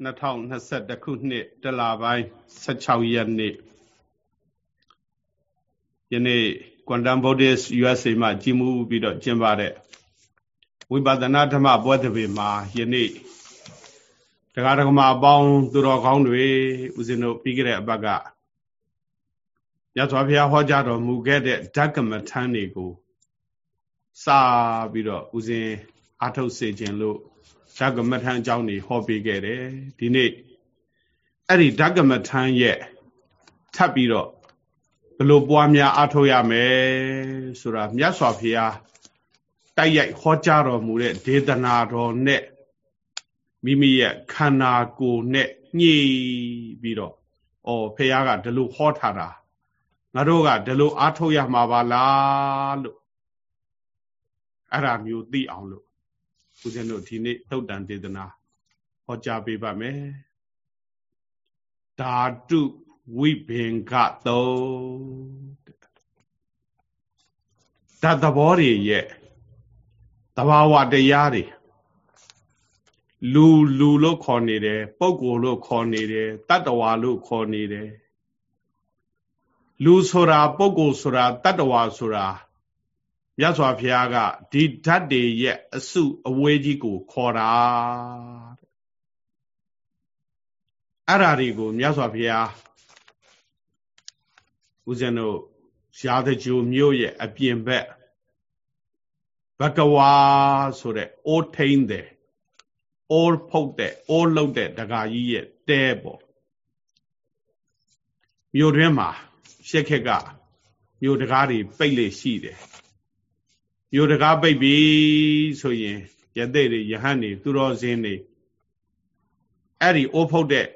2021ခုနှစ်တလပိုင်း16ရက်နေ့ယနေ့ Quantum Buddhist USA မှာကြီးမှုပြီးတော့ကျင်းပတဲ့ဝိပဿနာဓမ္မပွဲတစ်ပေမှာယနေ့တရားဓမ္မအပေါင်းသူတော်ကောင်းတွေဦးဇင်းတို့ပြီးခဲ့တဲ့အပတ်ကမြတ်စွာဘုရားဟောကြားတော်မူခဲ့တဲ့ဓကမထမ်းတွေကိုစာပြီးတော့ဦးဇင်းအထုတ်စေခြင်းလို့ ဓကမထံအကြောင်းတွေဟောပေးခဲ့တယ်ဒီနေ့အဲ့ဒီဓကမထံရဲ့ထပ်ပြီးတော့ဘယ်လိုပွားများအားထုတ်ရမယ်ဆိုတာမြတ်စွာဘုရားတိုက်ရိုက်ဟောကြားတော်မူတဲ့ဒေသနာတော်နဲ့မိမိရဲ့ခန္ဓာကိုယ်နဲ့ညှိပြီးတော့ဩဘုရားကဒီလိုဟောထားတာငါတို့ကဒီလိုအားထုတ်ရမှာပါလားလို့အဲ့ဒါမျိုးသိအောင်လို့ ဦးဇင်းတို့ဒီနေ့သုတ်တန်ဒေသနာဟောကြားပေးပါမယ်ဓာတုဝိဘင်္ဂသုံးဓာတ်သဘောတွေရဲ့သဘာဝတရားတွေလူလူလို့ခေါ်နေတယ်ပုဂ္ဂိုလ်လို့ခေါ်နေတယ်တတ္တဝါလို့ခေါ်နေတယ်လူဆိုတာပုဂ္ဂိုလ်ဆိုတာတတ္တဝါဆိုတာ မြတ်စွာဘုရားကဒီဓာတ်တွေရဲ့အစုအဝေးကြီးကိုခေါ်တာအဲ့ဓာတွေကိုမြတ်စွာဘုရားဦးဇင်းတို့ရာဇဂျိုမြို့ရဲ့အပြင်ဘက်ဘကဝါဆိုတဲ့အိုးထိန်တဲ့အိုးဖုတ်တဲ့အိုးလှုပ်တဲ့ဒကာကြီးရဲ့တဲပေါ့မြို့တွင်းမှာရှက်ခက်ကမြို့တကားတွေပိတ်လေရှိတယ် မြို့တကားပိတ်ပြီဆိုရင်ရတဲ့တွေယဟန်တွေသူတော်စင်းတွေအဲ့ဒီအိုးဖုတ်တဲ့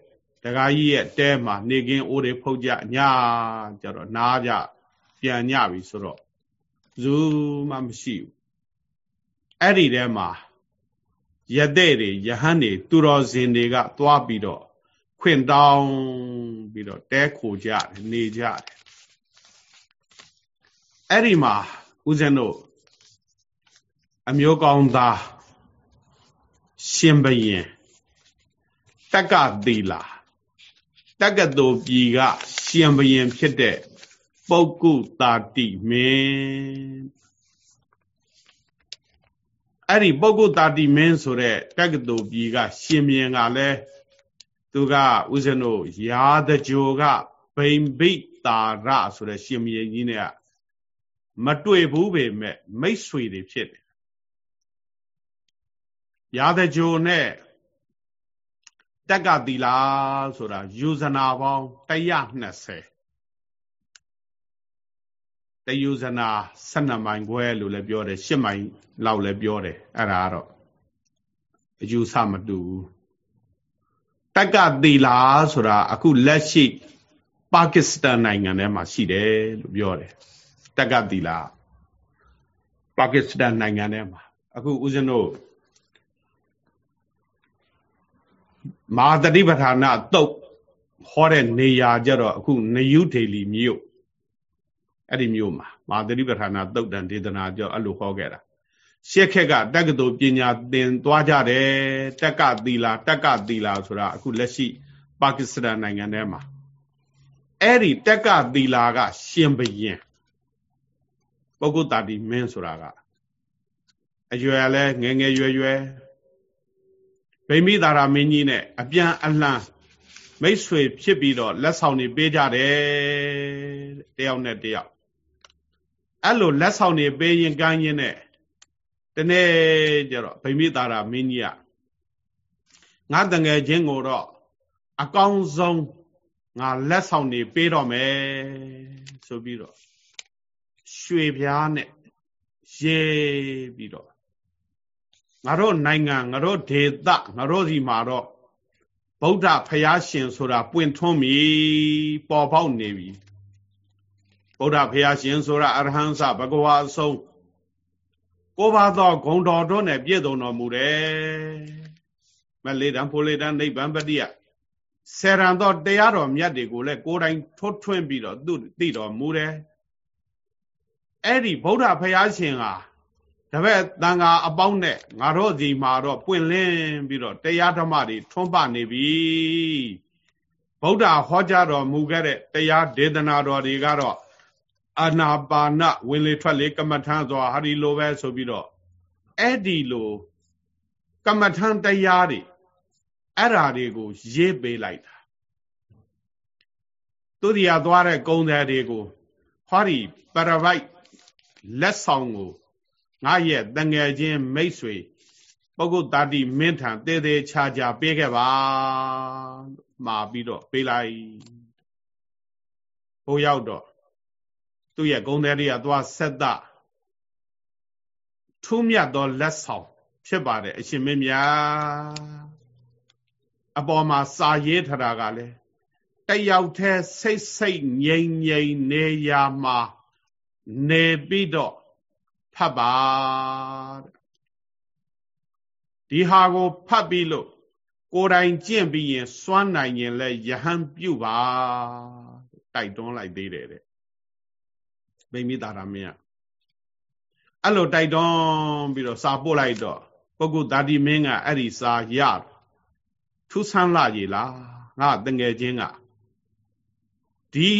တခါကြီးရဲ့တဲမှာနေကင်းအိုးတွေဖုတ်ကြညကြတော့နားကြပြန်ညပြီဆိုတော့ဘူးမှမရှိဘူးအဲ့ဒီထဲမှာရတဲ့တွေယဟန်တွေသူတော်စင်တွေကသွားပြီးတော့ခွင့်တောင်းပြီးတော့တဲခိုကြတယ်နေကြတယ်အဲ့ဒီမှာဦးဇင်းတို့ အမျိုးကောင်းသားရှင်ဘရင်တက္ကသီလာတက္ကသိုလ်ပြည်ကရှင်ဘရင်ဖြစ်တဲ့ပုဂ္ဂုတာတိမင်းအဲ့ဒီပုဂ္ဂုတာတိမင်းဆိုတဲ့တက္ကသိုလ်ပြည်ကရှင်ဘရင်ကလည်းသူကဥစဉ်တို့ရာဇကြိုကဗိမ္ပိတာရဆိုတဲ့ရှင်ဘရင်ကြီးနဲ့မတွေ့ဘူးပေမဲ့မိတ်ဆွေတွေဖြစ်တယ် ရာဇကြိုနဲ့တက်ကသီလာဆိုတာယူဇနာပေါင်း120တယူဇနာ12မိုင်ခွဲလို့လည်းပြောတယ်10မိုင်လောက်လည်းပြောတယ်အဲ့ဒါကတော့အယူဆမတူဘူးတက်ကသီလာဆိုတာအခုလက်ရှိပါကစ္စတန်နိုင်ငံထဲမှာရှိတယ်လို့ပြောတယ်တက်ကသီလာပါကစ္စတန်နိုင်ငံထဲမှာအခုဦးဇင်းတို့ မဟာတတိပဋ္ဌာနာတုတ်ဟောတဲ့နေရာကြတော့အခုနယူးဒေလီမြို့အဲ့ဒီမြို့မှာမဟာတတိပဋ္ဌာနာတုတ်တန်ဒေသနာကြောအဲ့လိုဟောခဲ့တာရှက်ခက်ကတက္ကသိုလ်ပညာသင်သွားကြတယ်တက်ကသီလာတက်ကသီလာဆိုတာအခုလက်ရှိပါကစ္စတန်နိုင်ငံထဲမှာအဲ့ဒီတက်ကသီလာက ရှင်ဘရင်ပုဂ္ဂုတာတိမင်းဆိုတာကအရွယ်လဲငယ်ငယ်ရွယ်ရွယ် ဗိမိသာရမင်းကြီးနဲ့အပြန်အလှန်မိတ်ဆွေဖြစ်ပြီးတော့လက်ဆောင်တွေပေးကြတယ်တယောက်နဲ့တယောက်အဲ့လိုလက်ဆောင်တွေပေးရင်ကမ်းရင်နဲ့တနေ့ကျတော့ဗိမိသာရမင်းကြီးကငါတငယ်ချင်းကိုတော့အကောင်းဆုံးငါလက်ဆောင်တွေပေးတော့မယ်ဆိုပြီးတော့ရွှေပြားနဲ့ရေးပြီးတော့ ငါတို့နိုင်ငံငါတို့ဒေသငါတို့စီမှာတော့ဗုဒ္ဓဖရာရှင်ဆိုတာပွင့်ထွန်းပြီပေါ်ပေါက်နေပြီဗုဒ္ဓဖရာရှင်ဆိုတာအရဟံသဘဂဝါအဆုံးကိုပါသောဂုံတော်တို့နဲ့ပြည့်စုံတော်မူတယ်မလေးတံဖိုလေးတံနိဗ္ဗာန်ပတိယဆယ်ရန်သောတရားတော်မြတ်တွေကိုလည်းကိုယ်တိုင်ထွတ်ထွင်းပြီးတော့သူသိတော်မူတယ်အဲ့ဒီဗုဒ္ဓဖရာရှင်ဟာ တပည့်တန်ဃာအပေါင်းနဲ့ငါတို့စီမှာတော့ပွင့်လင်းပြီးတော့တရားဓမ္မတွေထွန်းပနေပြီဗုဒ္ဓဟောကြားတော်မူခဲ့တဲ့တရားဒေသနာတော်တွေကတော့အာနာပါနဝင်လေထွက်လေကမ္မထံဆိုတာဟာဒီလိုပဲဆိုပြီးတော့အဲ့ဒီလိုကမ္မထံတရားတွေအဲ့ဓာတွေကို ရေးပေးလိုက်တာသူဒီယာသွားတဲ့ကုံတယ်တွေကိုဟောဒီပရပိုက်လက်ဆောင်ကို ငါရဲ့တငယ်ချင်းမိတ်ဆွေပုဂ္ဂိုလ်တာတိမင်းထံတေးသေးချာချာပေးခဲ့ပါမှာပြီးတော့ပေးလိုက်ဟိုရောက်တော့သူ့ရဲ့ဂုံတယ်တွေကသွားဆက်တာထူးမြတ်သောလက်ဆောင်ဖြစ်ပါတယ်အရှင်မင်းများအပေါ်မှာစာရေးထတာကလည်းတယောက်တည်းစိတ်စိတ်ငြိမ်ငြိမ်နေရာမှာနေပြီးတော့ ဖတ်ပါဒီဟာကိုဖတ်ပြီးလို့ကိုယ်တိုင်ကျင့်ပြီးရင်စွမ်းနိုင်ရင်လဲယဟန်ပြုပါတိုက်တွန်းလိုက်သေးတယ်တဲ့မိမိတာရမင်းကအဲ့လိုတိုက်တွန်းပြီးတော့စာပို့လိုက်တော့ပုဂ္ဂိုလ်ဓာတိမင်းကအဲ့ဒီစာရထူးဆန်းလာကြီးလားငါတငယ်ချင်းကဒီ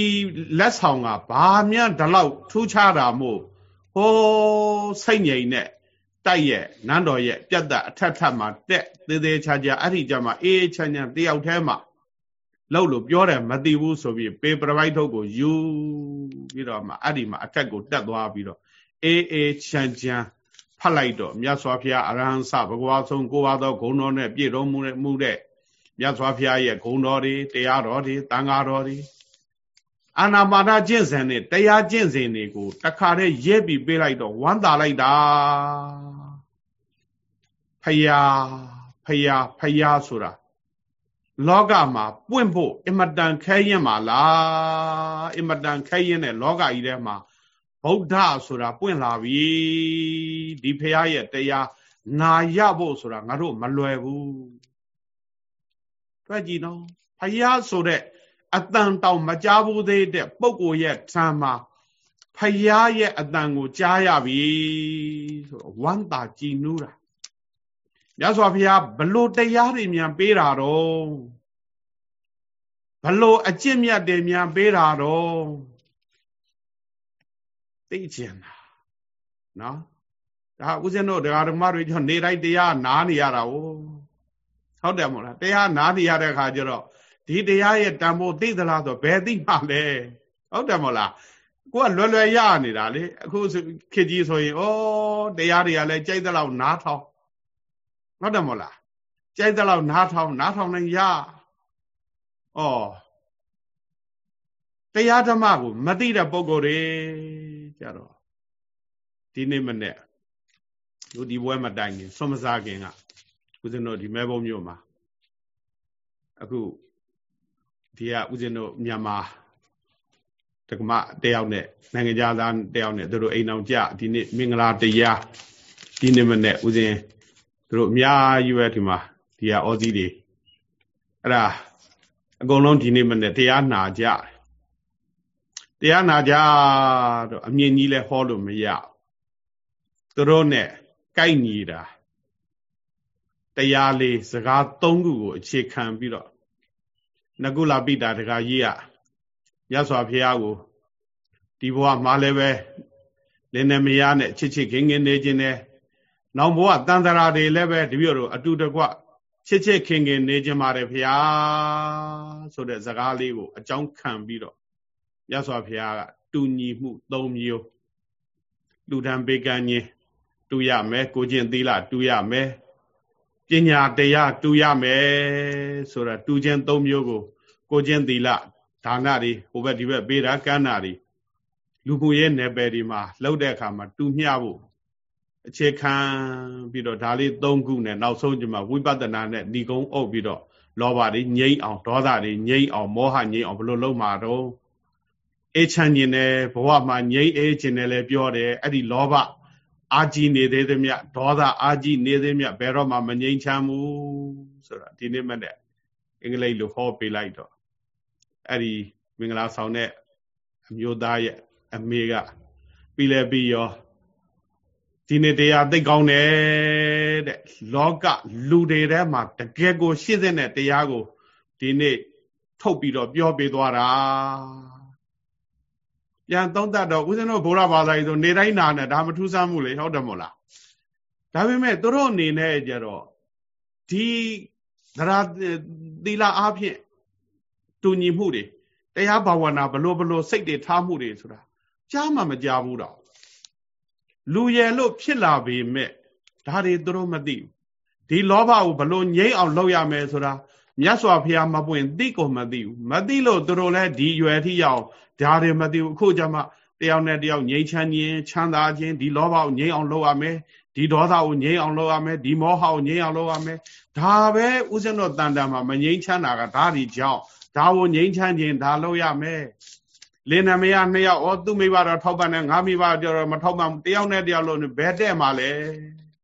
လက်ဆောင်ကဘာမြဒီလောက်ထူးခြားတာမို့ ဟိုးစိတ်ငြိမ်နဲ့တိုက်ရဲ့နန်းတော်ရဲ့ပြတ်သက်အထက်ထပ်မှာတက်သေးသေးချာချာအဲ့ဒီကြမှာအေးအေးချမ်းချမ်းတယောက်တည်းမှာလောက်လို့ပြောတယ်မသိဘူးဆိုပြီးပေပရပိုက်ထုတ်ကိုယူပြီးတော့မှအဲ့ဒီမှာအထက်ကိုတက်သွားပြီးတော့အေးအေးချမ်းချမ်းဖတ်လိုက်တော့မြတ်စွာဘုရားအရဟံစဘဂဝါဆုံးကိုးပါးသောဂုဏ်တော်နဲ့ပြည့်တော်မူတဲ့မှုတဲ့မြတ်စွာဘုရားရဲ့ဂုဏ်တော်တွေတရားတော်တွေတန်ဃာတော်တွေ အာနာပါနကျင့်စဉ်နဲ့တရားကျင့်စဉ်တွေကိုတခါတည်းရဲပြီးပေးလိုက်တော့ဝမ်းသာလိုက်တာဖယားဖယားဖယားဆိုတာလောကမှာပွင့်ဖို့အမတန်ခဲရင်ပါလားအမတန်ခဲရင်တဲ့လောကကြီးထဲမှာဗုဒ္ဓဆိုတာပွင့်လာပြီဒီဖယားရဲ့တရားနာရဖို့ဆိုတာငါတို့မလွယ်ဘူးတွေ့ကြည့်နော်ဖယားဆိုတဲ့ အတန်တောင်မကြားဘူးသေးတဲ့ပုဂ္ဂိုလ်ရဲ့ဆံမှာဖယားရဲ့အတန်ကိုကြားရပြီဆိုတော့ဝမ်းသာကြည်နူးတာမြတ်စွာဘုရားဘလို့တရားတွေမြန်ပေးတာတော့ဘလို့အကျင့်မြတ်တွေမြန်ပေးတာတော့သိကျင်တာနော်ဒါဦးဇင်းတို့ဒကာဓမ္မတွေကြောင့်နေတိုင်းတရားနားနေရတာဟုတ်တယ်မို့လားတရားနားနေရတဲ့အခါကျတော့ ဒီတရားရဲ့တန်ဖိုးသိသလားဆိုဘယ်သိမှလဲဟုတ်တယ်မို့လားကိုကလွယ်လွယ်ရနေတာလေအခုခေတ်ကြီးဆိုရင်ဩတရားတွေကလည်းကြိုက်တဲ့လောက်နားထောင်ဟုတ်တယ်မို့လားကြိုက်တဲ့လောက်နားထောင်နားထောင်နိုင်ရဩတရားဓမ္မကိုမသိတဲ့ပုံကိုယ်တွေကြတော့ဒီနေ့မနေ့လူဒီဘွဲမတိုင်ခင်ဆွမ်းမစားခင်ကဦးဇင်းတို့ဒီမဲဘုံမြို့မှာအခု ဒီကဦးဇင်းတို့မြန်မာတက္ကမတယောက်နဲ့နိုင်ငံသားတယောက်နဲ့တို့အိမ်အောင်ကြဒီနေ့မင်္ဂလာတရားဒီနေ့မနေ့ဦးဇင်းတို့အများကြီးပဲဒီမှာဒီကဩဇီတွေအဲ့ဒါအကုန်လုံးဒီနေ့မနေ့တရားနာကြတရားနာကြတော့အမြင့်ကြီးလဲဟောလို့မရသူတို့နဲ့ကိုက်ညီတာတရားလေးစကား၃ခုကိုအခြေခံပြီးတော့ နကုလပိတာတခါကြီးကရသော်ဖះကိုဒီဘဝမှာလည်းပဲလင်းနေမယားနဲ့ချစ်ချစ်ခင်ခင်နေခြင်းနဲ့နောက်ဘဝတန်တရာတွေလည်းပဲတပြည့်တို့အတူတကွချစ်ချစ်ခင်ခင်နေခြင်းပါတယ်ဖះဆိုတဲ့စကားလေးကိုအကြောင်းခံပြီးတော့ရသော်ဖះကတူညီမှု၃မျိုးလူတံပေကံခြင်းတူရမယ်ကိုကျင့်သီလတူရမယ် ပညာတရားတူရမယ်ဆိုတာတူခြင်း၃မျိုးကို ကိုခြင်းသီလဒါနတွေဟိုဘက်ဒီဘက်ပေးတာကမ်းနာတွေလူမှုရေးနယ်ပယ်တွေမှာလှုပ်တဲ့အခါမှာတူမျှဖို့အခြေခံပြီးတော့ဒါလေး၃ခုနဲ့နောက်ဆုံးကျမှဝိပဿနာနဲ့ဏီကုံအုပ်ပြီးတော့လောဘတွေငြိမ့်အောင်ဒေါသတွေငြိမ့်အောင်မောဟငြိမ့်အောင်ဘယ်လိုလုပ်မှာတော့အေးချမ်းခြင်းနဲ့ဘဝမှာငြိမ့်အေးခြင်းနဲ့လည်းပြောတယ်အဲ့ဒီလောဘ အာကြီးနေသေးသမျှဒေါသအာကြီးနေသေးမျှဘယ်တော့မှမငြိမ်းချမ်းဘူးဆိုတာဒီနေ့မှနဲ့အင်္ဂလိပ်လိုဟောပေးလိုက်တော့အဲ့ဒီမင်္ဂလာဆောင်တဲ့အမျိုးသားရဲ့အမေကပြီးလဲပြီးရောဒီနေ့တရားသိကောင်းတယ်တဲ့လောကလူတွေထဲမှာတကယ်ကိုရှင်းတဲ့တရားကိုဒီနေ့ထုတ်ပြီးတော့ပြောပြသွားတာ ပြန်သုံးသပ်တော့ဦးဇင်းတို့ဘုရားဘာသာကြီးဆိုနေတိုင်းနာနဲ့ဒါမထူးဆန်းမှုလေဟုတ်တယ်မို့လားဒါပေမဲ့သူတို့အနေနဲ့ကြတော့ဒီသရသီလအားဖြင့်တူညီမှုတွေတရားဘာဝနာဘလို့ဘလို့စိတ်တွေထားမှုတွေဆိုတာကြားမှမကြားဘူးတော့လူရယ်လို့ဖြစ်လာပေမဲ့ဒါတွေသူတို့မသိဘူးဒီလောဘကိုဘလို့ငြိမ့်အောင်လုပ်ရမယ်ဆိုတာ မြတ်စွာဘုရားမပွင့်သိကိုမသိဘူးမသိလို့သူတို့လည်းဒီရွယ်ထိရောက်ဒါတွေမသိဘူးအခုကျမှတယောက်နဲ့တယောက်ငြိမ်းချမ်းခြင်းချမ်းသာခြင်းဒီလောဘကိုငြိမ်းအောင်လုပ်ရမယ်ဒီဒေါသကိုငြိမ်းအောင်လုပ်ရမယ်ဒီမောဟကိုငြိမ်းအောင်လုပ်ရမယ်ဒါပဲဥစဉ်တော့တန်တန်မှာမငြိမ်းချမ်းတာကဒါဒီကြောင့်ဒါကိုငြိမ်းချမ်းခြင်းဒါလုပ်ရမယ်လင်းနမယနှစ်ယောက်ဩသူ့မိဘတော့ထောက်ပံ့တယ်ငါမိဘကျတော့မထောက်ပံ့တယောက်နဲ့တယောက်လို့ဘယ်တဲ့မှာလဲ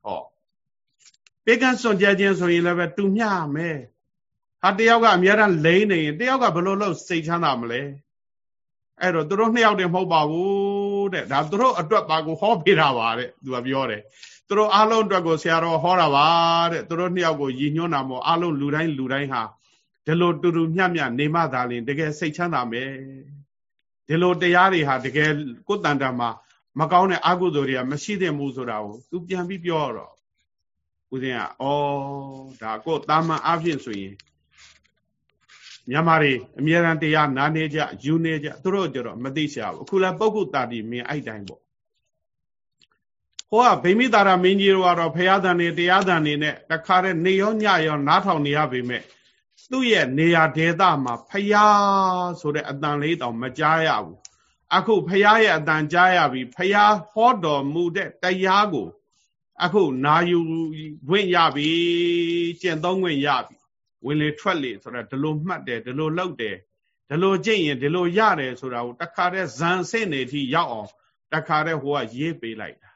ဟောပေကံစွန်ကြခြင်းဆိုရင်လည်းပဲတူမျှမယ် ဟာတယောက်ကအများအားလိမ့်နေရင်တယောက်ကဘယ်လိုလုပ်စိတ်ချမ်းသာမလဲအဲ့တော့သူတို့နှစ်ယောက်တည်းမဟုတ်ပါဘူးတဲ့ဒါသူတို့အတွက်ပါကိုဟောပြတာပါတဲ့သူကပြောတယ်သူတို့အားလုံးအတွက်ကိုဆရာတော်ဟောတာပါတဲ့သူတို့နှစ်ယောက်ကိုရည်ညွှန်းတာမို့အားလုံးလူတိုင်းလူတိုင်းဟာဒီလိုတူတူမျှမျှနေမှသာလင်တကယ်စိတ်ချမ်းသာမယ်ဒီလိုတရားတွေဟာတကယ်ကိုယ်တန်တာမှာမကောင်းတဲ့အကုသိုလ်တွေကမရှိသင့်ဘူးဆိုတာကိုသူပြန်ပြီးပြောတော့ဦးဇင်းကဩဒါကိုယ်တာမန်အဖြစ်ဆိုရင် မြန်မာတွေအမြဲတမ်းတရားနာနေကြယူနေကြသူတို့ကြတော့မသိရှာဘူးအခုလည်းပုဂ္ဂုတာတိမင်းအဲ့တိုင်းပေါ့ဟိုကဗိမိတာရမင်းကြီးတို့ကတော့ဖရာသန်နေတရားသန်နေနဲ့တခါတည်းနေရောညရောနားထောင်နေရပေမဲ့သူ့ရဲ့နေရာဒေသမှာဖရာဆိုတဲ့အတန်လေးတောင်မကြားရဘူးအခုဖရာရဲ့အတန်ကြားရပြီဖရာဟောတော်မူတဲ့တရားကို အခုနာယူဝင်ရပြီကျင့်သုံးဝင်ရပြီ ဝင်လေထွက်လေဆိုတာဒီလိုမှတ်တယ်ဒီလိုလောက်တယ်ဒီလိုကြင့်ရင်ဒီလိုရတယ်ဆိုတာကိုတခါတည်းဇန်ဆင့်နေထိရောက်အောင်တခါတည်းဟိုကရေးပေးလိုက်တာ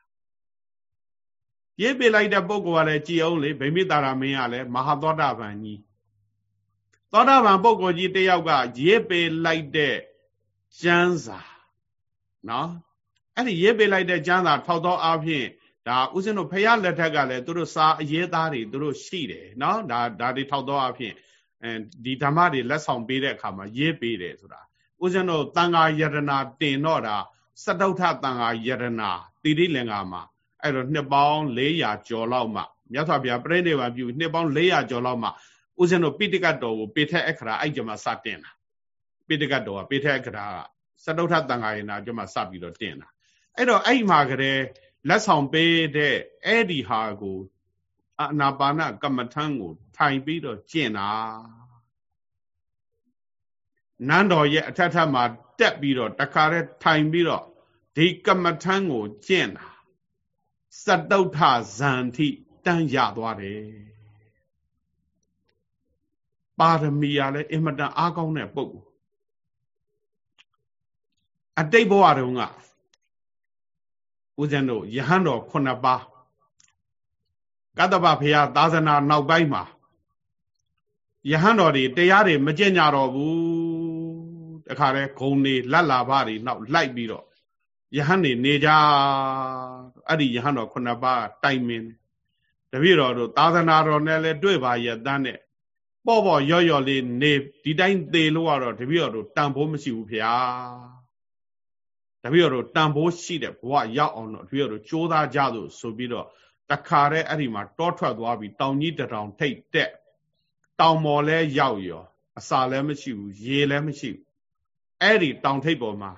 ရေးပေးလိုက်တဲ့ပုဂ္ဂိုလ်ကလည်းကြည်အောင်လေဗိမိတာရမင်းကလည်းမဟာသောတာပန်ကြီးသောတာပန်ပုဂ္ဂိုလ်ကြီးတယောက်ကရေးပေးလိုက်တဲ့ကျမ်းစာနော်အဲ့ဒီရေးပေးလိုက်တဲ့ကျမ်းစာထောက်သောအားဖြင့် ဒါဥစဉ်တို့ဖះလက်ထက်ကလည်းသူတို့စာအရေးသားတွေသူတို့ရှိတယ်နော်ဒါဒါတွေထောက်သောအဖြစ်အဲဒီဓမ္မတွေလက်ဆောင်ပေးတဲ့အခါမှာရေးပေးတယ်ဆိုတာဥစဉ်တို့တန်ဃာယရနာတင်တော့တာစတုထတန်ဃာယရနာတိရိလင်္ကာမှာအဲ့တော့နှစ်ပေါင်း400ကျော်လောက်မှမြတ်စွာဘုရားပြိဋိဘံပြုနှစ်ပေါင်း400ကျော်လောက်မှဥစဉ်တို့ပိဋကတ်တော်ကိုပေထက်အခရာအဲ့ကြမှာစတင်တာပိဋကတ်တော်ကပေထက်အခရာကစတုထတန်ဃာယနာကြမှာစပြီးတော့တင်တာအဲ့တော့အဲ့မှာကလေး လက်ဆောင်ပေးတဲ့အဲ့ဒီဟာကိုအာနာပါနကမ္မထံကို ထိုင်ပြီးတော့ကျင့်တာနန်းတော်ရဲ့အထက်ထပ်မှာတက်ပြီးတော့တခါတည်းထိုင်ပြီးတော့ဒီကမ္မထံကိုကျင့်တာစတုထဇန်ထိတန်းရသွားတယ်ပါရမီရလည်းအင်မတန်အားကောင်းတဲ့ပုဂ္ဂိုလ်အတိတ်ဘဝတုန်းက ဦးဇင်းတို့ယဟန်တော်9ပါးကတ္တပဖေယသာသနာနောက်ပိုင်းမှာယဟန်တော်တွေတရားတွေမကျင့်ကြတော့ဘူးတခါတည်းဂုံတွေလက်လာဘတွေနောက်လိုက်ပြီးတော့ယဟန်တွေနေကြအဲ့ဒီယဟန်တော်9ပါးတိုင်မင်းတပည့်တော်တို့သာသနာတော်နဲ့လည်းတွေ့ပါရဲ့တန်းနဲ့ပေါ့ပေါ့ရော့ရော့လေးနေဒီတိုင်းသေလို့ကတော့တပည့်တော်တို့တန်ဖိုးမရှိဘူးဖေ။ တပည့်တော်တန်ဖိုးရှိတဲ့ဘဝရောက်အောင်တော့တပည့်တော်ကြိုးစားကြလို့ဆိုပြီးတော့တခါတည်းအဲ့ဒီမှာတောထွက်သွားပြီးတောင်ကြီးတထောင်ထိတ်တက်တောင်ပေါ်လဲရောက်ရောအစာလည်းမရှိဘူးရေလည်းမရှိဘူးအဲ့ဒီတောင်ထိပ်ပေါ်မှာ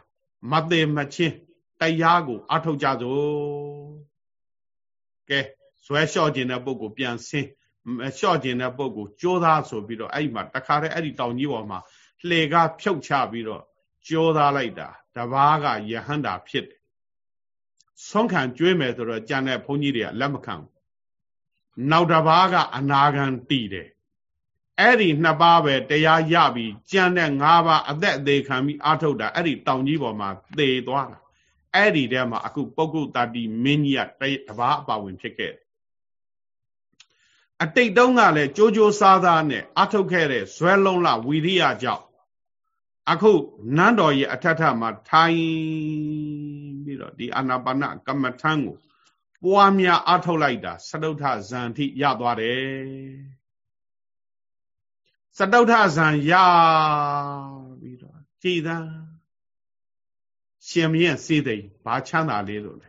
မသေးမချင်းတရားကိုအထုတ်ကြစို့ကဲဇွဲလျှော့ခြင်းတဲ့ပုဂ္ဂိုလ်ပြန်ဆင်းမလျှော့ခြင်းတဲ့ပုဂ္ဂိုလ်ကြိုးစားဆိုပြီးတော့အဲ့ဒီမှာတခါတည်းအဲ့ဒီတောင်ကြီးပေါ်မှာလှေကားဖြုတ်ချပြီးတော့ကြိုးစားလိုက်တာ တဘာကယဟန္တာဖြစ်တယ်ဆုံးခံကြွေးမယ်ဆိုတော့ကြံတဲ့ဘုန်းကြီးတွေကလက်မခံဘူးနောက်တဘာကအနာဂံတည်တယ်အဲ့ဒီနှစ်ပါးပဲတရားရပြီးကြံတဲ့၅ပါးအသက်အသေးခံပြီးအာထုတ်တာအဲ့ဒီတောင်ကြီးပေါ်မှာသေသွားတာအဲ့ဒီထဲမှာအခုပုဂ္ဂုတတိမင်းကြီးကတဘာအပါဝင်ဖြစ်ခဲ့တယ်အတိတ်တုန်းကလည်းကြိုးကြိုးစားစားနဲ့အာထုတ်ခဲ့တဲ့ဇွဲလုံးလဝီရိယကြောင့် အခုနန်းတော်ရဲ့အထက်ထမှာထိုင်ပြီးတော့ဒီအာနာပါနကမ္မထံကိုပွားများအထုတ်လိုက်တာစတုထဇံထိရသွားတယ်စတုထဇံရပြီးတော့ကြည်သာရှင်မင်းစည်းသိမ်ဘာချမ်းသာလေးလို့လဲ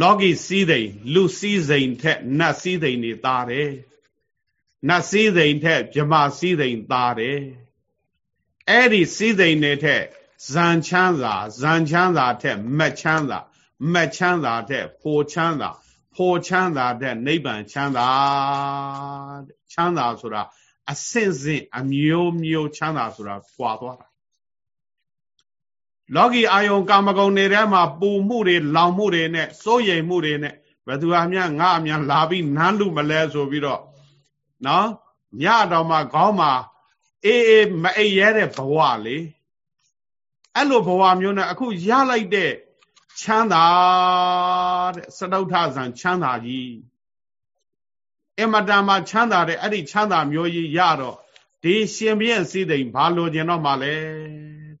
လောကီစည်းသိမ်လူစည်းစိမ်ထက်နတ်စည်းသိမ်နေသားတယ်နတ်စည်းစိမ်ထက်မြမစည်းစိမ်သားတယ် အဲ့ဒီစည်းစိမ်တွေထက်ဇန်ချမ်းသာဇန်ချမ်းသာထက်မက်ချမ်းသာမက်ချမ်းသာတဲ့ဖိုချမ်းသာဖိုချမ်းသာတဲ့နိဗ္ဗာန်ချမ်းသာတဲ့ချမ်းသာဆိုတာအစင့်စင့်အမျိုးမျိုးချမ်းသာဆိုတာပွာသွားတာလောကီအာယုံကာမဂုဏ်တွေထဲမှာပူမှုတွေလောင်မှုတွေနဲ့စိုးရိမ်မှုတွေနဲ့ဘယ်သူအမြငါအမြလာပြီးနန်းလူမလဲဆိုပြီးတော့နော်ညတော်မှာခေါင်းမှာ အေးအေးမအိပ်ရဲတဲ့ဘဝလေအဲ့လိုဘဝမျိုးနဲ့အခုရလိုက်တဲ့ချမ်းသာတဲ့စတုထဇံချမ်းသာကြီးအမတန်မှချမ်းသာတဲ့အဲ့ဒီချမ်းသာမျိုးကြီးရတော့ဒီရှင်ပြည့်စည်းသိမ်ဘာလိုချင်တော့မှလဲ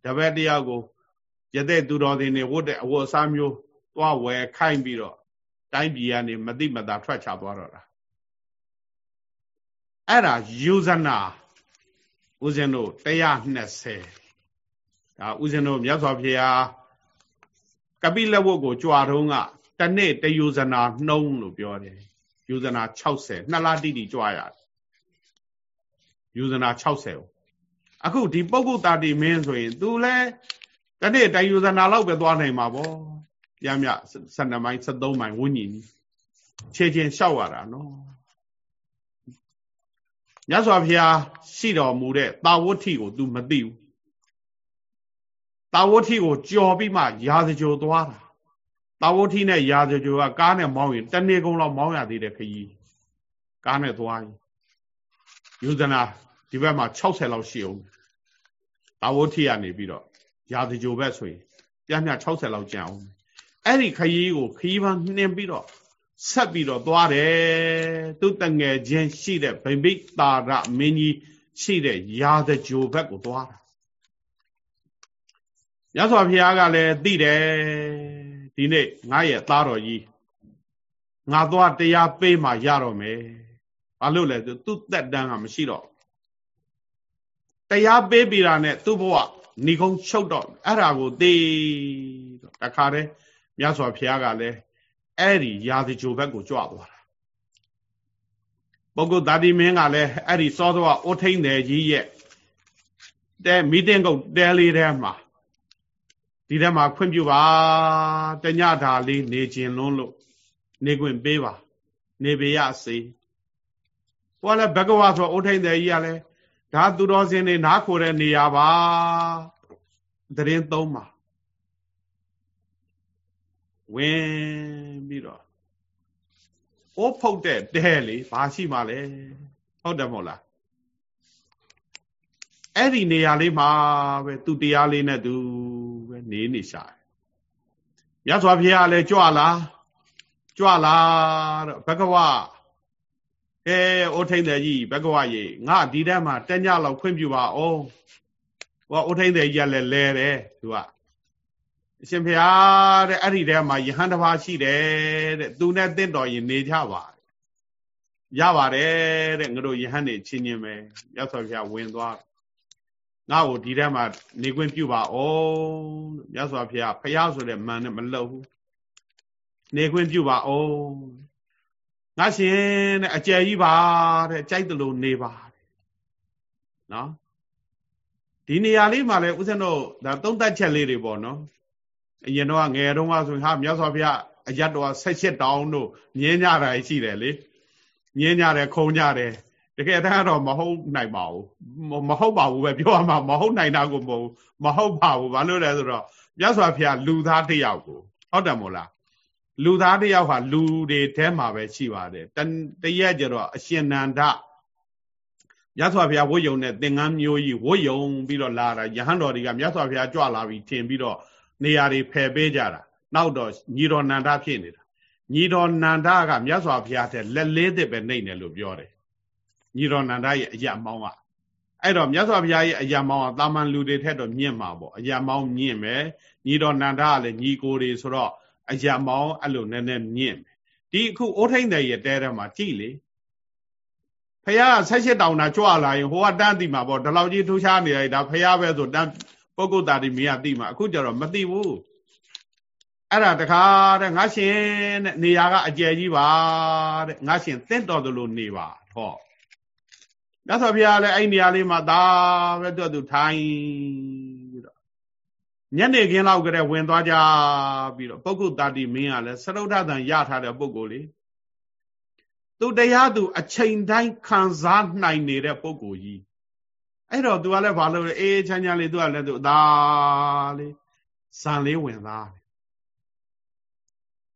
တပည့်တယောက်ကိုရတဲ့သူတော်တွေနေဝတ်တဲ့အဝတ်အစားမျိုးသွားဝယ်ခိုင်းပြီးတော့တိုင်းပြည်ကနေမတိမတာထွက်ချသွားတော့တာအဲ့ဒါယူဇနာ ဦးဇင်းတို့120ဒါဦးဇင်းတို့မြတ်စွာဘုရားကပိလဝတ်ကိုကြွားတုံးကတနေ့တယူဇနာနှုံးလို့ပြောတယ်ယူဇနာ60နှစ်လတိတိကြွားရတယ်ယူဇနာ60အခုဒီပုဂ္ဂုတာတိမင်းဆိုရင် तू လဲတနေ့တယူဇနာလောက်ပဲသွားနိုင်မှာပေါ့ပြမြ12မိုင်73မိုင်ဝန်းကျင်ခြေချင်းလျှောက်ရတာနော် မြတ်စွာဘုရားရှိတော်မူတဲ့တာဝဋ္ဌိကို तू မသိဘူးတာဝဋ္ဌိကိုကြော်ပြီးမှရာဇကြိုသွားတာတာဝဋ္ဌိနဲ့ရာဇကြိုကကားနဲ့မောင်းရင်တနေ့ကုန်လောက်မောင်းရသေးတယ်ခကြီးကားနဲ့သွားရင်ယူဇနာဒီဘက်မှာ60လောက်ရှိအောင်တာဝဋ္ဌိကနေပြီးတော့ရာဇကြိုဘက်ဆိုရင်ပြမြ60လောက်ကျန်အောင်အဲ့ဒီခကြီးကိုခကြီးပန်းနှင်ပြီးတော့ ဆက်ပြီးတော့သွားတယ်သူတငယ်ချင်းရှိတဲ့ဗိမိတ်တာရမင်းကြီးရှိတဲ့ရာဇကြိုဘက်ကိုသွားတာရသော်ဘုရားကလည်းသိတယ်ဒီနေ့ငါရဲ့သားတော်ကြီးငါသွားတရားပေးမှရတော့မယ်ဘာလို့လဲသူသက်တမ်းကမရှိတော့တရားပေးပြီးတာနဲ့သူ့ဘဝဏီကုန်းချုပ်တော့အဲ့ဒါကိုသိတော့တခါတည်းမြတ်စွာဘုရားကလည်း အဲ့ဒီရာဇကြိုဘက်ကိုကြွသွားတာပုဂ္ဂိုလ်တာတိမင်းကလည်းအဲ့ဒီစောစောအိုးထိန်တယ်ကြီးရဲ့တဲမီတင်းကုတ်တဲလေးထဲမှာဒီထဲမှာခွင့်ပြုပါတညတာလေးနေခြင်းလုံးလို့နေခွင့်ပေးပါ နေပေရစေဟောလဲဘဂဝါဆိုအိုးထိန်တယ်ကြီးကလည်းဒါသူတော်စင်တွေနားခိုတဲ့နေရာပါတရင်သုံးပါ ဝင်ပြီးတော့အိုးဖုတ်တဲ့တဲလေဘာရှိမှလဲဟုတ်တယ်မဟုတ်လားအဲ့ဒီနေရာလေးမှာပဲသူတရားလေးနဲ့သူပဲနေနေရှာတယ်မြတ်စွာဘုရားလည်းကြွလာကြွလာတော့ဘဂဝါအဲအိုးထိန်တယ်ကြီးဘဂဝါရေငါဒီထဲမှာတညလောက်ခွင့်ပြုပါအောင်ဟောအိုးထိန်တယ်ကြီးကလည်းလဲတယ်သူက အရှင်ဘုရားတဲ့အဲ့ဒီထဲမှာယဟန်တစ်ပါးရှိတယ်တဲ့သူနဲ့တင့်တော်ရင်နေကြပါရပါတယ်တဲ့ငါတို့ယဟန်နေချင်းချင်းပဲရသော်ဘုရားဝင်သွားငါ့ကိုဒီထဲမှာနေခွင့်ပြုပါအောင်မြတ်စွာဘုရားဖះဆိုတဲ့မန်နဲ့မလှုပ်ဘူးနေခွင့်ပြုပါအောင်ငါရှင်တဲ့အကျယ်ကြီးပါတဲ့ကြိုက်တယ်လို့နေပါနော်ဒီနေရာလေးမှာလဲဦးဇင်းတို့ဒါသုံးသက်ချက်လေးတွေပေါ့နော် အရင်တော့ငယ်တုန်းကဆိုဟာမြတ်စွာဘုရားအရတ်တော်ဆက်ရှစ်တောင်းတို့မြင်းကြတာရှိတယ်လေမြင်းကြတယ်ခုံကြတယ်တကယ်တမ်းတော့မဟုတ်နိုင်ပါဘူးမဟုတ်ပါဘူးပဲပြောရမှာမဟုတ်နိုင်တာကိုမဟုတ်မဟုတ်ပါဘူးဘာလို့လဲဆိုတော့မြတ်စွာဘုရားလူသားတစ်ယောက်ကိုဟုတ်တယ်မို့လားလူသားတစ်ယောက်ဟာလူတွေထဲမှာပဲရှိပါတယ်တရက်ကျတော့အရှင်နန္ဒမြတ်စွာဘုရားဝတ်ယုံတဲ့သင်္ကန်းမျိုးကြီးဝတ်ယုံပြီးတော့လာတာယဟန်တော်တွေကမြတ်စွာဘုရားကြွလာပြီးထင်ပြီးတော့ နေရာတွေဖယ်ပေးကြတာနောက်တော့ညီတော်နန္ဒဖြစ်နေတာညီတော်နန္ဒကမြတ်စွာဘုရားတဲ့လက်လေးသစ်ပဲနှိမ့်တယ်လို့ပြောတယ်ညီတော်နန္ဒရဲ့အရာမောင်းကအဲ့တော့မြတ်စွာဘုရားရဲ့အရာမောင်းကတာမန်လူတွေထက်တော့မြင့်မှာပေါ့အရာမောင်းမြင့်မယ်ညီတော်နန္ဒကလည်းညီကိုတွေဆိုတော့အယမောင်းအဲ့လိုနည်းနည်းမြင့်ဒီအခုအိုးထိန်တဲ့ရဲ့တဲထဲမှာကြည်လေဖះဆက်ရှစ်တောင်တာကြွလာရင်ဟိုကတန်းတိမှာပေါ့ဒီလောက်ကြီးထူးခြားနေလိုက်ဒါဖះပဲဆိုတန်း ပုဂ္ဂိုလ်သားတွေမရသိမှာအခုကျတော့မသိဘူးအဲ့ဒါတခါတဲ့ငါရှင်တဲ့နေရာကအကျယ်ကြီးပါတဲ့ငါရှင်သင့်တော်သလိုနေပါဟောမြတ်စွာဘုရားလည်းအဲ့နေရာလေးမှာဒါပဲသူ့သူထိုင်ပြီးတော့ညနေခင်းလောက်ကလေးဝင်သွားကြပြီးတော့ပုဂ္ဂိုလ်တာတိမင်းကလည်းသရုတ်ထသံရထားတဲ့ပုဂ္ဂိုလ်လေသူတရားသူအချိန်တိုင်းခံစားနိုင်နေတဲ့ပုဂ္ဂိုလ်ကြီး အဲ့တော့ तू ကလည်းဘာလို့လဲအေးချမ်းချမ်းလေး तू ကလည်း तू ဒါလေးဇံလေးဝင်သား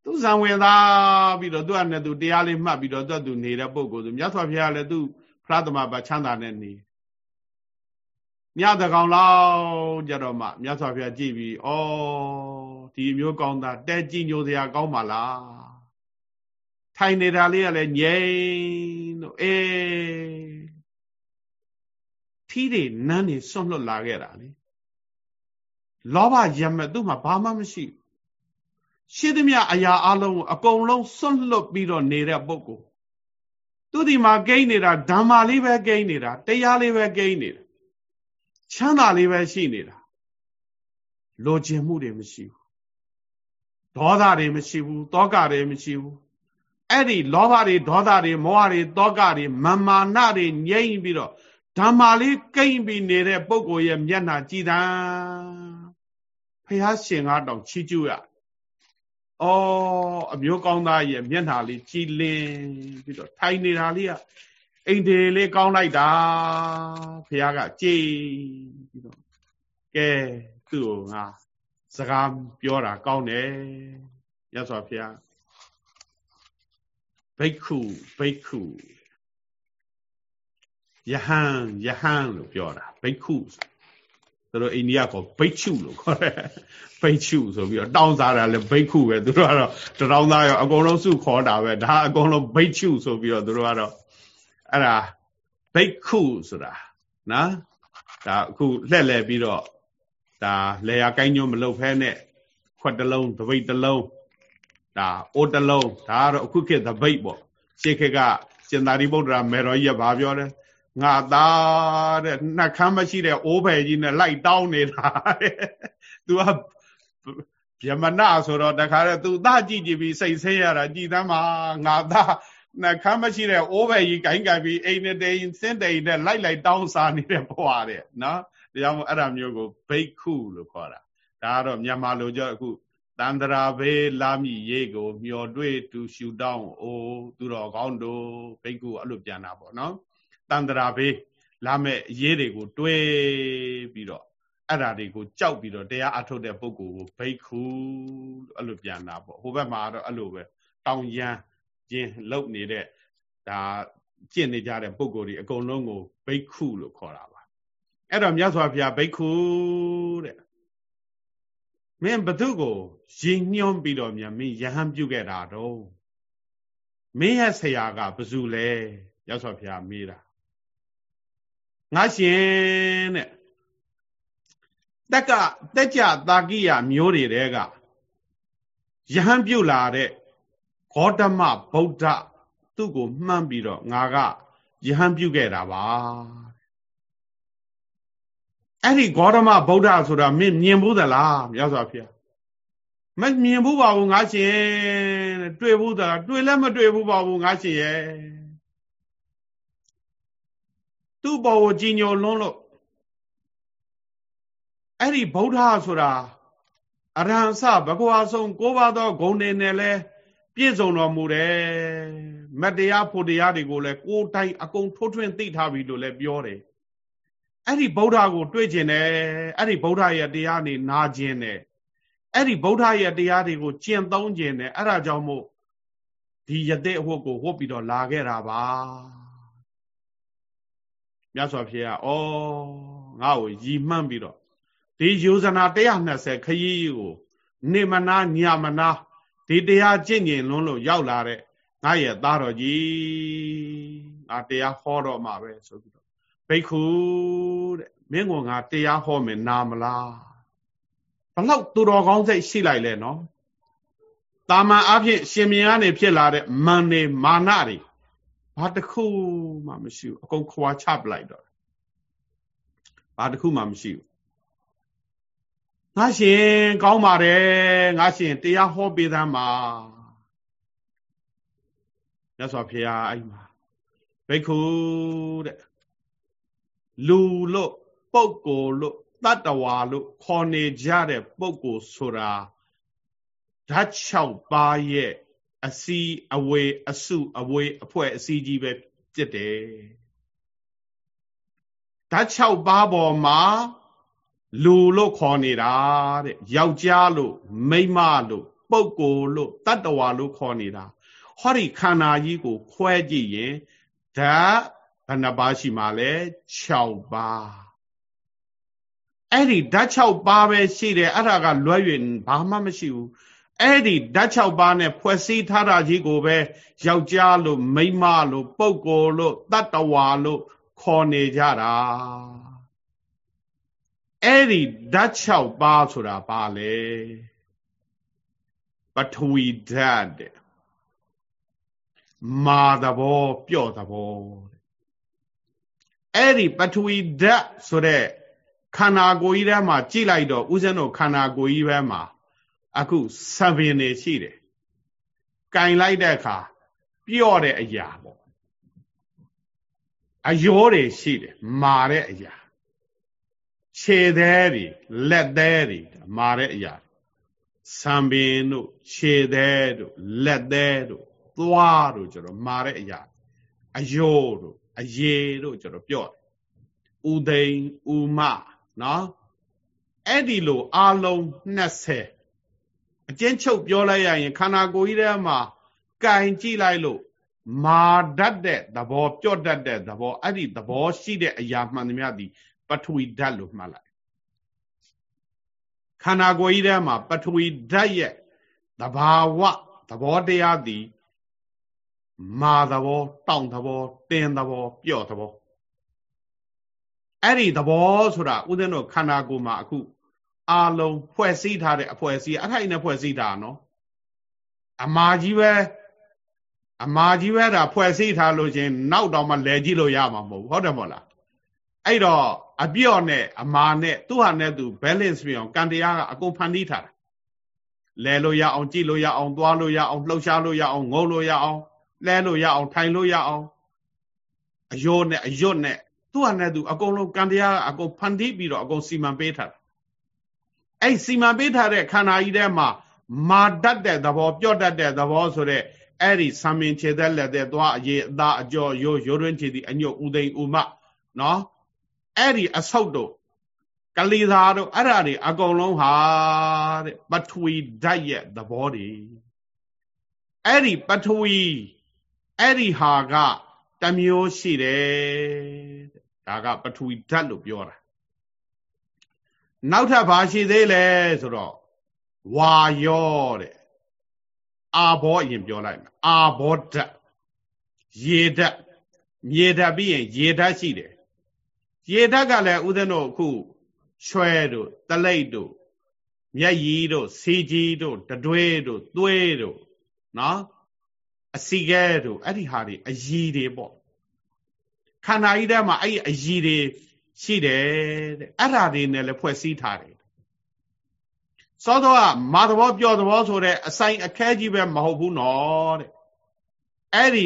သူဇံဝင်သားပြီးတော့ तू ကလည်း तू တရားလေးမှတ်ပြီးတော့ तू သူနေတဲ့ပုဂ္ဂိုလ်ဆိုမြတ်စွာဘုရားလည်း तू ဖရသမဘာချမ်းသာနဲ့နေညတကောင်လောက်ကြတော့မှမြတ်စွာဘုရားကြည့်ပြီးဩဒီမျိုးကောင်းတာတဲကြည်ညိုစရာကောင်းပါလားထိုင်နေတာလေးကလည်းငြိမ်တို့အေး ထီးတွေနန်းတွေစွန့်လွတ်လာခဲ့တာလေလောဘရမဲ့သူ့မှာဘာမှမရှိရှိသမျှအရာအလုံးကိုအကုန်လုံးစွန့်လွတ်ပြီးတော့နေတဲ့ပုဂ္ဂိုလ်သူဒီမှာကိန်းနေတာဓမ္မလေးပဲကိန်းနေတာတရားလေးပဲကိန်းနေတာချမ်းသာလေးပဲရှိနေတာလိုချင်မှုတွေမရှိဘူးဒေါသတွေမရှိဘူးတောကတွေမရှိဘူးအဲ့ဒီလောဘတွေဒေါသတွေမောဟတွေတောကတွေမမာနတွေငြိမ့်ပြီးတော့ ဓမ္မလေးကိမ့်ပြီးနေတဲ့ပုဂ္ဂိုလ်ရဲ့မျက်နှာကြည်တံဖះရှင်ကားတောင်ချီးကျူးရဩအမျိုးကောင်းသားရဲ့မျက်နှာလေးကြည်လင်ပြီးတော့ထိုင်နေတာလေးကအိမ်တွေလေးကောင်းလိုက်တာဖះကကြည်ပြီးတော့ကဲသူ့ကိုငါစကားပြောတာကောင်းတယ်ရသော်ဖះဘိက္ခုဘိက္ခု ယဟန်ယဟန်လို့ပြောတာဘိက္ခုသူတို့အိန္ဒိယခေါ်ဘိက္ခုလို့ခေါ်တယ်ဘိက္ခုဆိုပြီးတော့တောင်းစားတာလည်းဘိက္ခုပဲသူတို့ကတော့တရောင်းသားရောအကုန်လုံးစုခေါ်တာပဲဒါအကုန်လုံးဘိက္ခုဆိုပြီးတော့သူတို့ကတော့အဲ့ဒါဘိက္ခုဆိုတာနော်ဒါအခုလှည့်လည်ပြီးတော့ဒါလေယာကိုင်းညွန့်မလုပ်ဖဲနဲ့ခွက်တလုံးတပိတ်တလုံးဒါအိုးတလုံးဒါကတော့အခုခေတ်သပိတ်ပေါ့ရှေးခေတ်ကစင်သာရိပုတ္တရာမေတော်ကြီးကဘာပြောလဲ ငါသားတဲ့နှက်ခမ်းမရှိတဲ့အိုးဖယ်ကြီးနဲ့လိုက်တောင်းနေတာတဲ့သူကဗျမနဆိုတော့တခါတည်းသူသားကြည့်ကြည့်ပြီးစိတ်ဆင်းရတာကြည်သမ်းမှာငါသားနှက်ခမ်းမရှိတဲ့အိုးဖယ်ကြီးဂိုင်းကြိုင်ပြီးအိမ်နဲ့တိန်စင်းတိန်နဲ့လိုက်လိုက်တောင်းစားနေတဲ့ဘဝတဲ့နော်ဒါကြောင့်မို့အဲ့ဒါမျိုးကိုဘိက္ခုလို့ခေါ်တာဒါကတော့မြန်မာလိုကြောအခုတန္တရာဘေးလာမိရေးကို မျော်တွေ့တူရှူတောင်းအိုးသူတော်ကောင်းတို့ဘိက္ခုအဲ့လိုပြန်တာပေါ့နော် တန္တရာဘေးလာမဲ့ရေးတွေကိုတွေးပြီးတော့အဲ့ဓာတွေကိုကြောက်ပြီးတော့တရားအထုတ်တဲ့ပုဂ္ဂိုလ်ကိုဘိက္ခုအဲ့လိုပြန်တာပေါ့ဟိုဘက်မှာတော့အဲ့လိုပဲတောင်ရန်ကျင်းလုံနေတဲ့ဒါကျင့်နေကြတဲ့ပုဂ္ဂိုလ်တွေအကုန်လုံးကိုဘိက္ခုလို့ခေါ်တာပါအဲ့တော့မြတ်စွာဘုရားဘိက္ခုတဲ့မင်းဘသူကိုရင်ညွှန်းပြီးတော့မြန်မင်းယဟန်ပြုတ်ခဲ့တာတော့မင်းရဲ့ဆရာကဘသူလဲရသော်ဘုရားမေးတာ ငါရှင်တဲ့တက်ကတက်ကြတာကိယမျိုးတွေတဲကယဟန်ပြုတ်လာတဲ့ဂေါတမဗုဒ္ဓသူ့ကိုမှန်းပြီးတော့ငါကယဟန်ပြုတ်ခဲ့တာပါအဲ့ဒီဂေါတမဗုဒ္ဓဆိုတာမင်းမြင်ဘူးသလားမြတ်စွာဘုရားမမြင်ဘူးပါဘူးငါရှင်တွေ့ဘူးသလားတွေ့လည်းမတွေ့ဘူးပါဘူးငါရှင်ရဲ့ သူ့ဘောကိုကြည်ညိုလွန်းလို့အဲ့ဒီဗုဒ္ဓဆိုတာအရဟံစဘဂဝါဆုံး၉ပါးသောဂုဏ်တွေနဲ့လဲပြည့်စုံတော်မူတယ်မတရားဖို့တရားတွေကိုလည်းကိုယ်တိုင်အကုန်ထိုးထွင်းသိထားပြီလို့လည်းပြောတယ်အဲ့ဒီဗုဒ္ဓကို တွေ့ကျင်တယ်အဲ့ဒီဗုဒ္ဓရဲ့တရားနေနာကျင်တယ်အဲ့ဒီဗုဒ္ဓရဲ့တရားတွေကိုကျင့်သုံးကျင်တယ်အဲ့ဒါကြောင့်မို့ဒီယသိအဟုတ်ကိုဝတ်ပြီးတော့လာခဲ့တာပါ မြတ်စွာဘုရားဩငါ့ကိုရည်မှန်းပြီးတော့ဒီယောဇနာ120ခရီးကိုနေမနာညမနာဒီတရားကျင့်ကျင်လွန်းလို့ရောက်လာတဲ့ငါရဲ့သားတော်ကြီးငါတရားဟောတော့မှာပဲဆိုပြီးတော့ဘိက္ခုတဲ့မင်းကငါတရားဟောမယ်နာမလားဘလောက်သူတော်ကောင်းစိတ်ရှိလိုက်လဲနော်တာမန်အဖြစ်ရှင်မြင်ကနေဖြစ်လာတဲ့မန်နေမာနတွေ ဘာတစ်ခုမှမရှိဘူးအကုန်ခွာချပလိုက်တော့ဘာတစ်ခုမှမရှိဘူးငါရှင်ကောင်းပါတယ်ငါရှင်တရားဟောပေးသမ်းပါမြတ်စွာဘုရားအဲ့မှာဘိက္ခုတဲ့လူလို့ပုပ်ကိုလို့တတ္တဝါလို့ခေါ်နေကြတဲ့ပုပ်ကိုဆိုတာဓာတ်6ပါးရဲ့ အစီအဝေအစုအဝေအဖွဲ့အစည်းကြီးပဲဖြစ်တယ်ဓာတ်6ပါးပေါ်မှာလူလို့ခေါ်နေတာတဲ့ယောက်ျားလို့မိန်းမလို့ပုပ်ကိုလို့တတ္တဝါလို့ခေါ်နေတာဟောဒီခန္ဓာကြီးကို ခွဲကြည့်ရင်ဓာတ်ဘယ်နှပါးရှိမှလဲ6ပါးအဲ့ဒီဓာတ်6ပါးပဲရှိတယ်အဲ့ဒါကလွဲ့၍ဘာမှမရှိဘူး အဲ့ဒီဓာတ်6ပါးနဲ့ဖွဲ့စည်းထားတာကြီးကိုပဲယောက်ျားလို့မိန်းမလို့ပုပ်ကိုလို့တတ္တဝါလို့ခေါ်နေကြတာအဲ့ဒီဓာတ်6ပါးဆိုတာဘာလဲပထဝီဓာတ်တဲ့မာသဘောပျော့သဘောအဲ့ဒီပထဝီဓာတ်ဆိုတဲ့ခန္ဓာကိုယ်ကြီးထဲမှာကြည့်လိုက်တော့ဥစဉ်တို့ခန္ဓာကိုယ်ကြီးပဲမှာ အခုဆံပင်နေရှိတယ်။ကင်လိုက်တဲ့အခါပြော့တဲ့အရာပေါ့။အယောတွေရှိတယ်မာတဲ့အရာ။ခြေသေးတွေလက်သေးတွေမာတဲ့အရာ။ဆံပင်တို့ခြေသေးတို့လက်သေးတို့သွားတို့ကျွန်တော်မာတဲ့အရာ။အယောတို့အရေတို့ကျွန်တော်ပြော့တယ်။ဥသိန်ဥမနော်အဲ့ဒီလိုအာလုံး20 အကျဉ်းချုပ်ပြောလိုက်ရရင်ခန္ဓာကိုယ်ကြီးထဲမှာကင်ကြည့်လိုက်လို့မာတတ်တဲ့သဘောပြော့တတ်တဲ့သဘောအဲ့ဒီသဘောရှိတဲ့အရာမှန်သမျှသည်ပထဝီဓာတ်လို့မှတ်လိုက်ခန္ဓာကိုယ်ကြီးထဲမှာပထဝီဓာတ်ရဲ့သဘာဝသဘောတရားသည်မာသဘောတောင့်သဘောတင်းသဘောပြော့သဘောအဲ့ဒီသဘောဆိုတာဥဒ္ဒနောခန္ဓာကိုယ်မှာအခု အာလုံးဖွဲ့စည်းထားတဲ့အဖွဲ့အစည်းအထိုက်နဲ့ဖွဲ့စည်းတာနော်အမာကြီးပဲအမာကြီးပဲဒါဖွဲ့စည်းထားလို့ချင်းနောက်တော့မှလဲကြည့်လို့ရမှာမဟုတ်ဘူးဟုတ်တယ်မို့လားအဲ့တော့အပြော့နဲ့အမာနဲ့သူ့ဟာနဲ့သူ balance ပြအောင်ကံတရားကအကုန်ဖန်တီးထားတာလဲလို့ရအောင်ကြည့်လို့ရအောင်သွားလို့ရအောင်လှုပ်ရှားလို့ရအောင်ငုံလို့ရအောင်လဲလို့ရအောင်ထိုင်လို့ရအောင်အယောနဲ့အရွတ်နဲ့သူ့ဟာနဲ့သူအကုန်လုံးကံတရားကအကုန်ဖန်တီးပြီးတော့အကုန်စီမံပေးထားတာ အဲ့စီမံပေးထားတဲ့ခန္ဓာကြီးထဲမှာမာတတ်တဲ့သဘောပြော့တတ်တဲ့သဘောဆိုတဲ့အဲ့ဒီဆံမင်ခြေသက်လက်သက်သွားအရေးအသားအကျော်ရိုးရိုးတွင်ခြေသည်အညွတ်ဥသိမ်ဥမနော်အဲ့ဒီအဆုတ်တို့ကလေးသာတို့အဲ့ဒါတွေအကုန်လုံးဟာတဲ့ပထဝီဓာတ်ရဲ့သဘောတွေအဲ့ဒီပထဝီအဲ့ဒီဟာကတမျိုးရှိတယ်ဒါကပထဝီဓာတ်လို့ပြောတာ နောက်ထပ်ဘာရှိသေးလဲဆိုတော့ဝါယောတဲ့အာဘောအရင်ပြောလိုက်မယ်အာဘောဓာတ်ရေဓာတ်မြေဓာတ်ပြီးရင်ရေဓာတ်ရှိတယ်ရေဓာတ်ကလည်းဥဒ္ဒနောအခုရွှဲတို့တလိတ်တို့မျက်ရည်တို့စီကြီးတို့တတွေးတို့သွေးတို့နော်အစီကဲတို့အဲ့ဒီဟာတွေအရည်တွေပေါ့ခန္ဓာကြီးထဲမှာအဲ့ဒီအရည်တွေ ရှိတယ်တဲ့အဲ့ဓာတွေနဲ့လည်းဖွဲ့စည်းထားတယ်စောတော့ကမာသဘောပြောသဘောဆိုတဲ့အဆိုင်အခဲကြီးပဲမဟုတ်ဘူးနော်တဲ့အဲ့ဒီ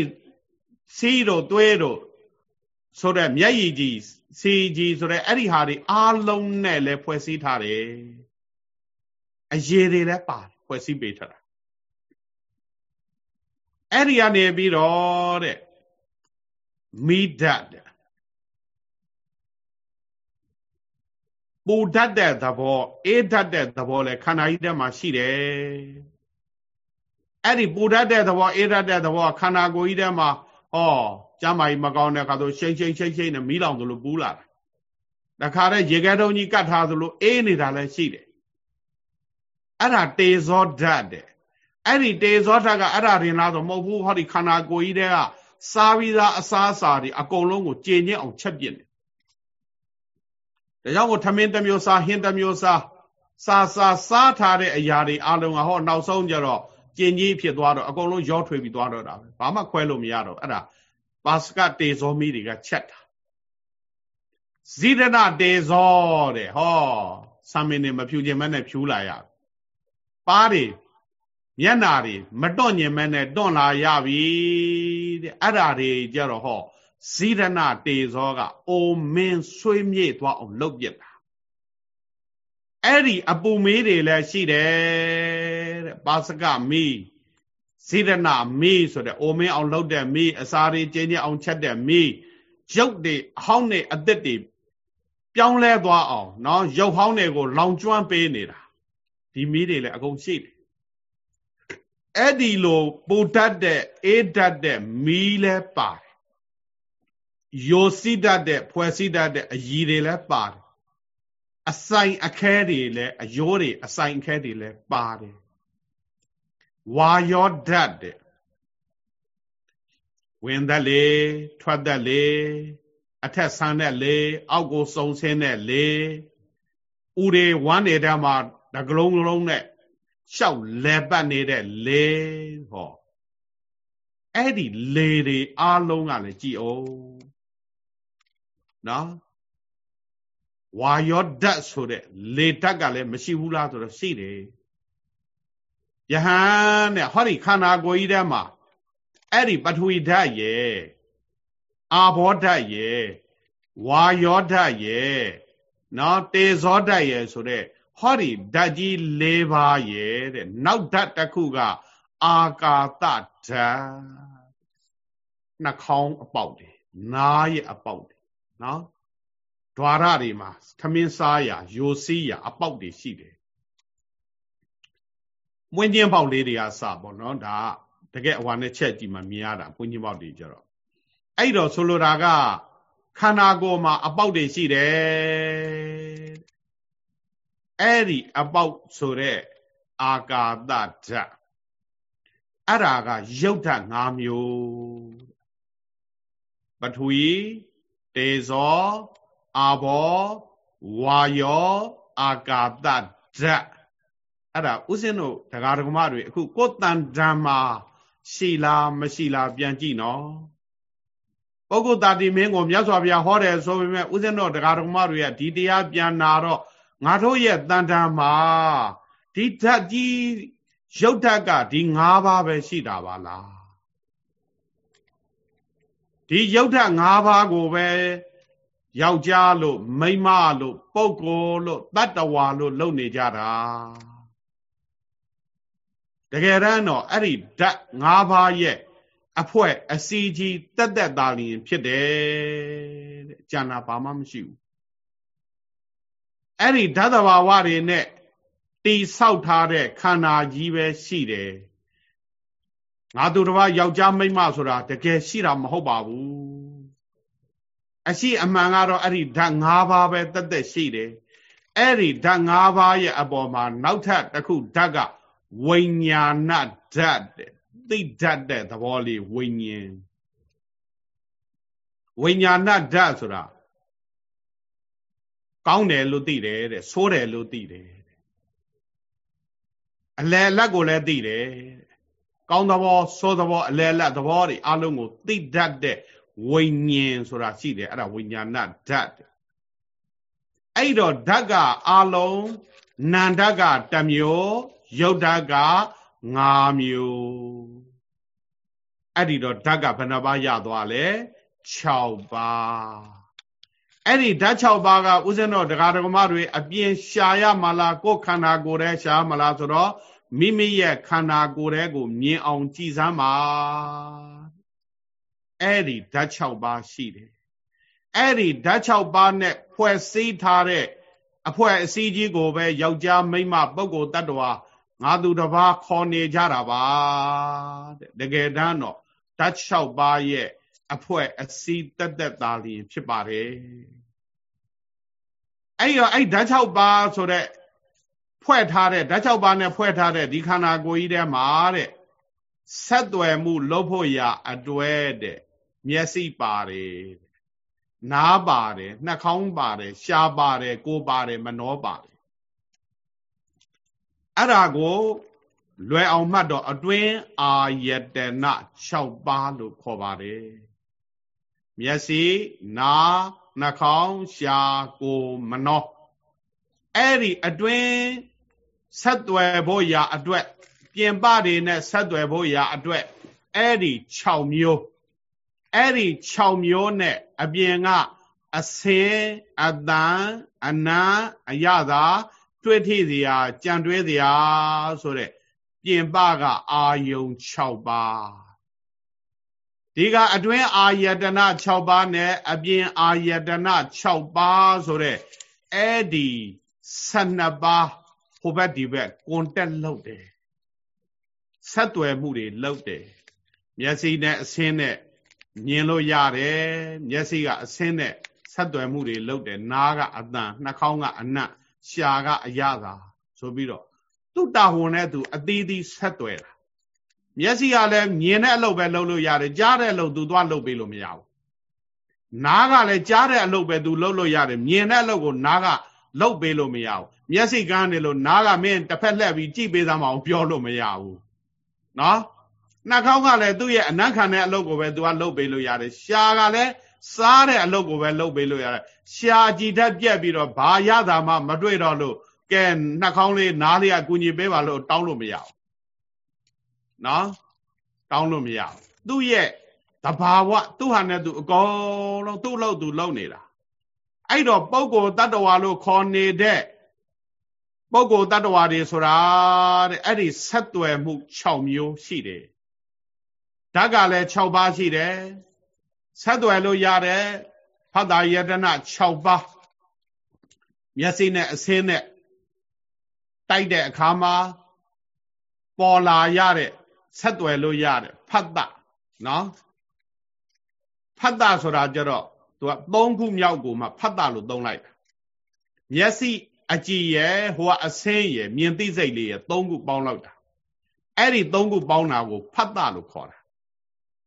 စီးတို့သွေးတို့ဆိုတဲ့မျက်ရည်ကြီးစီကြီးဆိုတဲ့အဲ့ဒီဟာတွေအားလုံးနဲ့လည်းဖွဲ့စည်းထားတယ်အရေးတွေလည်းပါဖွဲ့စည်းပေးထားတာအဲ့ဒီကနေပြီးတော့တဲ့မိဒတ် ပူတတ်တဲ့သဘောအေးတတ်တဲ့သဘောလဲခန္ဓာကြီးထဲမှာရှိတယ်အဲ့ဒီပူတတ်တဲ့သဘောအေးတတ်တဲ့သဘောခန္ဓာကိုယ်ကြီးထဲမှာဟောကျမ်းမာကြီးမကောင်းတဲ့အခါဆိုရှိန်ရှိန်ရှိန်ရှိန်နဲ့မီးလောင်သလိုပူလာတာတခါတည်းရေခဲတုံးကြီးကတ်ထားသလိုအေးနေတာလည်းရှိတယ်အဲ့ဒါတေဇောဓာတ်တဲ့အဲ့ဒီတေဇောဓာတ်ကအဲ့ဒါရင်လားဆိုမဟုတ်ဘူးဟောဒီခန္ဓာကိုယ်ကြီးထဲကစားပြီးသားအစားအစာတွေအကုန်လုံးကိုကြည်ညက်အောင်ချက်ပြစ်တယ် ဒါကြောင့်ကိုထမင်းတစ်မျိုးစားဟင်းတစ်မျိုးစားစားစားစားထားတဲ့အရာတွေအလုံးကဟောနောက်ဆုံးကြတော့ကျင်ကြီးဖြစ်သွားတော့အကုန်လုံးရောထွေပြီးသွားတော့တာပဲဘာမှခွဲလို့မရတော့အဲ့ဒါပါစကတေဇောမီတွေကချက်တာဇိဒနာတေဇောတဲ့ဟောဆံမင်းနေမဖြူခြင်းမနဲ့ဖြူလာရပါးတွေမျက်နာတွေမတွန့်ညင်မနဲ့တွန့်လာရပြီတဲ့အဲ့ဒါတွေကြတော့ဟော ဇိဒနာတေဇောကအိုမင်းဆွေးမြေ့သွားအောင်လုပ်ပြတာအဲ့ဒီအပူမေးတွေလည်းရှိတယ်တဲ့ပါစကမီးဇိဒနာမီးဆိုတဲ့အိုမင်းအောင်လုပ်တဲ့မီးအစာတွေကျင်းကျအောင်ချက်တဲ့မီးရုပ်တွေအဟောင်းတွေအသက်တွေပြောင်းလဲသွားအောင်နော်ရုပ်ဟောင်းတွေကိုလောင်ကျွမ်းပေးနေတာဒီမီးတွေလည်းအကုန်ရှိတယ်အဲ့ဒီလိုပူတတ်တဲ့အေးတတ်တဲ့မီးလဲပါတယ် ယိုစီတတ်တဲ့ဖွဲ့စီတတ်တဲ့အရည်တွေလဲပါတယ်အဆိုင်အခဲတွေလဲအယိုးတွေအဆိုင်အခဲတွေလဲပါတယ်ဝါယောဓာတ်တဲ့ဝင်သက်လေထွက်သက်လေအထက်ဆန်းတဲ့လေအောက်ကိုစုံဆင်းတဲ့လေဥတွေဝမ်းနေတဲ့မှာတကလုံးလုံးနဲ့ရှောက်လဲပတ်နေတဲ့လေဟောအဲ့ဒီလေတွေအားလုံးကလည်းကြည်အောင် နော်ဝါယောဓာတ်ဆိုတဲ့လေဓာတ်ကလည်းမရှိဘူးလားဆိုတော့ရှိတယ်ယဟန်တဲ့ဟောဒီခန္ဓာကိုယ်ကြီးထဲမှာအဲ့ဒီပထဝီဓာတ်ရဲ့အာဘောဓာတ်ရဲ့ဝါယောဓာတ်ရဲ့နော်တေဇောဓာတ်ရဲ့ဆိုတဲ့ဟောဒီဓာတ်ကြီး၄ပါးရဲ့တဲ့နောက်ဓာတ်တစ်ခုက အာကာသဓာတ်နှာခေါင်းအပေါက်တွေနားရဲ့အပေါက်တွေ နော်ဓွာရတွေမှာခမင်းစားရယိုစီးရအပေါက်တွေရှိတယ်မွင်းချင်းပေါက်လေးတွေကစပေါ့နော်ဒါတကယ်အဝါနဲ့ချက်ကြည့်မှမြင်ရတာမွင်းချင်းပေါက်တွေကြတော့အဲ့တော့ဆိုလိုတာကခန္ဓာကိုယ်မှာအပေါက်တွေရှိတယ်အဲ့ဒီအပေါက်ဆိုတဲ့အာကာသဓာတ်အဲ့ဒါကရုပ်ဓာတ်၅မျိုးပထဝီ တေဇောအာဘောဝါယောအာကာသဓာတ်အဲ့ဒါဥစဉ်တို့တရားဓမ္မတွေအခုကိုယ်တန်ဓမ္မာရှိလားမရှိလားပြန်ကြည့်နော်ပုဂ္ဂိုလ်တာတိမင်းကိုမြတ်စွာဘုရားဟောတယ်ဆိုပေမဲ့ဥစဉ်တို့တရားဓမ္မတွေကဒီတရားပြန်နာတော့ငါတို့ရဲ့တန်ဓမ္မာဒီဓာတ်ကြီးရုပ်ဓာတ်ကဒီ၅ပါးပဲရှိတာပါလား ဒီရုပ်ဓာတ်၅ပါးကိုပဲယောက်ျားလို့မိန်းမလို့ပုဂ္ဂိုလ်လို့တတ္တဝါလို့လုပ်နေကြတာတကယ်တမ်းတော့အဲ့ဒီဓာတ်၅ပါးရဲ့အဖွဲအစီကြီးတက်တက်သားလျင်ဖြစ်တယ်တဲ့ကျန်တာဘာမှမရှိဘူးအဲ့ဒီဓာတ်တဘာဝတွေနဲ့တိဆောက်ထားတဲ့ခန္ဓာကြီးပဲရှိတယ် ငါသူတစ်ပါးယောက်ျားမိန်းမဆိုတာတကယ်ရှိတာမဟုတ်ပါဘူးအရှိအမှန်ကတော့အဲ့ဒီဓာတ်၅ပါးပဲတက်တက်ရှိတယ်အဲ့ဒီဓာတ်၅ပါးရဲ့အပေါ်မှာနောက်ထပ်တစ်ခုဓာတ်ကဝိညာဏဓာတ်တဲ့သိဓာတ်တဲ့သဘောလေးဝိညာဉ်ဝိညာဏဓာတ်ဆိုတာကောင်းတယ်လို့သိတယ်တဲ့ဆိုးတယ်လို့သိတယ်အလယ်လက်ကိုလည်းသိတယ် ကောင်းသဘောဆိုးသဘောအလယ်လက်သဘောတွေအလုံးကိုသိတတ်တဲ့ဝိညာဉ်ဆိုတာရှိတယ်အဲ့ဒါဝိညာဏဓာတ်အဲ့တော့ဓာတ်ကအလုံးနန္ဓာတ်ကတမျိုးရုပ်ဓာတ်က5မျိုးအဲ့ဒီတော့ဓာတ်ကဘယ်နှပါးရသွားလဲ6ပါးအဲ့ဒီဓာတ်6ပါးကဥစဉ်တော့ဒကာဒကမတွေအပြင်ရှာရမလားကိုယ်ခန္ဓာကိုယ်ထဲရှာမလားဆိုတော့ မိမိရဲ့ခန္ဓာကိုယ်ထဲကို မြင်အောင်ကြည်စမ်းပါအဲ့ဒီဓာတ်6ပါးရှိတယ်အဲ့ဒီဓာတ်6ပါးနဲ့ဖွဲ့စည်းထားတဲ့အဖွဲ့အစည်းကြီးကိုပဲယောက်ျားမိန်းမပုဂ္ဂိုလ်တ attva ငါသူတစ်ပါးခေါ်နေကြတာပါတဲ့တကယ်တမ်းတော့ဓာတ်6ပါးရဲ့အဖွဲ့အစည်းတက်တက်သားလျင်ဖြစ်ပါတယ်အဲ့ရောအဲ့ဓာတ်6ပါးဆိုတဲ့ ဖွဲ့ထားတဲ့ဓာတ်6ပါးနဲ့ဖွဲ့ထားတဲ့ဒီခန္ဓာကိုယ်ကြီးထဲမှာတဲ့ဆက်သွယ်မှုလုပ်ဖို့ရအတွဲတဲ့မျက်စိပါတယ်နားပါတယ်နှာခေါင်းပါတယ်ရှားပါတယ်ကိုယ်ပါတယ်မနှောပါတယ်အဲ့ဒါကိုလွယ်အောင်မှတ်တော့အတွင်းအာယတနာ6ပါးလို့ခေါ်ပါတယ်မျက်စိနားနှာခေါင်းရှားကိုယ်မနှောအဲ့ဒီအတွင်း ဆက်သွယ်ဖို့ရာအတွက်ပြင်ပတွေနဲ့ဆက်သွယ်ဖို့ရာအတွက်အဲ့ဒီ6မျိုးအဲ့ဒီ6မျိုးနဲ့အပြင်ကအစင်းအတန်အနာအရသာတွေ့ထိစရာကြံတွဲစရာဆိုတဲ့ပြင်ပကအာယုံ6ပါးဒီကအတွင်းအာယတနာ6ပါးနဲ့အပြင်အာယတနာ6ပါးဆိုတဲ့အဲ့ဒီ12ပါး ဟိုဘက်ဒီဘက်ကွန်တက်လုပ်တယ်ဆက်သွယ်မှုတွေလုပ်တယ်မျက်စိနဲ့အဆင်းနဲ့မြင်လို့ရတယ်မျက်စိကအဆင်းနဲ့ဆက်သွယ်မှုတွေလုပ်တယ်နားကအတန်နှာခေါင်းကအနတ်ရှားကအရသာဆိုပြီးတော့သူ့တာဝန်နဲ့သူအသီးသီးဆက်သွယ်တာမျက်စိကလည်းမြင်တဲ့အလုပ်ပဲလုပ်လို့ရတယ်ကြားတဲ့အလုပ်သူသွားလုပ်ပေးလို့မရဘူးနားကလည်းကြားတဲ့အလုပ်ပဲသူလုပ်လို့ရတယ်မြင်တဲ့အလုပ်ကိုနားကလုပ်ပေးလို့မရဘူး မျက်စိကန်းနေလို့နားကမင်းတစ်ဖက်လှည့်ပြီးကြည့်ပေးသမှာအောင်ပြောလို့မရဘူးနော်နှာခေါင်းကလည်းသူ့ရဲ့အနံ့ခံတဲ့အလုပ်ကိုပဲသူကလုပ်ပေးလို့ရတယ်ရှားကလည်းစားတဲ့အလုပ်ကိုပဲလုပ်ပေးလို့ရတယ်ရှားကြည်တတ်ပြက်ပြီးတော့ဘာရတာမှမတွေ့တော့လို့ကဲနှာခေါင်းလေးနားလေးကကူညီပေးပါလို့တောင်းလို့မရဘူးနော်တောင်းလို့မရဘူးသူ့ရဲ့တဘာဝသူ့ဟာနဲ့သူအကုန်လုံးသူ့လို့သူလုပ်နေတာအဲ့တော့ပုဂ္ဂိုလ်တ attva လို့ခေါ်နေတဲ့ ပုဂ္ဂိုလ်တ attva တွေဆိုတာတဲ့အဲ့ဒီဆက်သွယ်မှု6မျိုးရှိတယ်ဓာတ်ကလည်း6ပါးရှိတယ်ဆက်သွယ်လို့ရတယ်ဖတ်တာယတနာ6ပါးမျက်စိနဲ့အဆင်းနဲ့တိုက်တဲ့အခါမှာပေါ်လာရတဲ့ဆက်သွယ်လို့ရတယ်ဖတ်တာနော်ဖတ်တာဆိုတာကြတော့သူက၃ခုမြောက်ကိုမှဖတ်တာလို့သုံးလိုက်တာမျက်စိ အကြည့်ရယ်ဟိုကအဆင်းရယ်မြင်သိစိတ်လေးရယ်၃ခုပေါင်းလောက်တာအဲ့ဒီ၃ခုပေါင်းတာကိုဖတ်တာလို့ခေါ်တာ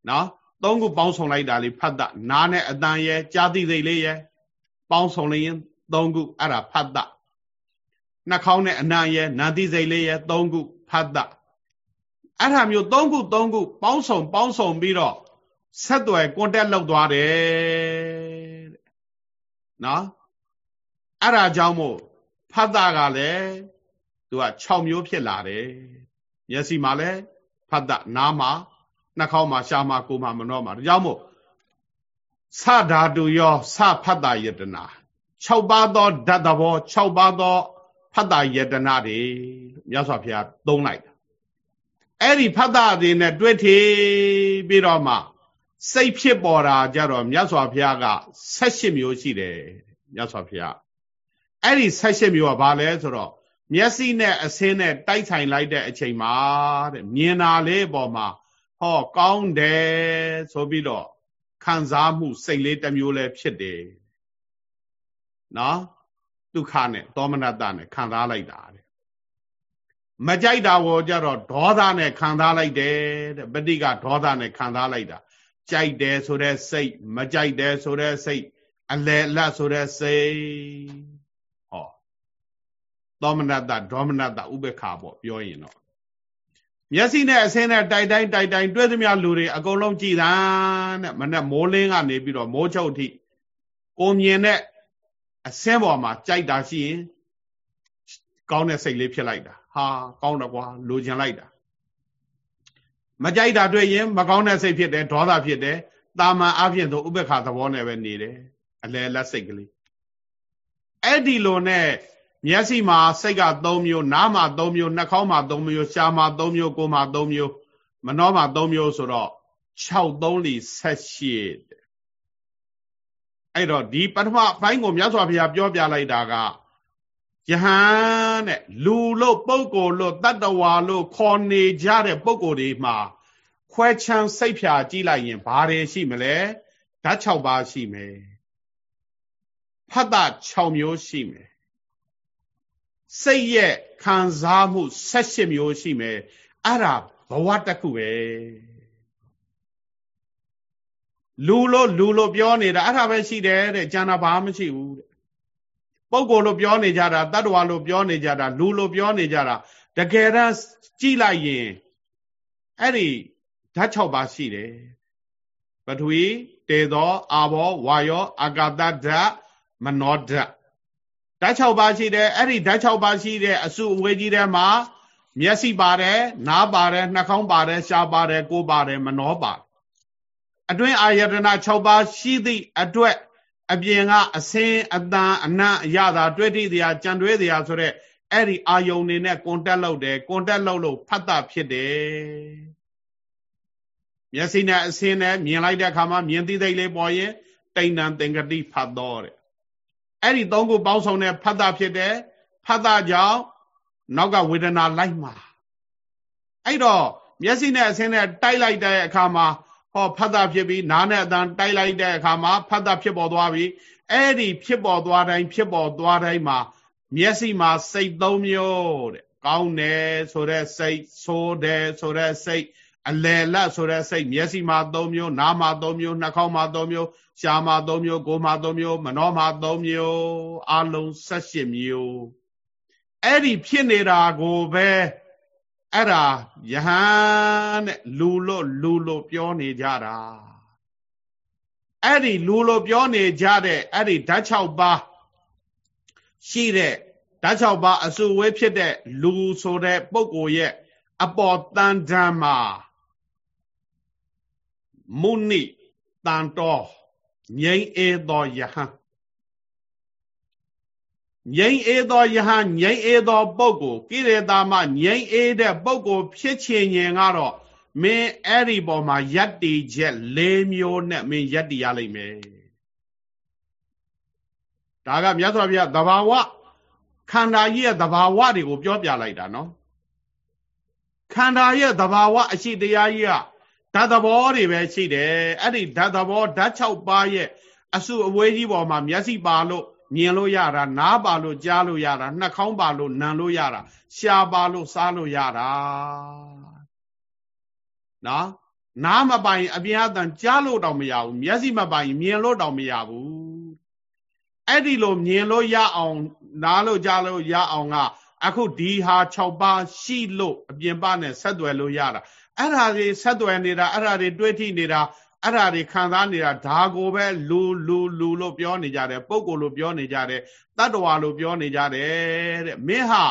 နော်သုံးခုပေါင်းဆောင်လိုက်တာလေးဖတ်တာနားနဲ့အတန်ရယ်ကြားသိစိတ်လေးရယ်ပေါင်းဆောင်လိုက်ရင်သုံးခုအဲ့ဒါဖတ်တာနှာခေါင်းနဲ့အနံ့ရယ်နာသိစိတ်လေးရယ်သုံးခုဖတ်တာအဲ့ဒါမျိုးသုံးခုသုံးခုပေါင်းဆောင်ပေါင်းဆောင်ပြီးတော့ဆက်သွယ်ကွန်တက်လောက်သွားတယ်တဲ့နော်အဲ့ဒါကြောင့်မို့ ဖတ်တာကလည်းသူက6မျိုးဖြစ်လာတယ်မျက်စိမှာလည်းဖတ်တာနားမှာနှာခေါင်းမှာရှားမှာကိုယ်မှာမနှောမှာဒါကြောင့်မို့သဓာတုယောသဖတ်တာယတနာ6ပါးသောဓာတ်သဘော6ပါးသောဖတ်တာယတနာတွေမြတ်စွာဘုရားသုံးလိုက်တာအဲ့ဒီဖတ်တာတွေနဲ့တွေ့ထီပြီးတော့မှစိတ်ဖြစ်ပေါ်တာကြတော့မြတ်စွာဘုရားက78မျိုးရှိတယ်မြတ်စွာဘုရား အဲ့ဒီ78မျိုးကဘာလဲဆိုတော့မျက်စိနဲ့အဆင်းနဲ့တိုက်ဆိုင်လိုက်တဲ့အချိန်မှာတဲ့မြင်တာလေးပေါ်မှာဟောကောင်းတယ်ဆိုပြီးတော့ခံစားမှုစိတ်လေးတစ်မျိုးလည်းဖြစ်တယ်နော်ဒုက္ခနဲ့သောမနတနဲ့ခံစားလိုက်တာတဲ့မကြိုက်တာဝေါ်ကြတော့ဒေါသနဲ့ခံစားလိုက်တယ်တဲ့ပဋိကဒေါသနဲ့ခံစားလိုက်တာကြိုက်တယ်ဆိုတဲ့စိတ်မကြိုက်တယ်ဆိုတဲ့စိတ်အလယ်လတ်ဆိုတဲ့စိတ်ဟော သောမနတဒေါမနတဥပ္ပခါပေါ့ပြောရင်တော့မျက်စိနဲ့အဆင်းနဲ့တိုက်တိုင်းတိုက်တိုင်းတွေ့သမျှလူတွေအကုန်လုံးကြည်တာတဲ့မနဲ့မိုးလင်းကနေပြီးတော့မိုးချုပ်ထိကိုမြင်တဲ့အဆင်းပေါ်မှာကြိုက်တာရှိရင်ကောင်းတဲ့စိတ်လေးဖြစ်လိုက်တာဟာကောင်းတော့ကွာလိုချင်လိုက်တာမကြိုက်တာတွေ့ရင်မကောင်းတဲ့စိတ်ဖြစ်တယ်ဒေါသဖြစ်တယ်တာမန်အဖြစ်ဆိုဥပ္ပခါသဘောနဲ့ပဲနေတယ်အလယ်လက်စိတ်ကလေးအဲ့ဒီလိုနဲ့ မျက်စိမှာစိတ်က3မျိုးနားမှာ3မျိုးနှာခေါင်းမှာ3မျိုးရှားမှာ3မျိုးကိုယ်မှာ3မျိုးမနှောမှာ3မျိုးဆိုတော့6 3လီ78အဲ့တော့ဒီပထမအပိုင်းကိုမြတ်စွာဘုရားပြောပြလိုက်တာကယဟန်တဲ့လူလို့ပုဂ္ဂိုလ်လို့တတ္တဝါလို့ခေါ်နေကြတဲ့ပုဂ္ဂိုလ်တွေမှာခွဲချမ်းစိတ်ဖြာကြည့်လိုက်ရင်ဘာတွေရှိမလဲဓာတ်6ပါးရှိမယ်ဖတ်တာ6မျိုးရှိမယ် စိတ်ရဲ့ခံစားမှု78မျိုးရှိမယ်အဲ့ဒါဘဝတစ်ခုပဲလူလို့လူလို့ပြောနေတာအဲ့ဒါပဲရှိတယ်တဲ့ကျန်တာဘာမှမရှိဘူးတဲ့ပုဂ္ဂိုလ်လို့ပြောနေကြတာတတ္တဝါလို့ပြောနေကြတာလူလို့ပြောနေကြတာတကယ်တော့ကြည့်လိုက်ရင်အဲ့ဒီဓာတ်6ပါးရှိတယ်ပထဝီတေသော အာဘောဝါယောအာကာသဓာတ်မနောဓာတ် ဓာတ်6ပါးရှိတယ်အဲ့ဒီဓာတ်6ပါးရှိတဲ့အစုအဝေးကြီးထဲမှာမျက်စိပါတယ်နားပါတယ်နှာခေါင်းပါတယ်ရှားပါတယ်ကိုယ်ပါတယ်မနှောပါတယ်အတွင်းအာယတနာ6ပါးရှိသည့်အတွက်အပြင်ကအစင်းအတန်အနံ့အရသာတွေ့ထိတရားကြံတွေးတရားဆိုတဲ့အဲ့ဒီအာယုန်နေနဲ့ကွန်တက်လုပ်တယ်ကွန်တက်လုပ်လို့ဖတ်တာဖြစ်တယ်မျက်စိနဲ့အစင်းနဲ့မြင်လိုက်တဲ့အခါမှာမြင်သိသိလေးပေါ်ရင်တိဏ္ဏသင်္ကတိဖတ်တော့တဲ့ အဲ့ဒီသုံးခုပေါင်းစုံတဲ့ဖတ်တာဖြစ်တယ်ဖတ်တာကြောင့်နောက်ကဝေဒနာလိုက်မှာအဲ့တော့မျက်စိနဲ့အဆင်းနဲ့တိုက်လိုက်တဲ့အခါမှာဟောဖတ်တာဖြစ်ပြီးနားနဲ့အတန်တိုက်လိုက်တဲ့အခါမှာဖတ်တာဖြစ်ပေါ်သွားပြီအဲ့ဒီဖြစ်ပေါ်သွားတိုင်းဖြစ်ပေါ်သွားတိုင်းမှာမျက်စိမှာစိတ်သုံးမျိုးတဲ့ကောင်းတယ်ဆိုတဲ့စိတ်ဆိုးတယ်ဆိုတဲ့စိတ် အလယ်လတ်ဆိုတဲ့စိတ်မျက်စိမှာ၃မျိုးနားမှာ၃မျိုးနှာခေါင်းမှာ၃မျိုးရှားမှာ၃မျိုးကိုယ်မှာ၃မျိုးမနှောမှာ၃မျိုးအလုံး၁၈မျိုးအဲ့ဒီဖြစ်နေတာကိုပဲအဲ့ဒါယဟန်တဲ့လူလို့လူလို့ပြောနေကြတာအဲ့ဒီလူလို့ပြောနေကြတဲ့အဲ့ဒီဓာတ်6ပါးရှိတဲ့ဓာတ်6ပါးအစုဝဲဖြစ်တဲ့လူဆိုတဲ့ပုဂ္ဂိုလ်ရဲ့အပေါ်တန်တမ်းမှာ မုနိတန်တော်ငြိမ့်အေသောယဟန်ငြိမ့်အေသောယဟန်ငြိမ့်အေသောပုဂ္ဂိုလ်ကိရိတာမငြိမ့်အေတဲ့ပုဂ္ဂိုလ်ဖြစ်ချင်ရင်ကတော့မင်းအဲ့ဒီပေါ်မှာယက်တီချက်၄မျိုးနဲ့မင်းယက်တီရလိမ့်မယ်ဒါကမြတ်စွာဘုရားသဘာဝခန္ဓာကြီးရဲ့သဘာဝတွေကိုပြောပြလိုက်တာနော်ခန္ဓာရဲ့သဘာဝအရှိတရားကြီးက ဓာတ်သဘောတွေပဲရှိတယ်အဲ့ဒီဓာတ်သဘောဓာတ်6ပါးရဲ့အစုအဝေးကြီးပေါ်မှာမျက်စိပါလို့မြင်လို့ရတာနားပါလို့ကြားလို့ရတာနှာခေါင်းပါလို့နံလို့ရတာရှားပါလို့စားလို့ရတာနော်နားမပိုင်အပြင်အတန်ကြားလို့တောင်မရဘူးမျက်စိမပိုင်မြင်လို့တောင်မရဘူးအဲ့ဒီလိုမြင်လို့ရအောင်နားလို့ကြားလို့ရအောင်ကအခုဒီဟာ6ပါးရှိလို့အပြင်ပနဲ့ဆက်သွယ်လို့ရတာ အဲ့ဒါတွေဆက်သွယ်နေတာအဲ့ဒါတွေတွေးထိနေတာအဲ့ဒါတွေခံစားနေတာဒါကိုပဲလူလူလူလို့ပြောနေကြတယ်ပုံကိုလို့ပြောနေကြတယ်တတ္တဝါလို့ပြောနေကြတယ်တဲ့မင်းဟာ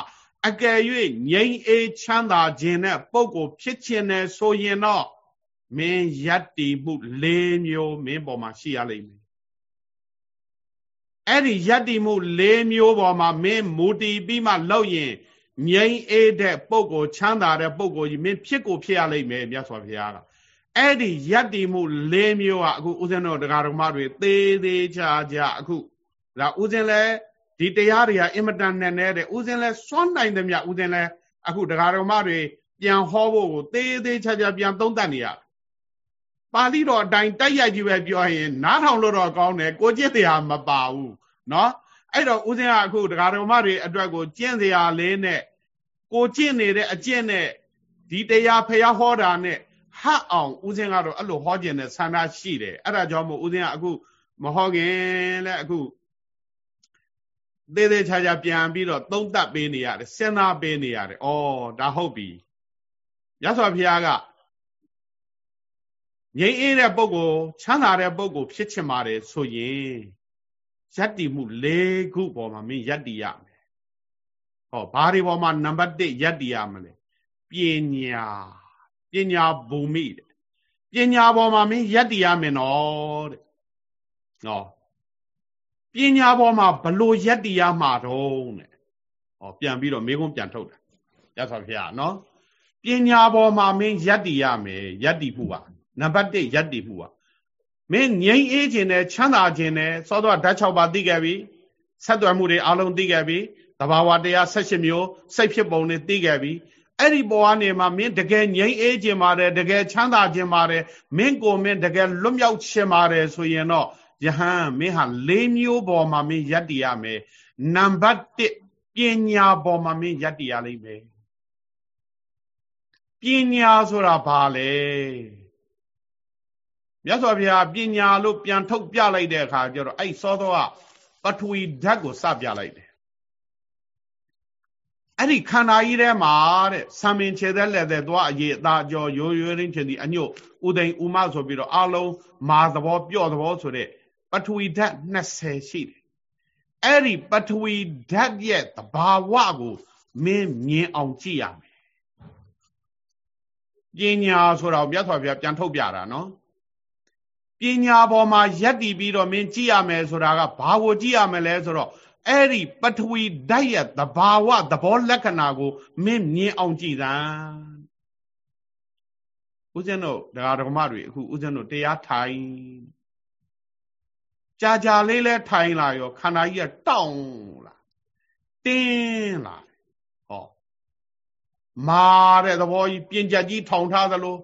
အကယ်၍ငြိမ်းအေးချမ်းသာခြင်းနဲ့ပုံကိုဖြစ်ခြင်းနဲ့ဆိုရင်တော့မင်းယက်တီမှု၄မျိုးမင်းပေါ်မှာရှိရလိမ့်မယ်အဲ့ဒီယက်တီမှု၄မျိုးပေါ်မှာမင်းမူတည်ပြီးမှလောက်ရင် ငြိမ်းအေးတဲ့ပုံကိုချမ်းသာတဲ့ပုံကိုကြီးမင်းဖြစ်ကိုဖြစ်ရလိမ့်မယ်မြတ်စွာဘုရားကအဲ့ဒီယက်တီမှု၄မျိုးကအခုဦးဇင်းတော်တရားတော်မတွေသေးသေးချာချာအခုဒါဦးဇင်းလဲဒီတရားတွေကအင်မတန်နဲ့နေတဲ့ဦးဇင်းလဲစွန့်နိုင်တယ်မြဦးဇင်းလဲအခုတရားတော်မတွေပြန်ဟောဖို့ကိုသေးသေးချာချာပြန်သုံးသပ်နေရပါဠိတော်အတိုင်းတိုက်ရိုက်ကြီးပဲပြောရင်နားထောင်လို့တော့ကောင်းတယ်ကိုကျင့်တရားမပါဘူးเนาะ အဲ့တော့ဦးဇင်းကအခုတရားတော်မတွေအတွက်ကိုကျင့်စရာလေးနဲ့ကိုကျင့်နေတဲ့အကျင့်နဲ့ဒီတရားဖះဟောတာနဲ့ဟတ်အောင်ဦးဇင်းကတော့အဲ့လိုဟောကျင်တဲ့ဆန္ဒရှိတယ်အဲ့ဒါကြောင့်မို့ဦးဇင်းကအခုမဟောခင်လဲအခုသေးသေးချာချာပြန်ပြီးတော့သုံးသပ်ပေးနေရတယ်စဉ်းစားပေးနေရတယ်ဩဒါဟုတ်ပြီရသော်ဘုရားကငြိမ်းအေးတဲ့ပုဂ္ဂိုလ်ချမ်းသာတဲ့ပုဂ္ဂိုလ်ဖြစ်ချင်ပါတယ်ဆိုရင် ယက်တီမှု၄ခုပေါ်မှာမင်းယက်တီရမယ်ဟောဘာတွေပေါ်မှာနံပါတ်1ယက်တီရမလဲပညာပညာဘူမိတဲ့ပညာပေါ်မှာမင်းယက်တီရမယ်နော်တဲ့ဟောပညာပေါ်မှာဘလို့ယက်တီရမှာတော့တဲ့ဟောပြန်ပြီးတော့မေးခွန်းပြန်ထုတ်တာရသော်ဖေရနော်ပညာပေါ်မှာမင်းယက်တီရမယ်ယက်တီမှုပါနံပါတ်1ယက်တီမှုပါ မင်းငြိမ်းအေးခြင်းနဲ့ချမ်းသာခြင်းနဲ့သောတော့ဓာတ်6ပါးသိခဲ့ပြီဆက်သွယ်မှုတွေအလုံးသိခဲ့ပြီတဘာဝတရား18မျိုးစိတ်ဖြစ်ပုံတွေသိခဲ့ပြီအဲ့ဒီပေါ်ကနေမှမင်းတကယ်ငြိမ်းအေးခြင်းပါတယ်တကယ်ချမ်းသာခြင်းပါတယ်မင်းကိုမင်းတကယ်လွတ်မြောက်ခြင်းပါတယ်ဆိုရင်တော့ယဟန်မင်းဟာ၄မျိုးပေါ်မှာမင်းယက်တည်ရမယ်နံပါတ်1ပညာပေါ်မှာမင်းယက်တည်ရလိမ့်မယ်ပညာဆိုတာဘာလဲ မြတ်စွာဘုရားပညာလို့ပြန်ထုတ်ပြလိုက်တဲ့အခါကျတော့အဲ့စောသောကပထဝီဓာတ်ကိုစပြလိုက်တယ်အဲ့ဒီခန္ဓာကြီးထဲမှာတဲ့ဆံမင်ခြေသက်လက်သက်သွားအရေးအသားကြောရိုးရိုးရင်းချင်ဒီအညို့ဥဒိန်ဥမဆိုပြီးတော့အလုံးမာသဘောပြော့သဘောဆိုတဲ့ပထဝီဓာတ်20ရှိတယ်အဲ့ဒီပထဝီဓာတ်ရဲ့သဘာဝကိုမင်းမြင်အောင်ကြည့်ရမယ်ပညာဆိုတော့မြတ်စွာဘုရားပြန်ထုတ်ပြတာနော် ပညာပေါ်မှာယက်တည်ပြီးတော့မင်းကြည့်ရမယ်ဆိုတာကဘာကိုကြည့်ရမလဲဆိုတော့အဲ့ဒီပထဝီဓာတ်ရဲ့သဘာဝသဘောလက္ခဏာကိုမင်းမြင်အောင်ကြည့်တာဦးဇင်းတို့ဒကာဒကမတွေအခုဦးဇင်းတို့တရားထိုင်ကြာကြာလေးလဲထိုင်လာရောခန္ဓာကြီးကတောင့်လာတင်းလာဟောမာတဲ့သဘောကြီးပြင်ကြကြီးထောင်ထားသလို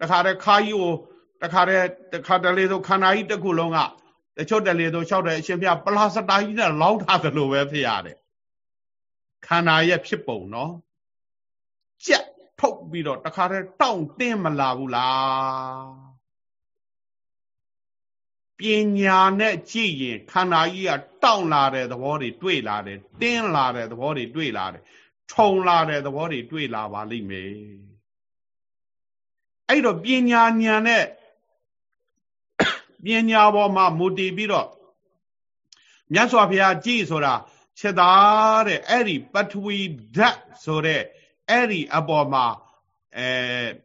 တခါတည်းခါကြီးကို တခါတည်းတခါတလေဆိုခန္ဓာကြီးတစ်ခုလုံးကတချို့တလေဆိုလျှောက်တဲ့အရှင်ပြပလာစတာကြီးနဲ့လောက်ထားသလိုပဲဖြစ်ရတယ်ခန္ဓာရဲ့ဖြစ်ပုံနော်ကြက်ထုတ်ပြီးတော့တခါတည်းတောင့်တင်းမလာဘူးလားပညာနဲ့ကြည့်ရင်ခန္ဓာကြီးကတောင့်လာတဲ့သဘောတွေတွေ့လာတယ်တင်းလာတဲ့သဘောတွေတွေ့လာတယ်ထုံလာတဲ့သဘောတွေတွေ့လာပါလိမ့်မယ်အဲ့တော့ပညာဉာဏ်နဲ့ ပညာပေါ်မှာမူတည်ပြီးတော့မြတ်စွာဘုရားကြည်ဆိုတာချက်သားတဲ့အဲ့ဒီပထဝီဓာတ်ဆိုတဲ့အဲ့ဒီအပေါ်မှာအဲ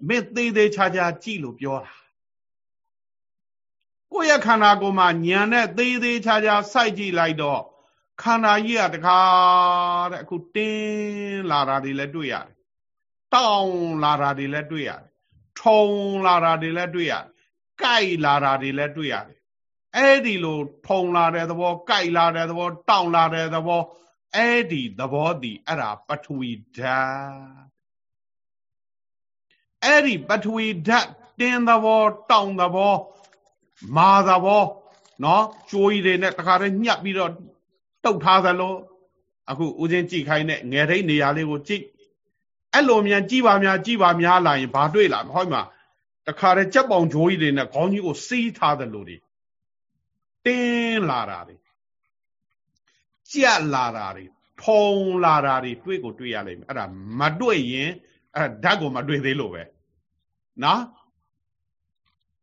မင်းသေးသေးချာချာကြည်လို့ပြောတာကိုယ့်ရဲ့ခန္ဓာကိုယ်မှာညံနဲ့သေးသေးချာချာစိုက်ကြည့်လိုက်တော့ခန္ဓာကြီးကတခါတဲ့အခုတင်းလာတာတွေလည်းတွေ့ရတယ်တောင်းလာတာတွေလည်းတွေ့ရတယ်ထုံလာတာတွေလည်းတွေ့ရတယ် ကြိုက်လာတာတွေလည်းတွေ့ရတယ်အဲ့ဒီလိုထုံလာတဲ့သဘောကြိုက်လာတဲ့သဘောတောင်းလာတဲ့သဘောအဲ့ဒီသဘောတည်အဲ့ဒါပထဝီဓာတ်အဲ့ဒီပထဝီဓာတ်တင်းသဘောတောင်းသဘောမာသဘောနော်ကြိုးကြီးတွေနဲ့တခါတည်းညှပ်ပြီးတော့တုတ်ထားသလိုအခုဦးချင်းကြည့်ခိုင်းတဲ့ငယ်ထိတ်နေရာလေးကိုကြည့်အဲ့လိုမြန်ကြည့်ပါများကြည့်ပါများလာရင်ဘာတွေ့လာမဟုတ်မှာ တခါတည်းကြက်ပေါင်ကြိုးကြီးတွေနဲ့ခေါင်းကြီးကိုစီးထားသလိုတွေတင်းလာတာတွေကြက်လာတာတွေဖုံလာတာတွေတွေ့ကိုတွေ့ရလိမ့်မယ်အဲ့ဒါမတွေ့ရင်အဲ့ဓာတ်ကိုမတွေ့သေးလို့ပဲနော်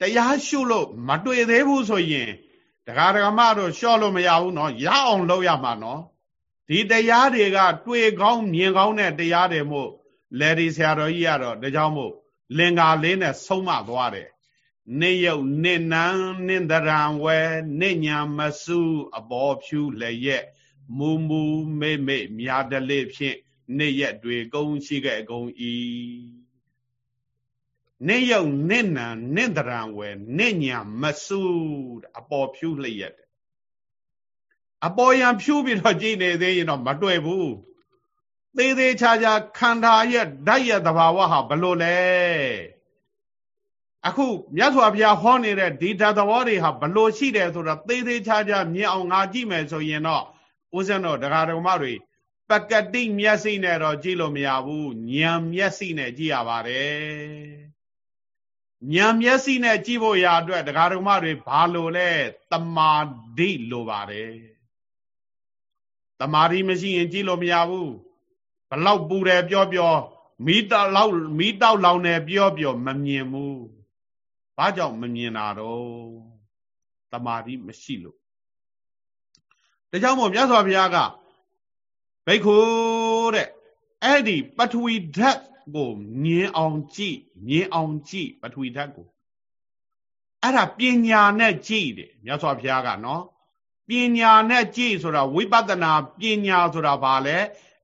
တရားရှုလို့မတွေ့သေးဘူးဆိုရင်တရားဓမ္မတို့လျှော့လို့မရဘူးနော်ရအောင်လုပ်ရမှာနော်ဒီတရားတွေကတွေ့ကောင်းမြင်ကောင်းတဲ့တရားတွေမို့လေဒီဆရာတော်ကြီးကတော့ဒါကြောင့်မို့ လင်္ကာလေးနဲ့ဆုံးမသွားတယ်နေယုတ်နေနံနင်တရံဝဲနေညာမစုအပေါ်ဖြူလည်းရဲ့မူမူမေမေမြာတလေးဖြင့်နေရက်တွေကုန်းရှိခဲ့ကုန်၏နေယုံနေနံနေတရံဝဲနေညာမစုအပေါ်ဖြူလျက်အပေါ်ယံဖြူပြီးတော့ကြည်နေသေးရင်တော့မတွေ့ဘူး သေးသေးချာချာခန္ဓာရဲ့ဓာတ်ရဲ့သဘာဝဟာဘလို့လဲအခုမြတ်စွာဘုရားဟောနေတဲ့ဒီဓာတ်သဘောတွေဟာဘလို့ရှိတယ်ဆိုတော့သေးသေးချာချာမြင်အောင်ငါကြည့်မယ်ဆိုရင်တော့ဦးဇင်းတော်တရားတော်မတွေပကတိမျက်စိနဲ့တော့ကြည့်လို့မရဘူးဉာဏ်မျက်စိနဲ့ကြည့်ရပါတယ်ဉာဏ်မျက်စိနဲ့ကြည့်ဖို့ရာအတွက်တရားဓမ္မတွေဘာလို့လဲတမာဒိလိုပါတယ်တမာဒိမရှိရင်ကြည့်လို့မရဘူး ဘလောက်ပူတယ်ပြောပြောမီးတောက်လောက်မီးတောက်လောင်တယ်ပြောပြောမမြင်ဘူးဘာကြောင့်မမြင်တာတော့တမာဒိမရှိလို့ဒါကြောင့်မို့မြတ်စွာဘုရားကဘိက္ခုတဲ့အဲ့ဒီပထဝီဓာတ်ကိုမြင်အောင်ကြည့်မြင်အောင်ကြည့်ပထဝီဓာတ်ကိုအဲ့ဒါပညာနဲ့ကြည့်တယ်မြတ်စွာဘုရားကနော်ပညာနဲ့ကြည့်ဆိုတာဝိပဿနာပညာဆိုတာဘာလဲ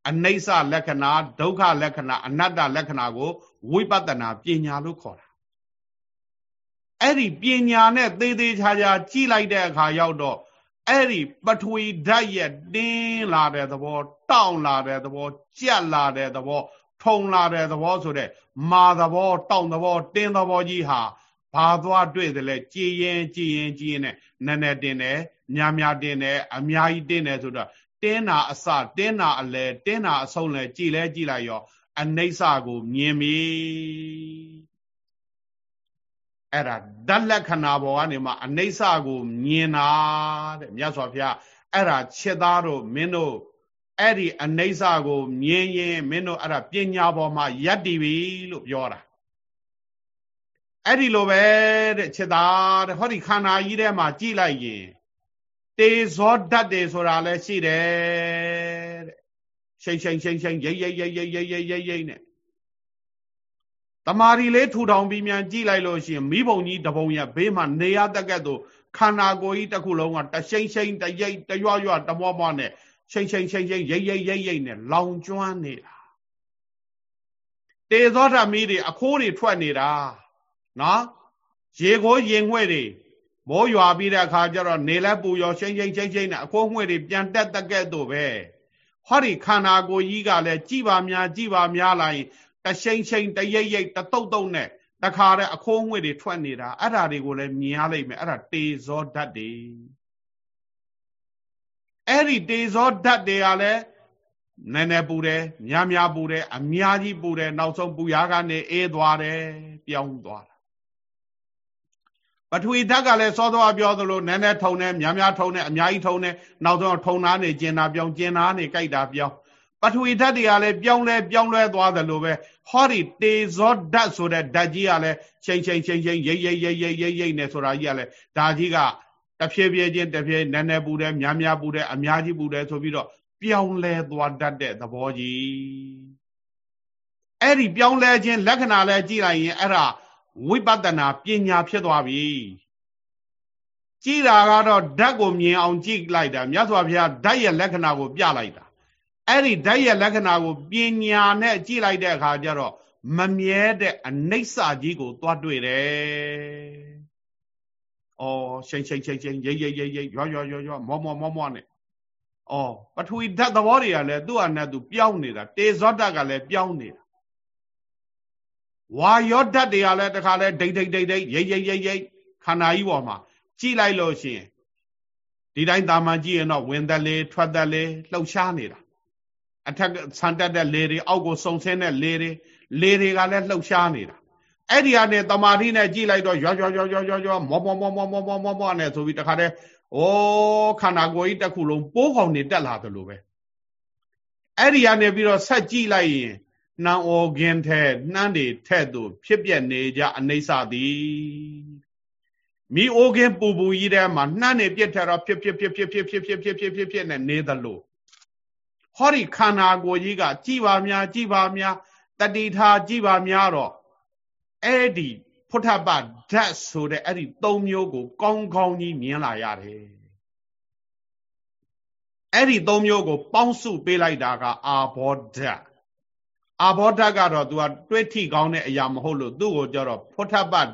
အနိစ္စလက္ခဏာဒုက္ခလက္ခဏာအနတ္တလက္ခဏာကိုဝိပဿနာပညာလို့ခေါ်တာအဲ့ဒီပညာနဲ့သေးသေးချာချာကြည့်လိုက်တဲ့အခါရောက်တော့အဲ့ဒီပထဝီဓာတ်ရဲ့တင်းလာတဲ့သဘော တောင့်လာတဲ့သဘော ကြက်လာတဲ့သဘော ထုံလာတဲ့သဘောဆိုတဲ့မာသဘော တောင့်သဘော တင်းသဘောကြီးဟာဘာသွားတွေ့တယ်လဲကြည်ရင်ကြည်ရင်ကြည်ရင်နဲ့နည်းနည်းတင်းတယ်များများတင်းတယ်အများကြီးတင်းတယ်ဆိုတော့ တင်းနာအစတင်းနာအလဲတင်းနာအဆုံးလဲကြည်လဲကြည်လိုက်ရောအနိစ္စကိုမြင်ပြီအဲ့ဒါဓာတ်လက္ခဏာပေါ်ကနေမှအနိစ္စကိုမြင်တာတဲ့မြတ်စွာဘုရားအဲ့ဒါချက်သားတို့မင်းတို့အဲ့ဒီအနိစ္စကိုမြင်ရင်မင်းတို့အဲ့ဒါပညာပေါ်မှာယက်တည်ပြီလို့ပြောတာအဲ့ဒီလိုပဲတဲ့ချက်သားတဲ့ဟောဒီခန္ဓာကြီးထဲမှာကြည့်လိုက်ရင် တေဇောဓာတ်တွေဆိုတာလည်းရှိတယ်တဲ့ရှိန်ရှိန်ရှိန်ရှိန်ရိတ်ရိတ်ရိတ်ရိတ်ရိတ်ရိတ်ရိတ်ရိတ်နဲ့တမာရီလေးထူထောင်ပြီးမြန်ကြည့်လိုက်လို့ရှိရင်မိဘုံကြီးတပုံရဘေးမှာနေရတက်ကဲ့သို့ခန္ဓာကိုယ်ကြီးတစ်ခုလုံးကတရှိန်ရှိန်တရိတ်တရွရွတမွားမွားနဲ့ရှိန်ရှိန်ရှိန်ရှိန်ရိတ်ရိတ်ရိတ်ရိတ်နဲ့လောင်ကျွမ်းနေတာတေဇောဓမီတွေအခိုးတွေထွက်နေတာနော်ရေကိုရင်ငွဲ့တွေ မိုးရွာပြီးတဲ့အခါကျတော့နေလဲပူရောရှိန်ရှိန်ရှိန်ရှိန်နဲ့အခိုးငွဲ့တွေပြန်တက်တက်ကဲ့သို့ပဲဟောဒီခန္ဓာကိုယ်ကြီးကလည်းကြည်ပါများကြည်ပါများလာရင်တရှိန်ရှိန်တရိတ်ရိတ်တတုတ်တုတ်နဲ့တခါတဲ့အခိုးငွေ့တွေထွက်နေတာအဲ့ဓာတွေကိုလည်းမြင်ရလိမ့်မယ်အဲ့ဒါတေဇောဓာတ်တွေအဲ့ဒီတေဇောဓာတ်တွေကလည်းနည်းနည်းပူတယ်များများပူတယ်အများကြီးပူတယ်နောက်ဆုံးပူရာကနေအေးသွားတယ်ပြောင်းသွားတာ ပထဝီဓာတ်ကလည်းစောစောပြောသလိုနည်းနည်းထုံတယ်များများထုံတယ်အများကြီးထုံတယ်နောက်ဆုံးထုံသားနေကျင်တာပြောင်းကျင်သားနေကြိုက်တာပြောင်းပထဝီဓာတ်တွေကလည်းပြောင်းလဲပြောင်းလဲသွားတယ်လို့ပဲဟောဒီတေဇောဓာတ်ဆိုတဲ့ဓာတ်ကြီးကလည်းချိန်ချိန်ချိန်ချိန်ရိပ်ရိပ်ရိပ်ရိပ်ရိပ်ရိပ်နဲ့ဆိုတာကြီးကလည်းဒါကြီးကတဖြည်းဖြည်းချင်းတဖြည်းနည်းနည်းပူတယ်များများပူတယ်အများကြီးပူတယ်ဆိုပြီးတော့ပြောင်းလဲသွားတတ်တဲ့သဘောကြီးအဲ့ဒီပြောင်းလဲခြင်းလက္ခဏာလဲကြည့်လိုက်ရင်အဲ့ဒါ ဝိပဿနာပညာဖြစ်သွားပြီကြည့်တာကတော့ဓာတ်ကိုမြင်အောင်ကြည့်လိုက်တာမြတ်စွာဘုရားဓာတ်ရဲ့လက္ခဏာကိုပြလိုက်တာအဲ့ဒီဓာတ်ရဲ့လက္ခဏာကိုပညာနဲ့ကြည့်လိုက်တဲ့အခါကျတော့မမြဲတဲ့အနိစ္စကြီးကိုသွားတွေ့တယ်။အော်ရှိန်ရှိန်ရှိန်ရှိန်ရိပ်ရိပ်ရိပ်ရိပ်ရွရွရွရွမောမောမောမောနဲ့အော်ပထဝီဓာတ်သဘောတွေကလည်းသူ့အနဲ့သူပြောင်းနေတာတေဇောဓာတ်ကလည်းပြောင်းနေတာ ဝါယောဓာတ်တွေကလည်းတခါလဲဒိတ်ဒိတ်ဒိတ်ဒိတ်ရိပ်ရိပ်ရိပ်ရိပ်ခန္ဓာကြီးပေါ်မှာကြည့်လိုက်လို့ရှိရင်ဒီတိုင်းတာမန်ကြည့်ရင်တော့ဝင်သက်လေထွက်သက်လေလှုပ်ရှားနေတာအထက်ဆန်တက်တဲ့လေတွေအောက်ကိုစုံဆင်းတဲ့လေတွေလေတွေကလည်းလှုပ်ရှားနေတာအဲ့ဒီကနေတမာတိနဲ့ကြည့်လိုက်တော့ရွရွရွရွရွရွမောမောမောမောမောမောမောမောနဲ့ဆိုပြီးတခါတည်းဩခန္ဓာကိုယ်ကြီးတစ်ခုလုံးပိုးကောင်နေတက်လာသလိုပဲအဲ့ဒီကနေပြီးတော့ဆက်ကြည့်လိုက်ရင် နှံဩခင်းထဲနှမ်းတွေထဲ့သူဖြစ်ပြနေကြအနိစ္စသည်မိအိုခင်းပူပူကြီးထဲမှာနှမ်းနေပြစ်ထတော့ဖြစ်ဖြစ်ဖြစ်ဖြစ်ဖြစ်ဖြစ်ဖြစ်ဖြစ်ဖြစ်ဖြစ်ဖြစ်နဲ့နေသလိုဟောဒီခန္ဓာကိုယ်ကြီးကကြည်ပါများကြည်ပါများတတိထားကြည်ပါများတော့အဲ့ဒီဖုထပဓာတ်ဆိုတဲ့အဲ့ဒီသုံးမျိုးကို ကောင်းကောင်းကြီးမြင်လာရတယ်အဲ့ဒီသုံးမျိုးကို ပေါင်းစုပေးလိုက်တာက အာဘောဓာတ် အာဘောဓာတ်ကတော့ तू ကတွေးထိကောင်းတဲ့အရာမဟုတ်လို့သူ့ကိုကြတော့ဖုထပဓာတ်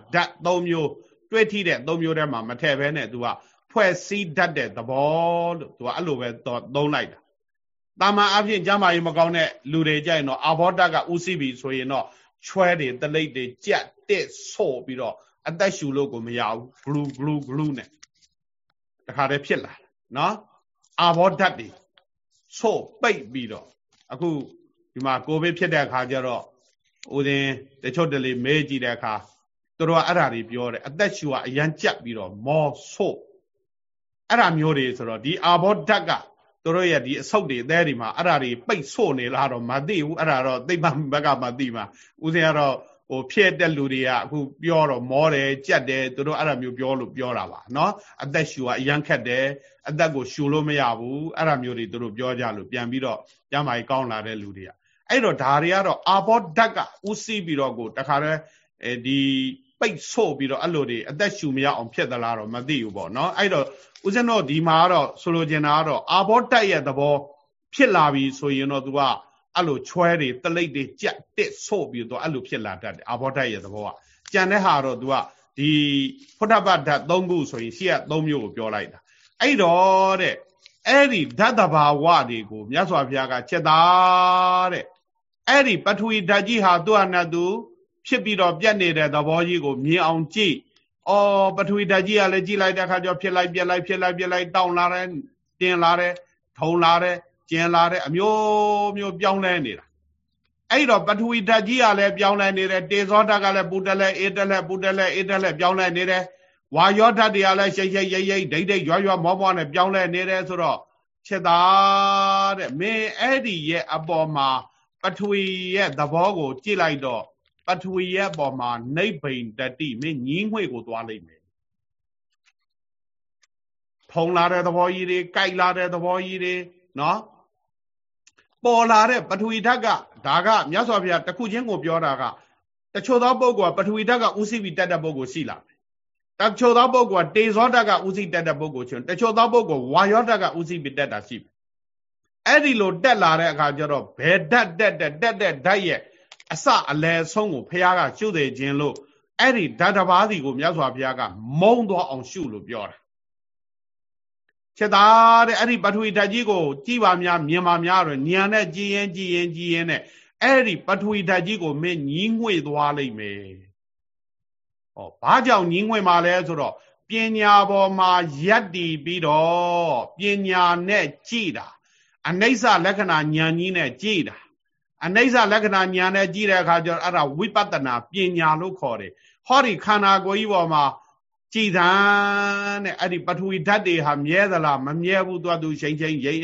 သုံးမျိုးတွေးထိတဲ့သုံးမျိုးထဲမှာမထည့်ဘဲနဲ့ तू ကဖွဲ့စည်းတတ်တဲ့သဘောလို့ तू ကအဲ့လိုပဲသုံးလိုက်တာတာမန်အဖြစ်ကျမ်းမာရေးမကောင်းတဲ့လူတွေကြရင်တော့အဘောဓာတ်ကဥသိပြီဆိုရင်တော့ချွဲတွေတလိပ်တွေကြက်တစ်ဆော့ပြီးတော့အသက်ရှူလို့ကိုမရဘူးဂလူဂလူဂလူနဲ့တခါတည်းဖြစ်လာနော်အာဘောဓာတ်တွေဆော့ပိတ်ပြီးတော့အခု ဒီမှာကိုဗစ်ဖြစ်တဲ့အခါကျတော့ဦးစင်တချို့တလေမဲကြည့်တဲ့အခါသူတို့ကအဲ့ဒါတွေပြောတယ်အသက်ရှူကအရန်ကြက်ပြီးတော့မော်ဆို့အဲ့ဒါမျိုးတွေဆိုတော့ဒီအာဘောဓာတ်ကသူတို့ရဲ့ဒီအဆုတ်တွေအသေးတွေမှာအဲ့ဒါတွေပိတ်ဆို့နေလားတော့မသိဘူးအဲ့ဒါတော့သိမှဘက်ကမသိမှာဦးစင်ကတော့ဟိုဖြစ်တဲ့လူတွေကအခုပြောတော့မောတယ်ကြက်တယ်သူတို့အဲ့ဒါမျိုးပြောလို့ပြောတာပါနော်အသက်ရှူကအရန်ခက်တယ်အသက်ကိုရှူလို့မရဘူးအဲ့ဒါမျိုးတွေသူတို့ပြောကြလို့ပြန်ပြီးတော့ကျမ်းမာရေးကောင်းလာတဲ့လူတွေက အဲ့တော့ဒါတွေကတော့အာဘောဓာတ်ကဥသိပြီးတော့ကိုတခါတည်းအဲဒီပိတ်ဆို့ပြီးတော့အဲ့လိုတွေအသက်ရှူမရအောင်ဖြစ်သလားတော့မသိဘူးပေါ့နော်အဲ့တော့ဦးဇင်းတို့ဒီမှာကတော့ဆိုလိုချင်တာကတော့အာဘောတက်ရဲ့သဘောဖြစ်လာပြီဆိုရင်တော့ तू ကအဲ့လိုချွဲတွေတလိပ်တွေကြက်တစ်ဆို့ပြီးတော့အဲ့လိုဖြစ်လာတတ်တယ်အာဘောတက်ရဲ့သဘောကကြံတဲ့ဟာတော့ तू ကဒီဖုဒ္ဓဘတ်ဓာတ်၃ခုဆိုရင်ရှေ့က၃မျိုးကိုပြောလိုက်တာအဲ့တော့တဲ့အဲ့ဒီဓာတ်တဘာဝတွေကိုမြတ်စွာဘုရားကချက်သားတဲ့ အဲ့ဒီပထဝီဓာတ်ကြီးဟာသူ့အနတ်သူဖြစ်ပြီးတော့ပြတ်နေတဲ့သဘောကြီးကိုမြင်အောင်ကြည့်အော်ပထဝီဓာတ်ကြီးကလည်းကြည့်လိုက်တဲ့အခါကျဖြစ်လိုက်ပြက်လိုက်ဖြစ်လိုက်ပြက်လိုက်တောင်းလာတယ်တင်လာတယ်ထုံလာတယ်ကျင်လာတယ်အမျိုးမျိုးပြောင်းလဲနေတာအဲ့တော့ပထဝီဓာတ်ကြီးကလည်းပြောင်းလဲနေတယ်တေဇောဓာတ်ကလည်းပူတက်လဲအေးတက်လဲပူတက်လဲအေးတက်လဲပြောင်းလဲနေတယ်ဝါယောဓာတ်တွေကလည်းရှိတ်ရှိတ်ရိပ်ရိပ်ဒိတ်ဒိတ်ရွရွမောမောနဲ့ပြောင်းလဲနေတယ်ဆိုတော့ချက်သားတဲ့မင်းအဲ့ဒီရဲ့အပေါ်မှာ ပထဝီရဲ့သဘောကိုကြည့်လိုက်တော့ပထဝီရဲ့အပေါ်မှာနိဗ္ဗိန်တတိမင်းညီးငွေ့ကိုသွားလိမ့်မယ်ဖုံလာတဲ့သဘောကြီးတွေကြိုက်လာတဲ့သဘောကြီးတွေနော်ပေါ်လာတဲ့ပထဝီဓာတ်ကဒါကမြတ်စွာဘုရားတခုချင်းကိုပြောတာကတချို့သောပုဂ္ဂိုလ်ကပထဝီဓာတ်ကဥသိပြီးတက်တဲ့ပုဂ္ဂိုလ်ရှိလာတချို့သောပုဂ္ဂိုလ်ကတေဇောဓာတ်ကဥသိတက်တဲ့ပုဂ္ဂိုလ်ချင်းတချို့သောပုဂ္ဂိုလ်ဝါယောဓာတ်ကဥသိပြီးတက်တာရှိ အဲ့ဒီလိုတက်လာတဲ့အခါကျတော့ဘယ်ဓာတ်တက်တက်တက်တဲ့ဓာတ်ရဲ့အစအလယ်ဆုံးကိုဘုရားကရှုသေးခြင်းလို့အဲ့ဒီဓာတ်တစ်ပါးစီကိုမြတ်စွာဘုရားကမုံသွားအောင်ရှုလို့ပြောတာချက်သားတဲ့အဲ့ဒီပထဝီဓာတ်ကြီးကိုကြည်ပါများမြင်ပါများတော့ညံနဲ့ကြည်ရင်ကြည်ရင်ကြည်ရင်နဲ့အဲ့ဒီပထဝီဓာတ်ကြီးကိုမင်းညီးငွေ့သွားလိမ့်မယ်။ဟောဘာကြောင့်ညီးငွေ့မှာလဲဆိုတော့ပညာပေါ်မှာယက်တည်ပြီးတော့ပညာနဲ့ကြည်တာ အနိစ္စလက္ခဏာဉာဏ်ကြီးနဲ့ကြည်တာအနိစ္စလက္ခဏာဉာဏ်နဲ့ကြည်တဲ့အခါကျတော့အဲ့ဒါဝိပဿနာပညာလို့ခေါ်တယ်။ဟောဒီခန္ဓာကိုယ်ကြီးပေါ်မှာကြည်သံတဲ့အဲ့ဒီပထဝီဓာတ်တွေဟာမြဲသလားမမြဲဘူးသူကသူချိန်ချိန်ရိမ့်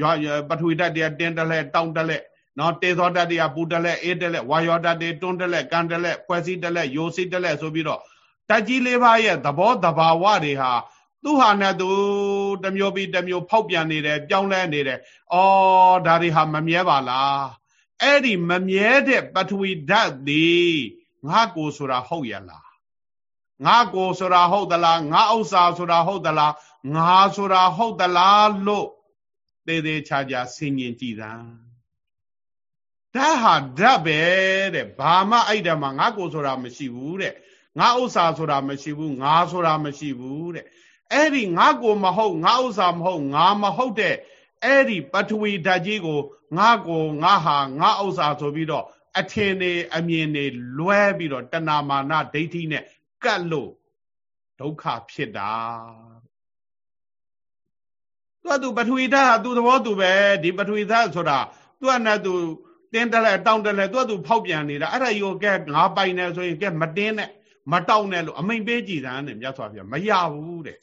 ရွာပထဝီဓာတ်တွေတင်းတလဲတောင်းတလဲနော်တေသောဓာတ်တွေကပူတလဲအေးတလဲဝါယောဓာတ်တွေတွန်းတလဲကန်တလဲဖွဲ့စည်းတလဲယိုစိတလဲဆိုပြီးတော့ဓာတ်ကြီးလေးပါးရဲ့သဘောတဘာဝတွေဟာ သူဟာနဲ့သူတမျိုးပြီးတမျိုးဖောက်ပြန်နေတယ်ပြောင်းလဲနေတယ်။အော်ဒါတွေဟာမမြဲပါလား။အဲ့ဒီမမြဲတဲ့ပထဝီဓာတ်သည်ငါကိုဆိုတာဟုတ်ရလားငါကိုဆိုတာဟုတ်သလားငါဥစ္စာဆိုတာဟုတ်သလားငါဆိုတာဟုတ်သလားလို့သေးသေးချာချာဆင်ញင်ကြည်တာဓာတ်ဟာဓာတ်ပဲတဲ့ဘာမှအဲ့ဒါမှငါကိုဆိုတာမရှိဘူးတဲ့ငါဥစ္စာဆိုတာမရှိဘူးငါဆိုတာမရှိဘူးတဲ့ အဲ့ဒီငါကိုမဟုတ်ငါဥစ္စာမဟုတ်ငါမဟုတ်တဲ့အဲ့ဒီပထဝီဓာတ်ကြီးကိုငါကိုငါဟာငါဥစ္စာဆိုပြီးတော့အထင်နေအမြင်နေလွဲပြီးတော့တဏမာနဒိဋ္ဌိနဲ့ကတ်လို့ဒုက္ခဖြစ်တာသူကသူပထဝီဓာတ်ဟာသူသဘောသူပဲဒီပထဝီဓာတ်ဆိုတာသူကနဲ့သူတင်းတက်လဲတောင်းတက်လဲသူကသူဖောက်ပြန်နေတာအဲ့ဒါယူကဲငါပိုင်နေဆိုရင်ကဲမတင်းနဲ့မတောင်းနဲ့လို့အမိန်ပေးကြည်စမ်းတယ်မြတ်စွာဘုရားမရဘူးတဲ့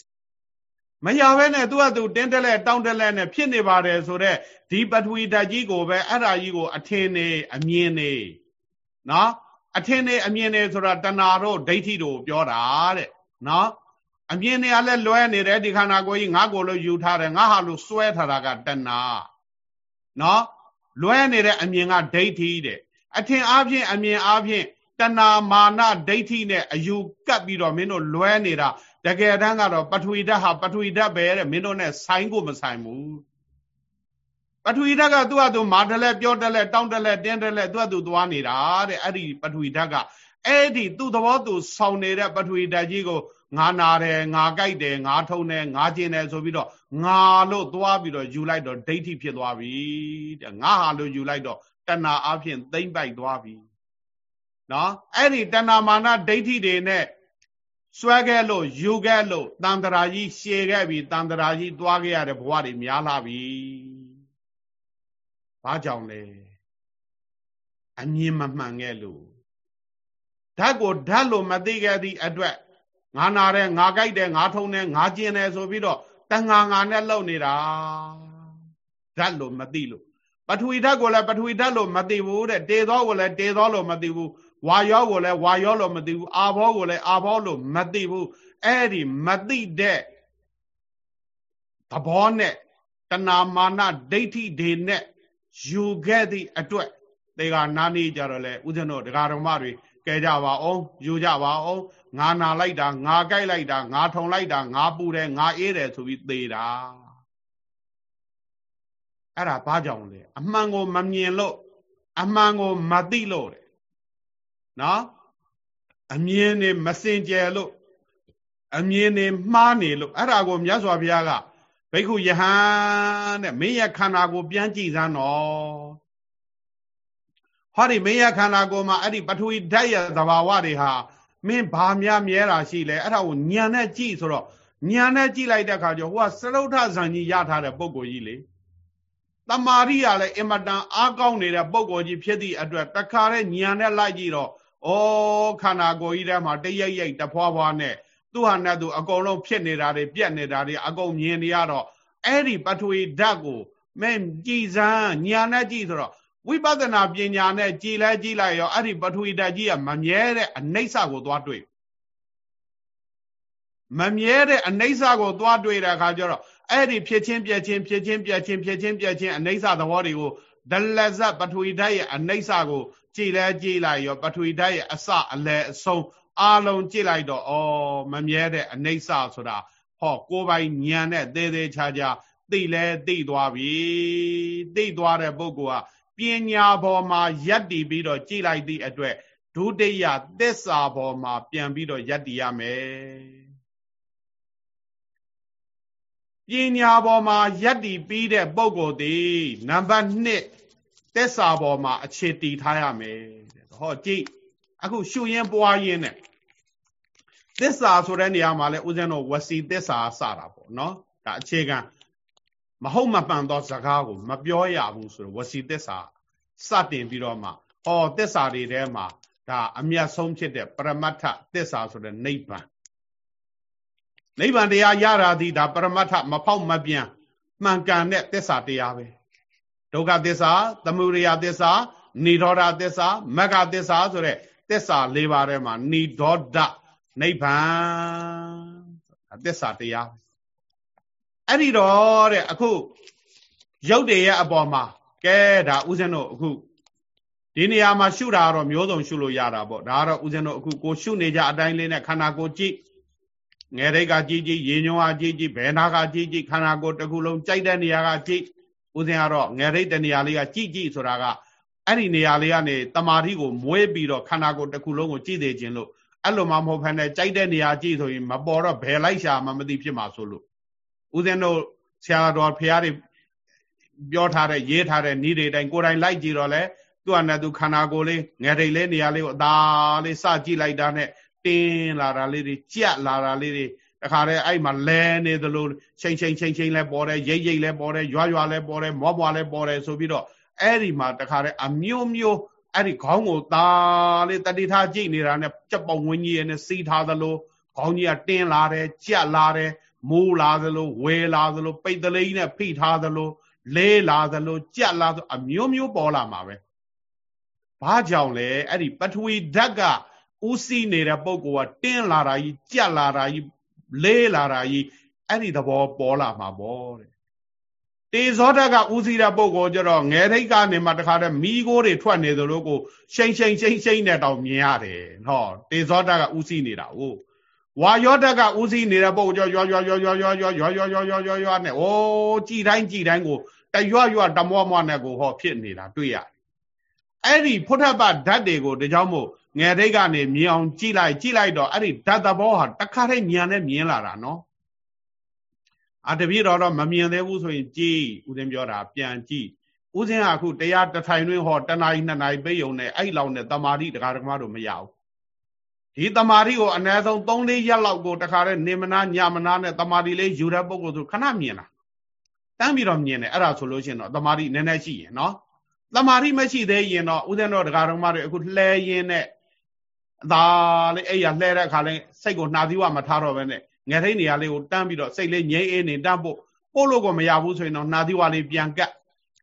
မရဘဲနဲ့သူကသူတင်းတက်လဲတောင်းတက်လဲနဲ့ဖြစ်နေပါတယ်ဆိုတော့ဒီပထဝီဓာတ်ကြီးကိုပဲအဲ့ဒါကြီးကိုအထင်နေအမြင်နေနော်အထင်နဲ့အမြင်နဲ့ဆိုတာတဏှာတို့ဒိဋ္ဌိတို့ပြောတာတဲ့နော်အမြင်နဲ့လည်းလွဲနေတယ်ဒီခန္ဓာကိုယ်ကြီးငါကိုလို့ယူထားတယ်ငါဟာလို့စွဲထားတာကတဏှာနော်လွဲနေတဲ့အမြင်ကဒိဋ္ဌိတဲ့အထင်အားဖြင့်အမြင်အားဖြင့်တဏှာမာနဒိဋ္ဌိနဲ့အယူကပ်ပြီးတော့မင်းတို့လွဲနေတာ တကယ်တမ်းကတော့ပထဝီဓာတ်ဟာပထဝီဓာတ်ပဲတဲ့မင်းတို့နဲ့ဆိုင်ကိုမဆိုင်ဘူးပထဝီဓာတ်ကသူ့ဟာသူမာတလဲပြောတလဲတောင်းတလဲတင်းတလဲသူ့ဟာသူသွားနေတာတဲ့အဲ့ဒီပထဝီဓာတ်ကအဲ့ဒီသူ့သဘောသူဆောင်နေတဲ့ပထဝီဓာတ်ကြီးကိုငါနာတယ်ငါကြိုက်တယ်ငါထုံတယ်ငါကျင်တယ်ဆိုပြီးတော့ငါလို့သွားပြီးတော့ယူလိုက်တော့ဒိဋ္ဌိဖြစ်သွားပြီတဲ့ငါဟာလို့ယူလိုက်တော့တဏှာအဖြစ်သိမ့်ပိုက်သွားပြီနော်အဲ့ဒီတဏှာမာနဒိဋ္ဌိတွေနဲ့ စွဲခဲ့လို့ယူခဲ့လို့တန်တရာကြီးရှည်ခဲ့ပြီတန်တရာကြီးသွားခဲ့ရတဲ့ဘဝတွေများလာပြီဘာကြောင့်လဲအမြင်မမှန်ခဲ့လို့ဓာတ်ကိုဓာတ်လို့မသိခဲ့သည့်အတွက်ငါနာတယ်ငါကြိုက်တယ်ငါထုံတယ်ငါကျင်တယ်ဆိုပြီးတော့တန်ငါငါနဲ့လှုပ်နေတာဓာတ်လို့မသိလို့ပထဝီဓာတ်ကိုလည်းပထဝီဓာတ်လို့မသိဘူးတဲ့တေသောကိုလည်းတေသောလို့မသိဘူး ဝါယောကိုလည်းဝါယောလို့မသိဘူးအာဘောကိုလည်းအာဘောလို့မသိဘူးအဲ့ဒီမသိတဲ့သဘောနဲ့တဏမာနဒိဋ္ဌိတွေနဲ့ယူခဲ့သည့်အတွက်တေကနာနေကြတော့လေဥဒ္ဒနောဒကာတော်မတွေကဲကြပါအောင်ယူကြပါအောင်ငါနာလိုက်တာငါကြိုက်လိုက်တာငါထုံလိုက်တာငါပူတယ်ငါအေးတယ်ဆိုပြီးသေတာအဲ့ဒါဘာကြောင့်လဲအမှန်ကိုမမြင်လို့အမှန်ကိုမသိလို့တဲ့ နော်အမြင်နေမစင်ကြယ်လို့အမြင်နေမှားနေလို့အဲ့ဒါကိုမြတ်စွာဘုရားကဘိက္ခုယဟန်တဲ့မင်းရဲ့ခန္ဓာကိုပြန်ကြည့်စမ်းတော့ဟောဒီမင်းရဲ့ခန္ဓာကိုယ်မှာအဲ့ဒီပထဝီဓာတ်ရဲ့သဘာဝတွေဟာမင်းဘာများမြဲတာရှိလဲအဲ့ဒါကိုညံနဲ့ကြည့်ဆိုတော့ညံနဲ့ကြည့်လိုက်တဲ့အခါကျဟိုကစရုဋ္ဌဇံကြီးရထားတဲ့ပုံကိုကြီးလေတမာရိကလည်းအင်မတန်အားကောင်းနေတဲ့ပုံကိုကြီးဖြစ်သည့်အတွက်တခါတဲ့ညံနဲ့လိုက်ကြည့်တော့ ဩခန္ဓာကိုယ်ကြီးထဲမှာတရိပ်ရိပ်တဖွာဖွာနဲ့သူ့ဟာနဲ့သူအကုန်လုံးဖြစ်နေတာတွေပြက်နေတာတွေအကုန်မြင်နေရတော့အဲ့ဒီပထဝီဓာတ်ကိုမဲကြည်စမ်းညာနဲ့ကြည့်ဆိုတော့ဝိပဿနာပညာနဲ့ကြည်လဲကြည့်လိုက်ရောအဲ့ဒီပထဝီဓာတ်ကြီးကမမြဲတဲ့အနိစ္စကိုသွားတွေ့မမြဲတဲ့အနိစ္စကိုသွားတွေ့တဲ့အခါကျတော့အဲ့ဒီဖြစ်ချင်းပြက်ချင်းဖြစ်ချင်းပြက်ချင်းဖြစ်ချင်းပြက်ချင်းအနိစ္စသဘောတွေကိုဒလဇတ်ပထဝီဓာတ်ရဲ့အနိစ္စကို ကြည်လဲကြည်လိုက်ရောပထဝီဓာတ်ရဲ့အစအလယ်အဆုံးအာလုံးကြည့်လိုက်တော့ဩမမြဲတဲ့အနိစ္စဆိုတာဟောကိုယ်ပိုင်ဉာဏ်နဲ့သေးသေးချာချာသိလဲသိသွားပြီသိသွားတဲ့ပုဂ္ဂိုလ်ကပညာပေါ်မှာယက်တည်ပြီးတော့ကြည်လိုက်သည့်အတွက်ဒုတိယသစ္စာပေါ်မှာပြန်ပြီးတော့ယက်တည်ရမယ်ပညာပေါ်မှာယက်တည်ပြီးတဲ့ပုဂ္ဂိုလ်သည်နံပါတ်1 သစ္စာပေါ်မှာအခြေတည်ထားရမယ်ဟောကြည့်အခုရှုရင်းပွားရင်းနဲ့သစ္စာဆိုတဲ့နေရာမှာလဲဦးဇင်းတို့ဝစီသစ္စာစတာပေါ့နော်ဒါအခြေခံမဟုတ်မပန်သောစကားကိုမပြောရဘူးဆိုတော့ဝစီသစ္စာစတင်ပြီးတော့မှဟောသစ္စာတွေထဲမှာဒါအမျက်ဆုံးဖြစ်တဲ့ပရမတ္ထသစ္စာဆိုတဲ့နိဗ္ဗာန်နိဗ္ဗာန်တရားရတာဒီဒါပရမတ္ထမဖောက်မပြန်မှန်ကန်တဲ့သစ္စာတရားပဲ ဒုက္ခသစ္စာသမုဒယသစ္စာនិရောဓသစ္စာမဂ္ဂသစ္စာဆိုတဲ့သစ္စာ၄ပါးထဲမှာនិရောဓနိဗ္ဗာန်သစ္စာတရားအဲ့ဒီတော့တဲ့အခုရုပ်တည်းရဲ့အပေါ်မှာကဲဒါဥစဉ်တို့အခုဒီနေရာမှာရှုတာတော့မျိုးစုံရှုလို့ရတာပေါ့ဒါကတော့ဥစဉ်တို့အခုကိုရှုနေကြအတိုင်းလေးနဲ့ခန္ဓာကိုယ်ကြည့်ငယ်ရိတ်ကကြည့်ကြည့်ရေညွန်ကကြည့်ကြည့်ဘယ်နာကကြည့်ကြည့်ခန္ဓာကိုယ်တစ်ခုလုံးကြိုက်တဲ့နေရာကကြည့် ဥစဉ်ကတော့ငယ်ရိတ်တဲ့နေရာလေးကကြည့်ကြည့်ဆိုတာကအဲ့ဒီနေရာလေးကနေတမာတိကိုမွေးပြီးတော့ခန္ဓာကိုယ်တစ်ခုလုံးကိုကြည့်သေးခြင်းလို့အဲ့လိုမှမဟုတ်ဖ ೇನೆ ကြိုက်တဲ့နေရာကြည့်ဆိုရင်မပေါ်တော့ဘယ်လိုက်ရှာမှမသိဖြစ်မှာဆိုလို့ဥစဉ်တို့ဆရာတော်ဖရာတွေပြောထားတဲ့ရေးထားတဲ့ဤတွေတိုင်းကိုယ်တိုင်လိုက်ကြည့်တော့လေသူ့အနဲ့သူခန္ဓာကိုယ်လေးငယ်တိတ်လေးနေရာလေးကိုအသာလေးစကြည့်လိုက်တာနဲ့တင်းလာတာလေးတွေကြက်လာတာလေးတွေ တခါတည်းအဲ့မှာလဲနေသလိုချိန်ချိန်ချိန်ချိန်လဲပေါ်တယ်ရိတ်ရိတ်လဲပေါ်တယ်ရွာရွာလဲပေါ်တယ်မောပွားလဲပေါ်တယ်ဆိုပြီးတော့အဲ့ဒီမှာတခါတည်းအမျိုးမျိုးအဲ့ဒီခေါင်းကိုသာလေးတတိထားကြည့်နေတာနဲ့ကြက်ပေါင်ဝင်းကြီးရဲ့နဲ့စီးထားသလိုခေါင်းကြီးကတင်းလာတယ်ကြက်လာတယ်မိုးလာသလိုဝဲလာသလိုပိတ်တလေးနဲ့ဖိထားသလိုလဲလာသလိုကြက်လာသလိုအမျိုးမျိုးပေါ်လာမှာပဲဘာကြောင့်လဲအဲ့ဒီပထဝီဓာတ်ကဥစီနေတဲ့ပုံကတင်းလာတာကြီးကြက်လာတာကြီး လဲလာတာကြီးအဲ့ဒီသဘောပေါ်လာမှာပေါ့တဲ့တေဇောဓာတ်ကဥစီတဲ့ပုံကိုကျတော့ငယ်ထိတ်ကနေမှတခါတည်းမိโกတွေထွက်နေသလိုကိုရှိန်ရှိန်ရှိန်ရှိန်နဲ့တောင်မြင်ရတယ်ဟောတေဇောဓာတ်ကဥစီနေတာဟုတ်ဝါယောဓာတ်ကဥစီနေတဲ့ပုံကြောရွာရွာရွာရွာရွာရွာရွာရွာရွာရွာရွာရွာနဲ့ဩကြည်တိုင်းကြည်တိုင်းကိုတရွရွတမောမောနဲ့ကိုဟောဖြစ်နေတာတွေ့ရတယ်အဲ့ဒီဖုထပဓာတ်တွေကိုဒီကြောင့်မို့ ငယ်တိတ်ကနေမြင်အောင်ကြည့်လိုက်ကြည့်လိုက်တော့အဲ့ဒီဓာတ်သဘောဟာတခါတည်းဉာဏ်နဲ့မြင်လာတာနော်အတပြည့်တော့တော့မမြင်သေးဘူးဆိုရင်ကြည့်ဦးဇင်းပြောတာပြန်ကြည့်ဦးဇင်းကအခုတရားတထိုင်တွင်းဟောတနာရီနှစ်နာရီပိတ်ုံနဲ့အဲ့လောက်နဲ့တမာတိတရားဓမ္မတို့မရဘူးဒီတမာတိကိုအ ਨੇ ဆုံး3-4ရက်လောက်ကိုတခါတည်းနေမနာညမနာနဲ့တမာတိလေးယူတဲ့ပုဂ္ဂိုလ်ဆိုခဏမြင်တာတန်းပြီးတော့မြင်တယ်အဲ့ဒါဆိုလို့ရှိရင်တော့တမာတိနည်းနည်းရှိရင်နော်တမာတိမရှိသေးရင်တော့ဦးဇင်းတော်တရားဓမ္မတွေအခုလှဲရင်းနဲ့ အသာလေးအဲ့ရလှဲတဲ့အခါလေးစိတ်ကိုနှာသီးဝမထားတော့ဘဲနဲ့ငယ်ထိတ်နေရာလေးကိုတန်းပြီးတော့စိတ်လေးငြိမ့်အေးနေတန်းဖို့ပို့လို့ကိုမရဘူးဆိုရင်တော့နှာသီးဝလေးပြန်ကတ်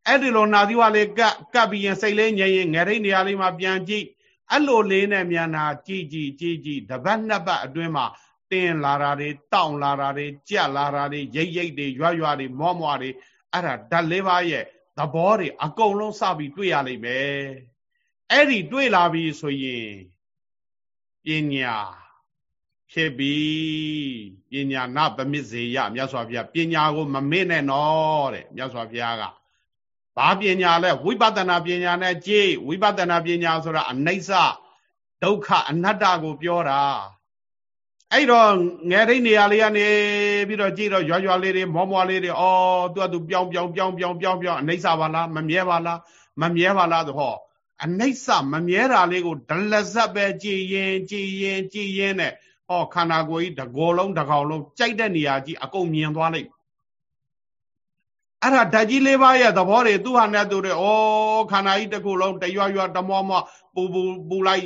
အဲ့ဒီလိုနှာသီးဝလေးကတ်ကတ်ပြီးရင်စိတ်လေးငြိမ့်ရင်ငယ်ထိတ်နေရာလေးမှာပြန်ကြည့်အဲ့လိုလေးနဲ့မြန်တာကြည်ကြည်ကြည်ကြည်တပတ်နှစ်ပတ်အတွင်းမှာတင်းလာတာတွေတောင့်လာတာတွေကြက်လာတာတွေရိတ်ရိတ်တွေရွရွတွေမောမောတွေအဲ့ဒါဓာတ်လေးပါးရဲ့သဘောတွေအကုန်လုံးစပြီးတွေ့ရလိမ့်မယ်အဲ့ဒီတွေ့လာပြီဆိုရင် ပညာဖြစ်ပြီပညာနဗမစ်စေယမြတ်စွာဘုရားပညာကိုမမေ့နဲ့နော်တဲ့မြတ်စွာဘုရားကဘာပညာလဲဝိပဿနာပညာနဲ့ကြည့်ဝိပဿနာပညာဆိုတာအနိစ္စဒုက္ခအနတ္တကိုပြောတာအဲ့တော့ငယ်ရိတ်နေရာလေးကနေပြီးတော့ကြည့်တော့ရွာရွာလေးတွေမောမောလေးတွေအော်သူကသူပြောင်းပြောင်းပြောင်းပြောင်းပြောင်းပြောင်းအနိစ္စပါလားမမြဲပါလားမမြဲပါလားဆိုဟော အနိစ္စမမြဲတာလေးကိုဒလဇတ်ပဲကြည်ရင်ကြည်ရင်ကြည်ရင်နဲ့ဟောခန္ဓာကိုယ်ကြီးတကောလုံးတကောင်လုံးကြိုက်တဲ့နေရာကြီးအကုန်မြင်သွားလိုက်အဲ့ဒါဓာတ်ကြီးလေးပါးရဲ့သဘောတွေသူ့ဟာနဲ့သူတွေဩခန္ဓာကြီးတစ်ခုလုံးတရွရွတမောမောပူပူပူလိုက်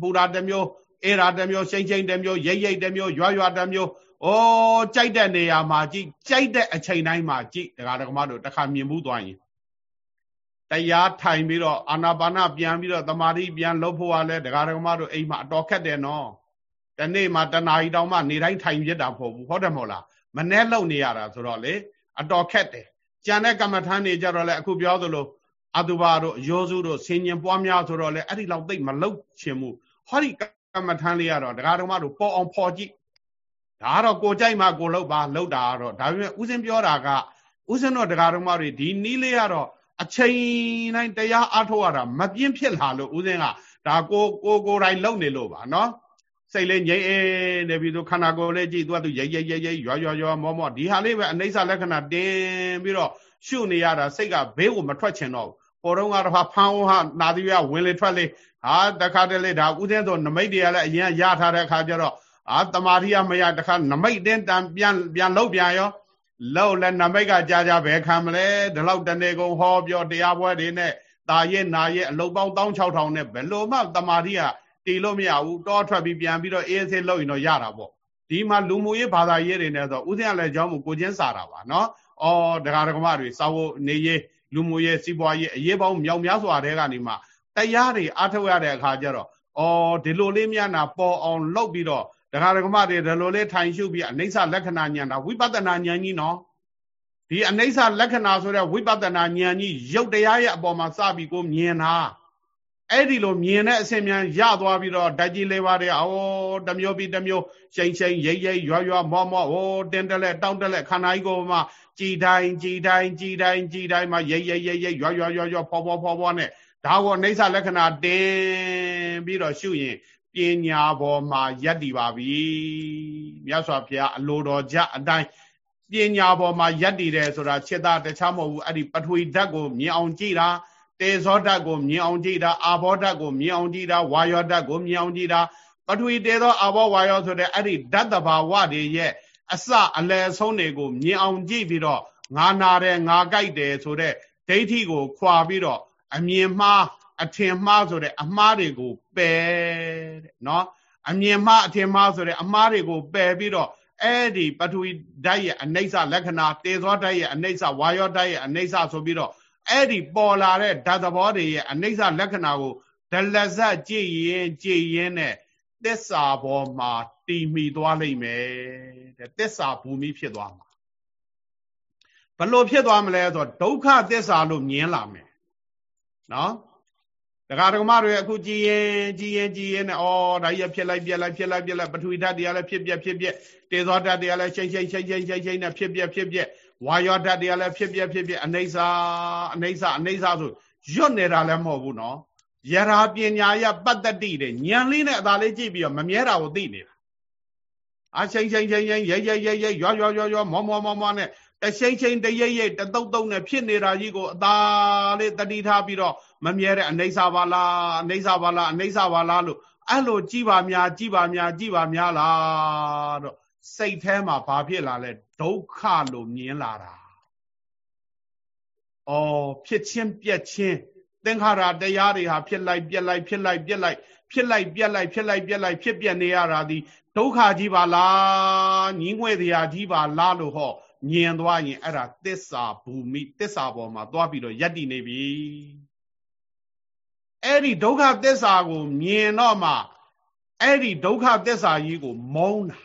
ပူတာတစ်မျိုးအဲ့ဒါတစ်မျိုးရှိမ့်ရှိမ့်တစ်မျိုးရိတ်ရိတ်တစ်မျိုးရွရွတစ်မျိုးဩကြိုက်တဲ့နေရာမှာကြည့်ကြိုက်တဲ့အချိန်တိုင်းမှာကြည့်ဒကာဒကမတို့တစ်ခါမြင်မှုသွားရင် တရားထိုင်ပြီးတော့အာနာပါနပြန်ပြီးတော့တမာတိပြန်လုပ်ဖို့ကလည်းဒကာဒကမတို့အိမ်မှာအတော်ခက်တယ်နော်တနေ့မှာတနာရီတောင်မှနေတိုင်းထိုင်ပြစ်တာမဟုတ်ဘူးဟုတ်တယ်မဟုတ်လားမနှဲလုံနေရတာဆိုတော့လေအတော်ခက်တယ်ကြံတဲ့ကမ္မထမ်းနေကြတော့လေအခုပြောသလိုအတုပါတို့ရောစုတို့ဆင်ញင်ပွားများဆိုတော့လေအဲ့ဒီလောက်သိမလုတ်ချင်ဘူးဟောဒီကမ္မထမ်းလေးကတော့ဒကာတော်မတို့ပေါ်အောင်ဖော်ကြည့်ဒါကတော့ကိုကြိုက်မှကိုလောက်ပါလောက်တာကတော့ဒါပေမဲ့ဥစဉ်ပြောတာကဥစဉ်တော့ဒကာတော်မတွေဒီနီးလေးကတော့ အချိန်တိုင်းတရားအားထုတ်ရတာမပြင်းဖြစ်လာလို့ဥစဉ်ကဒါကိုကိုကိုတိုင်းလုံနေလို့ပါနော်စိတ်လေးငြိမ့်အေးနေပြီးတော့ခန္ဓာကိုယ်လေးကြည့်သူကသူရိပ်ရိပ်ရိပ်ရိပ်ရွာရွာရွာမောမောဒီဟာလေးပဲအနိစ္စလက္ခဏာတင်ပြီးတော့ရှုနေရတာစိတ်ကဘေးကိုမထွက်ချင်တော့ဘူးပေါ်တော့ကတော့ဖန်းဟာနာသီရဝင်လေထွက်လေဟာတခါတလေဒါဥစဉ်ဆိုနမိတ်တွေကလည်းအရင်ရထားတဲ့အခါကျတော့အာတမာတိယမရတခါနမိတ်တင်းတန်ပြန်ပြန်လောက်ပြန်ရော လောက်လဲနမိတ်ကကြာကြာပဲခံမလဲဒီလောက်တနေကုန်ဟောပြောတရားပွဲတွေနဲ့တာရဲ့နာရဲ့အလုတ်ပေါင်း16000နဲ့ဘယ်လိုမှတမာတိယတီလို့မရဘူးတောထွက်ပြီးပြန်ပြီးတော့အေးအေးဆေးလောက်ရင်တော့ရတာပေါ့ဒီမှာလူမှုရေးဘာသာရေးတွေနဲ့ဆိုဥစဉ်ကလည်းကြောင်းမို့ကိုချင်းစာတာပါနော်အော်ဒကာဒကမတွေစာဝတ်နေရေးလူမှုရေးစီးပွားရေးအရေးပေါင်းမြောက်များစွာတဲ့ကနေမှတရားတွေအားထုတ်ရတဲ့အခါကျတော့အော်ဒီလိုလေးများနာပေါ်အောင်လုပ်ပြီးတော့ ဒကာဒကမတွေဒီလိုလေးထိုင်ရှုပြီးအနိစ္စလက္ခဏာဉာဏ်ဒါဝိပဿနာဉာဏ်ကြီးနော်ဒီအနိစ္စလက္ခဏာဆိုတဲ့ဝိပဿနာဉာဏ်ကြီးရုပ်တရားရဲ့အပေါ်မှာစပြီးကိုမြင်တာအဲ့ဒီလိုမြင်တဲ့အစဉ်မြန်ရသွားပြီးတော့ဓာတ်ကြီးလေးပါးတွေအော်တမျိုးပြီးတမျိုးရှိန်ရှိန်ရိပ်ရိပ်ရွာရွာမောမောဟိုတင်းတက်လက်တောင်းတက်လက်ခန္ဓာကြီးကိုမှကြည်တိုင်းကြည်တိုင်းကြည်တိုင်းကြည်တိုင်းမှာရိပ်ရိပ်ရိပ်ရိပ်ရွာရွာရွာရွာဖောဖောဖောဖောနဲ့ဒါကိုအိဋ္ဌလက္ခဏာတင်ပြီးတော့ရှုရင် ပညာပေါ်မှာယက်တည်ပါပြီမြတ်စွာဘုရားအလိုတော်ကြအတိုင်းပညာပေါ်မှာယက်တည်တယ်ဆိုတာခြေသားတခြားမဟုတ်ဘူးအဲ့ဒီပထဝီဓာတ်ကိုမြင်အောင်ကြည့်တာတေဇောဓာတ်ကိုမြင်အောင်ကြည့်တာအာဘောဓာတ်ကိုမြင်အောင်ကြည့်တာဝါယောဓာတ်ကိုမြင်အောင်ကြည့်တာပထဝီတေဇောအာဘောဝါယောဆိုတဲ့အဲ့ဒီဓာတ်တဘာဝတွေရဲ့အစအလယ်ဆုံးတွေကိုမြင်အောင်ကြည့်ပြီးတော့ငါနာတယ်ငါကြိုက်တယ်ဆိုတဲ့ဒိဋ္ဌိကိုခွာပြီးတော့အမြင်မှား အထင်မှားဆိုတဲ့အမှားတွေကိုပယ်တဲ့နော်အမြင်မှားအထင်မှားဆိုတဲ့အမှားတွေကိုပယ်ပြီးတော့အဲ့ဒီပထဝီဓာတ်ရဲ့အနိစ္စလက္ခဏာတေဇောဓာတ်ရဲ့အနိစ္စဝါယောဓာတ်ရဲ့အနိစ္စဆိုပြီးတော့အဲ့ဒီပေါ်လာတဲ့ဓာတ်သဘောတွေရဲ့အနိစ္စလက္ခဏာကိုဒလဇတ်ကြည့်ရင်ကြည့်ရင်နဲ့သစ္စာပေါ်မှာတည်မိသွားလိမ့်မယ်တဲ့သစ္စာဘူမိဖြစ်သွားမှာဘလို့ဖြစ်သွားမလဲဆိုတော့ဒုက္ခသစ္စာလို့မြင်လာမယ်နော် ဒကာဒကမတွေအခုကြည်ရင်ကြည်ရင်ကြည်ရင်နဲ့ဩဒါကြီးဖြစ်လိုက်ပြက်လိုက်ဖြစ်လိုက်ပြက်လိုက်ပထဝီဓာတ်တွေကလည်းဖြစ်ပြက်ဖြစ်ပြက်တေဇောဓာတ်တွေကလည်းရှိန်ရှိန်ရှိန်ရှိန်ရှိန်ရှိန်နဲ့ဖြစ်ပြက်ဖြစ်ပြက်ဝါယောဓာတ်တွေကလည်းဖြစ်ပြက်ဖြစ်ပြက်အနေစာအနေစာအနေစာဆိုရွတ်နေတာလည်းမဟုတ်ဘူးနော်ယရာပညာရပတ္တတိတဲ့ဉာဏ်လေးနဲ့အသာလေးကြည့်ပြီးတော့မမြဲတာကိုသိနေတာအချိန်ချိန်ချိန်ချိန်ရဲရဲရဲရဲရွာရွာရွာရွာမောမောမောမောနဲ့ တရှိန်ချိန်တရိပ်ရိပ်တတုတ်တုတ်နဲ့ဖြစ်နေတာကြီးကိုအသာလေးတတိထားပြီးတော့မမြဲတဲ့အနိစ္စပါလားအနိစ္စပါလားအနိစ္စပါလားလို့အဲ့လိုကြည်ပါများကြည်ပါများကြည်ပါများလားတော့စိတ်ထဲမှာဘာဖြစ်လာလဲဒုက္ခလို့မြင်လာတာ။အော်ဖြစ်ချင်းပြက်ချင်းသင်္ခါရတရားတွေဟာဖြစ်လိုက်ပြက်လိုက်ဖြစ်လိုက်ပြက်လိုက်ဖြစ်လိုက်ပြက်လိုက်ဖြစ်လိုက်ပြက်လိုက်ဖြစ်ပြက်နေရတာဒီဒုက္ခကြီးပါလားညီငွေတရားကြီးပါလားလို့ဟော မြင်သွားရင်အဲ့ဒါသစ္စာဘူမိသစ္စာပေါ်မှာသွားပြီးတော့ယက်တည်နေပြီအဲ့ဒီဒုက္ခသစ္စာကို မြင်တော့မှအဲ့ဒီဒုက္ခသစ္စာကြီးကို မုန်းတာ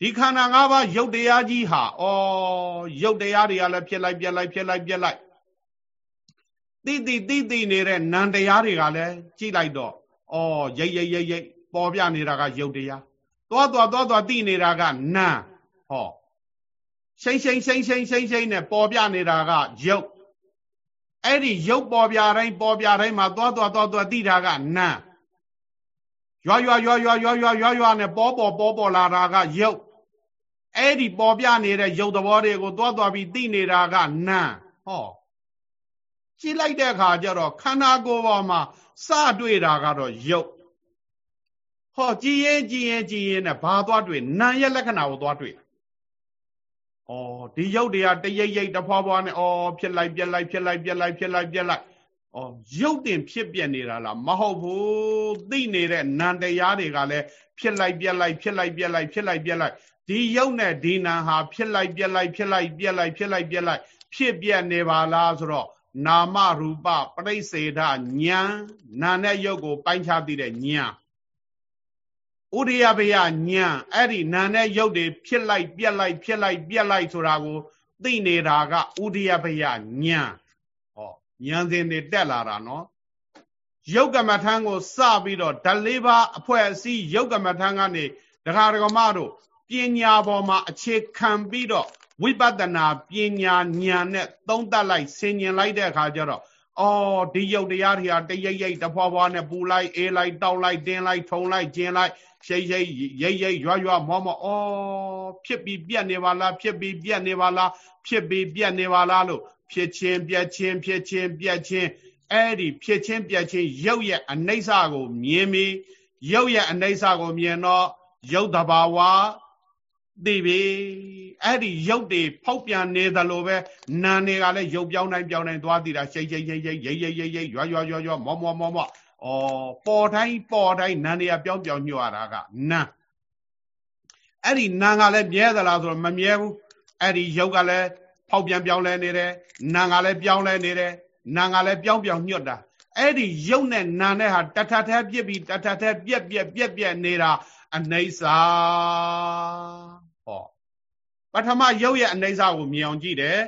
ဒီခန္ဓာ၅ပါးရုပ်တရားကြီးဟာဩရုပ်တရားတွေကလည်းဖြစ်လိုက်ပြက်လိုက်ဖြစ်လိုက်ပြက်လိုက်တိတိတိတိနေတဲ့နံတရားတွေကလည်းကြည့်လိုက်တော့ဩရိတ်ရိတ်ရိတ်ရိတ်ပေါ်ပြနေတာကရုပ်တရားသွားသွားသွားသွားတိနေတာကနံဟော ရှိန်ရှိန်ရှိန်ရှိန်ရှိန်ရှိန်နဲ့ပေါ်ပြနေတာကရုပ်အဲ့ဒီရုပ်ပေါ်ပြတိုင်းပေါ်ပြတိုင်းမှာသွားသွားသွားသွားတိတာကနံရွာရွာရွာရွာရွာရွာရွာရွာနဲ့ပေါ်ပေါ်ပေါ်ပေါ်လာတာကရုပ်အဲ့ဒီပေါ်ပြနေတဲ့ရုပ်သဘောတွေကိုသွားသွားပြီးသိနေတာကနံဟောကြည့်လိုက်တဲ့အခါကျတော့ခန္ဓာကိုယ်ပေါ်မှာစတွေ့တာကတော့ရုပ်ဟောကြည်ရင်ကြည်ရင်ကြည်ရင်နဲ့ဘာသွားတွေ့နာရဲ့လက္ခဏာကိုသွားတွေ့ ဩဒီရုပ်တွေကတရိပ်ရိပ်တဖွာဖွာနဲ့ဩဖြစ်လိုက်ပြက်လိုက်ဖြစ်လိုက်ပြက်လိုက်ဖြစ်လိုက်ပြက်လိုက်ဩရုပ်တင်ဖြစ်ပြနေတာလားမဟုတ်ဘူးသိနေတဲ့နံတရားတွေကလည်းဖြစ်လိုက်ပြက်လိုက်ဖြစ်လိုက်ပြက်လိုက်ဖြစ်လိုက်ပြက်လိုက်ဒီရုပ်နဲ့ဒီနံဟာဖြစ်လိုက်ပြက်လိုက်ဖြစ်လိုက်ပြက်လိုက်ဖြစ်လိုက်ပြက်လိုက်ဖြစ်ပြက်နေပါလားဆိုတော့နာမရူပပရိစေဒဉာဏ်နာနဲ့ရုပ်ကိုပိုင်းခြားသိတဲ့ဉာဏ် ဥရိယဘယဉာဏ်အဲ့ဒီနာနဲ့ရုပ်တွေဖြစ်လိုက်ပြက်လိုက်ဖြစ်လိုက်ပြက်လိုက်ဆိုတာကိုသိနေတာကဥရိယဘယဉာဏ်ဟောဉာဏ်စဉ်တွေတက်လာတာနော်ယုတ်ကမထံကိုစပြီးတော့ဓလေးပါအဖွဲ့အစည်းယုတ်ကမထံကနေဒကာဒကမတို့ပညာပေါ်မှာအခြေခံပြီးတော့ဝိပဿနာပညာဉာဏ်နဲ့သုံးသပ်လိုက်ဆင်ញင်လိုက်တဲ့အခါကျတော့အော်ဒီယုတ်တရားတွေဟာတရိပ်ရိပ်တဖွာဖွာနဲ့ပူလိုက်အေးလိုက်တောက်လိုက်တင်းလိုက်ထုံလိုက်ကျင်းလိုက် ရှိတ်ရှိတ်ရိပ်ရိပ်ရွရွမောမောအော်ဖြစ်ပြီးပြက်နေပါလားဖြစ်ပြီးပြက်နေပါလားဖြစ်ပြီးပြက်နေပါလားလို့ဖြစ်ချင်းပြက်ချင်းဖြစ်ချင်းပြက်ချင်းအဲ့ဒီဖြစ်ချင်းပြက်ချင်းရုပ်ရဲ့အနိစ္စကိုမြင်ပြီးရုပ်ရဲ့အနိစ္စကိုမြင်တော့ရုပ်တဘာဝသိပြီအဲ့ဒီရုပ်တွေဖောက်ပြန်နေသလိုပဲနာတွေကလည်းရုပ်ပြောင်းတိုင်းပြောင်းတိုင်းသွားတည်တာရှိတ်ရှိတ်ရှိတ်ရှိတ်ရိပ်ရိပ်ရိပ်ရိပ်ရွရွရွရွမောမောမောမော ဩပေါ်တိုင်းပေါ်တိုင်းနာတွေကပြောင်းပြောင်းညွှတ်ရတာကနာအဲ့ဒီနာကလည်းမြဲသလားဆိုတော့မမြဲဘူးအဲ့ဒီရုပ်ကလည်းဖောက်ပြန်ပြောင်းလဲနေတယ်နာကလည်းပြောင်းလဲနေတယ်နာကလည်းပြောင်းပြောင်းညွတ်တာအဲ့ဒီရုပ်နဲ့နာနဲ့ဟာတထထပြက်ပြီးတထထပြက်ပြက်ပြက်ပြက်နေတာအနိစ္စဟောပထမရုပ်ရဲ့အနိစ္စကိုမြင်အောင်ကြည့်တယ်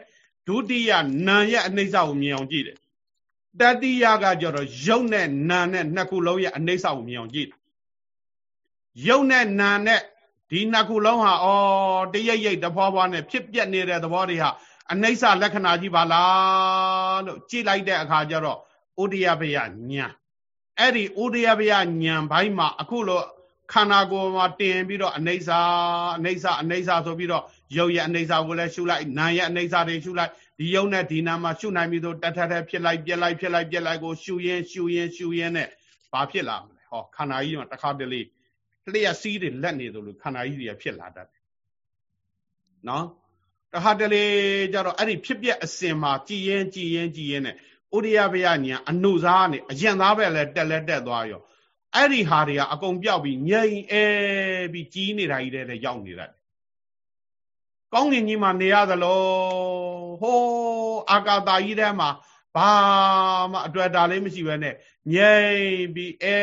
ဒုတိယနာရဲ့အနိစ္စကိုမြင်အောင်ကြည့်တယ် တတိယကကြတော့ရုပ်နဲ့နာနဲ့နှစ်ခုလုံးရဲ့အနိစ္စကိုမြင်အောင်ကြည့်တယ်ရုပ်နဲ့နာနဲ့ဒီနှစ်ခုလုံးဟာဩတရိပ်ရိပ်တဖွာဖွာနဲ့ဖြစ်ပြက်နေတဲ့သဘောတွေဟာအနိစ္စလက္ခဏာကြီးပါလားလို့ကြည့်လိုက်တဲ့အခါကျတော့ဥဒိယဘယညာအဲ့ဒီဥဒိယဘယညာဘိုင်းမှာအခုလိုခန္ဓာကိုယ်မှာတင်ပြီးတော့အနိစ္စအနိစ္စအနိစ္စဆိုပြီးတော့ရုပ်ရဲ့အနိစ္စကိုလည်းရှုလိုက်နာရဲ့အနိစ္စတွေရှုလိုက် ဒီယုံနဲ့ဒီနာမှာရှုနိုင်ပြီးတော့တတ်ထက်ဖြစ်လိုက်ပြက်လိုက်ဖြစ်လိုက်ပြက်လိုက်ကိုရှုရင်းရှုရင်းရှုရင်းနဲ့ဘာဖြစ်လာမလဲဟောခန္ဓာကြီးမှာတစ်ခါတလေလျှက်စီးတွေလက်နေသလိုခန္ဓာကြီးတွေကဖြစ်လာတတ်တယ်နော်တခါတလေကြတော့အဲ့ဒီဖြစ်ပျက်အစင်မှာကြည်ရင်ကြည်ရင်ကြည်ရင်နဲ့ဥရိယဘယညာအနုစားနဲ့အယံသားပဲလဲတက်လဲတက်သွားရောအဲ့ဒီဟာတွေကအကုန်ပြောက်ပြီးငြိမ်အဲပြီးကြီးနေတာကြီးတဲ့ရောက်နေတယ် ကောင်းကင်ကြီးမှာနေရသလိုဟိုးအာကာတာကြီးထဲမှာဘာမှအတွေ့အတာလေးမရှိဘဲနဲ့ငြိမ်ပြီးအဲ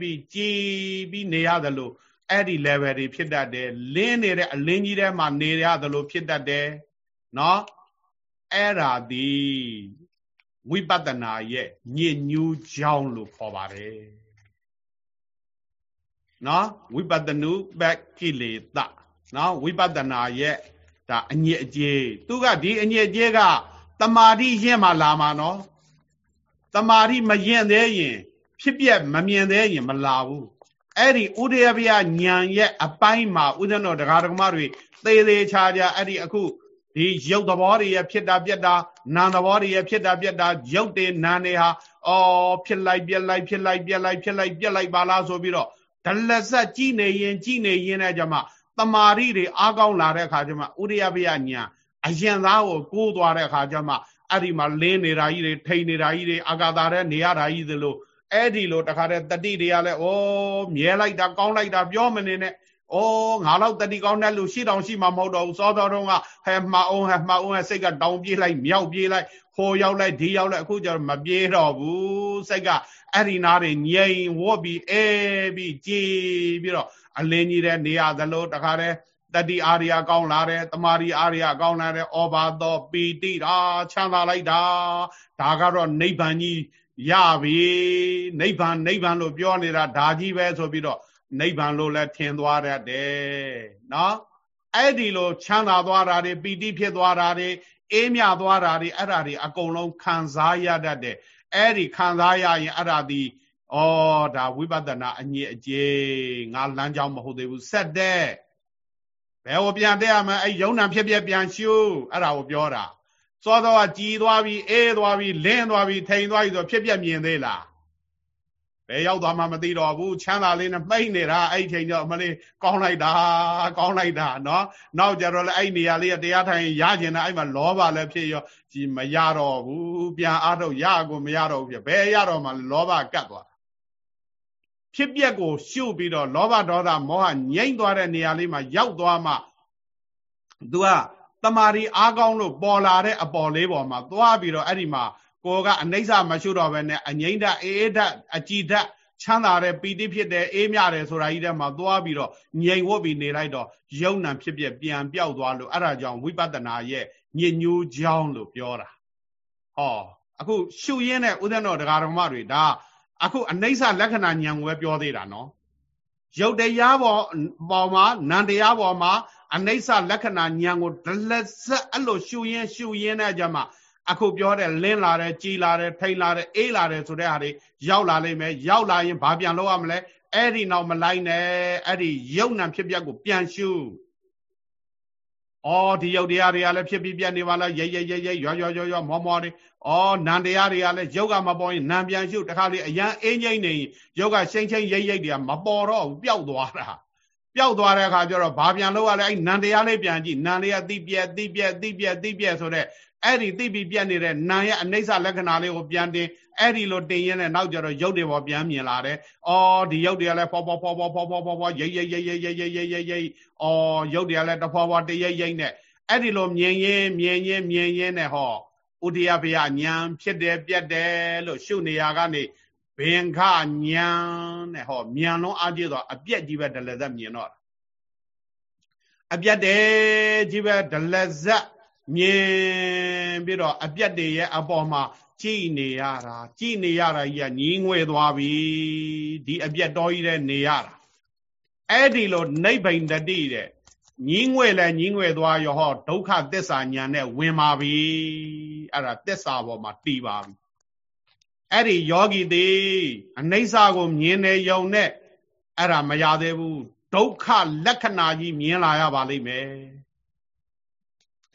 ပြီးကြီးပြီးနေရသလိုအဲ့ဒီ level တွေဖြစ်တတ်တယ်လင်းနေတဲ့အလင်းကြီးထဲမှာနေရသလိုဖြစ်တတ်တယ်နော်အဲ့ဒါဒီဝိပဿနာရဲ့ညစ်ညူးကြောင်းလို့ခေါ်ပါတယ်နော်ဝိပဿနုပက္ခိလေတနော်ဝိပဿနာရဲ့ ဒါအညစ်အကြေးသူကဒီအညစ်အကြေးကတမာတိရင့်မှလာမှာနော်တမာတိမရင့်သေးရင် ဖြစ်ပြက်မမြင်သေးရင်မလာဘူးအဲ့ဒီဥဒယဗျာညံရဲ့အပိုင်းမှာဥဒ္ဒနောတရားဓမ္မတွေသေသေးချာချာအဲ့ဒီအခုဒီရုပ်သဘောတွေရဲ့ဖြစ်တာပြက်တာနာမ်သဘောတွေရဲ့ဖြစ်တာပြက်တာရုပ်တွေနာမ်တွေဟာအော်ဖြစ်လိုက်ပြက်လိုက်ဖြစ်လိုက်ပြက်လိုက်ဖြစ်လိုက်ပြက်လိုက်ပါလားဆိုပြီးတော့ဒလဆက်ကြည်နေရင်ကြည်နေရင်လည်းကြမှာ တမာရီတွေအားကောင်းလာတဲ့အခါကျမှဥရိယဗျာညာအယံသားကိုကိုးသွားတဲ့အခါကျမှအဲ့ဒီမှာလင်းနေတာကြီးတွေထိန်နေတာကြီးတွေအာကာသာတဲ့နေရတာကြီးသလိုအဲ့ဒီလိုတခါတည်းတတိတွေကလည်းဩမြဲလိုက်တာကောင်းလိုက်တာပြောမနေနဲ့ဩငါတော့တတိကောင်းတဲ့လူရှိတောင်ရှိမှာမဟုတ်တော့ဘူးစောတော်တုန်းကဟဲမှာအောင်ဟဲမှာအောင်ဟဲစိတ်ကတောင်ပြေးလိုက်မြောက်ပြေးလိုက်ဟိုရောက်လိုက်ဒီရောက်လိုက်အခုကျတော့မပြေးတော့ဘူးစိတ်ကအဲ့ဒီနာတွေငြိမ်ဝတ်ပြီးအဲပြီးကြည်ပြီးတော့ အလင်းကြီးတဲ့နေရသလိုတခါတည်းတတိအာရိယကောင်းလာတယ်တမာရီအာရိယကောင်းလာတယ်ဩဘာသောပီတိတာချမ်းသာလိုက်တာဒါကတော့နိဗ္ဗာန်ကြီးရပြီနိဗ္ဗာန်နိဗ္ဗာန်လို့ပြောနေတာဒါကြီးပဲဆိုပြီးတော့နိဗ္ဗာန်လို့လည်းထင်သွားတတ်တယ်နော်အဲ့ဒီလိုချမ်းသာသွားတာတွေပီတိဖြစ်သွားတာတွေအေးမြသွားတာတွေအဲ့ဒါတွေအကုန်လုံးခံစားရတတ်တယ်အဲ့ဒီခံစားရရင်အဲ့ဒါဒီ ဩဒါဝိပဿနာအညစ်အကြေးငါလမ်းကြောင်းမဟုတ်သေးဘူးဆက်တဲ့ဘယ်ကိုပြန်တက်ရမလဲအဲ့ယုံနာဖြစ်ဖြစ်ပြန်ရှုအဲ့ဒါကိုပြောတာစောစောကကြည်သွားပြီအေးသွားပြီလင်းသွားပြီထိန်သွားပြီဆိုဖြစ်ပြမြင်သေးလားဘယ်ရောက်သွားမှမသိတော့ဘူးချမ်းသာလေးနဲ့မှိတ်နေတာအဲ့ချိန်ကျတော့မလေးကောင်းလိုက်တာကောင်းလိုက်တာနော်နောက်ကြတော့လေအဲ့နေရာလေးကတရားထိုင်ရကျင်တာအဲ့မှာလောဘလည်းဖြစ်ရောဒီမရတော့ဘူးပြန်အားထုတ်ရကိုမရတော့ဘူးဖြစ်ဘယ်ရတော့မှလောဘကတ်သွား ဖြစ်ပျက်ကိုရှုပ်ပြီးတော့လောဘဒေါသမောဟငြိမ့်သွားတဲ့နေရာလေးမှာရောက်သွားမှ तू ကတမာရီအားကောင်းလို့ပေါ်လာတဲ့အပေါ်လေးပေါ်မှာသွားပြီးတော့အဲ့ဒီမှာကိုကအနိစ္စမရှိတော့ဘဲနဲ့အငိမ့်ဓာတ်အေးဓာတ်အကြည်ဓာတ်ချမ်းသာတဲ့ပီတိဖြစ်တဲ့အေးမြတယ်ဆိုတာကြီးတဲ့မှာသွားပြီးတော့ငြိမ်ဝတ်ပြီးနေလိုက်တော့ယုံ nant ဖြစ်ဖြစ်ပြန်ပြောက်သွားလို့အဲ့ဒါကြောင့်ဝိပဿနာရဲ့ညဉ့်ညူးကြောင်းလို့ပြောတာဟောအခုရှုရင်းတဲ့ဥဒ္ဒနောတရားတော်မတွေဒါ အခုအနိစ္စလက္ခဏာဉာဏ်ကိုပဲပြောသေးတာနော်ရုပ်တရားပေါ်ပေါ်မှာနံတရားပေါ်မှာအနိစ္စလက္ခဏာဉာဏ်ကိုဒလက်ဆက်အဲ့လိုရှုရင်းရှုရင်းတဲ့ကြမှာအခုပြောတဲ့လင်းလာတယ်ကြည်လာတယ်ထိန်လာတယ်အေးလာတယ်ဆိုတဲ့ဟာတွေရောက်လာလိမ့်မယ်ရောက်လာရင်ဘာပြန်လုပ်ရမလဲအဲ့ဒီနောက်မလိုက်နဲ့အဲ့ဒီယုံနံဖြစ်ပျက်ကိုပြန်ရှု အော်ဒီယုတ်တရားတွေကလည်းဖြစ်ပြီးပြတ်နေပါလားရိတ်ရိတ်ရိတ်ရိတ်ရွရွရွရွမောမောတွေအော်နံတရားတွေကလည်းယုတ်ကမပေါ်ရင်နံပြန်ရှုတခါလေအရန်အင်းငိမ့်နေယုတ်ကရှိန်ချင်းရိတ်ရိတ်တွေကမပေါ်တော့ဘူးပျောက်သွားတာပျောက်သွားတဲ့အခါကျတော့ဘာပြန်လို့ရလဲအဲ့နံတရားလေးပြန်ကြည့်နံလေးကတိပြက်တိပြက်တိပြက်တိပြက်ဆိုတဲ့အဲ့ဒီသိပြီးပြက်နေတဲ့နာရဲ့အနိစ္စလက္ခဏာလေးကိုပြန်တင် အဲ့ဒီလိုတင်ရင်းနဲ့နောက်ကြတော့ရုပ်တွေပေါ်ပြန်မြင်လာတယ်။အော်ဒီရုပ်တွေကလည်းဖောဖောဖောဖောဖောဖောဖောဖောရိတ်ရိတ်ရိတ်ရိတ်ရိတ်ရိတ်ရိတ်ရိတ်ရိတ်အော်ရုပ်တွေကလည်းတဖောဖောတရိတ်ရိတ်နဲ့အဲ့ဒီလိုမြင်ရင်းမြင်ရင်းမြင်ရင်းနဲ့ဟောဥဒိယဘယဉာဏ်ဖြစ်တယ်ပြက်တယ်လို့ရှုနေရကနေဘင်ခဉာဏ်နဲ့ဟောမြန်လုံးအကြည့်တော့အပြက်ကြီးပဲဒလဇက်မြင်တော့အပြက်တယ်ကြီးပဲဒလဇက်မြင်ပြီးတော့အပြက်တွေရဲ့အပေါ်မှာ ကြည်နေရတာကြည်နေရတာကြီးကညီးငွေသွားပြီဒီအပြက်တော်ကြီးတဲ့နေရတာအဲ့ဒီလိုနိဗ္ဗိန်တတိတဲ့ညီးငွေလဲညီးငွေသွားရောဟောဒုက္ခသစ္စာညာနဲ့ဝင်ပါပြီအဲ့ဒါသစ္စာပေါ်မှာတည်ပါပြီအဲ့ဒီယောဂီတွေအနိစ္စကိုမြင်နေယုံနဲ့အဲ့ဒါမရသေးဘူးဒုက္ခလက္ခဏာကြီးမြင်လာရပါလိမ့်မယ်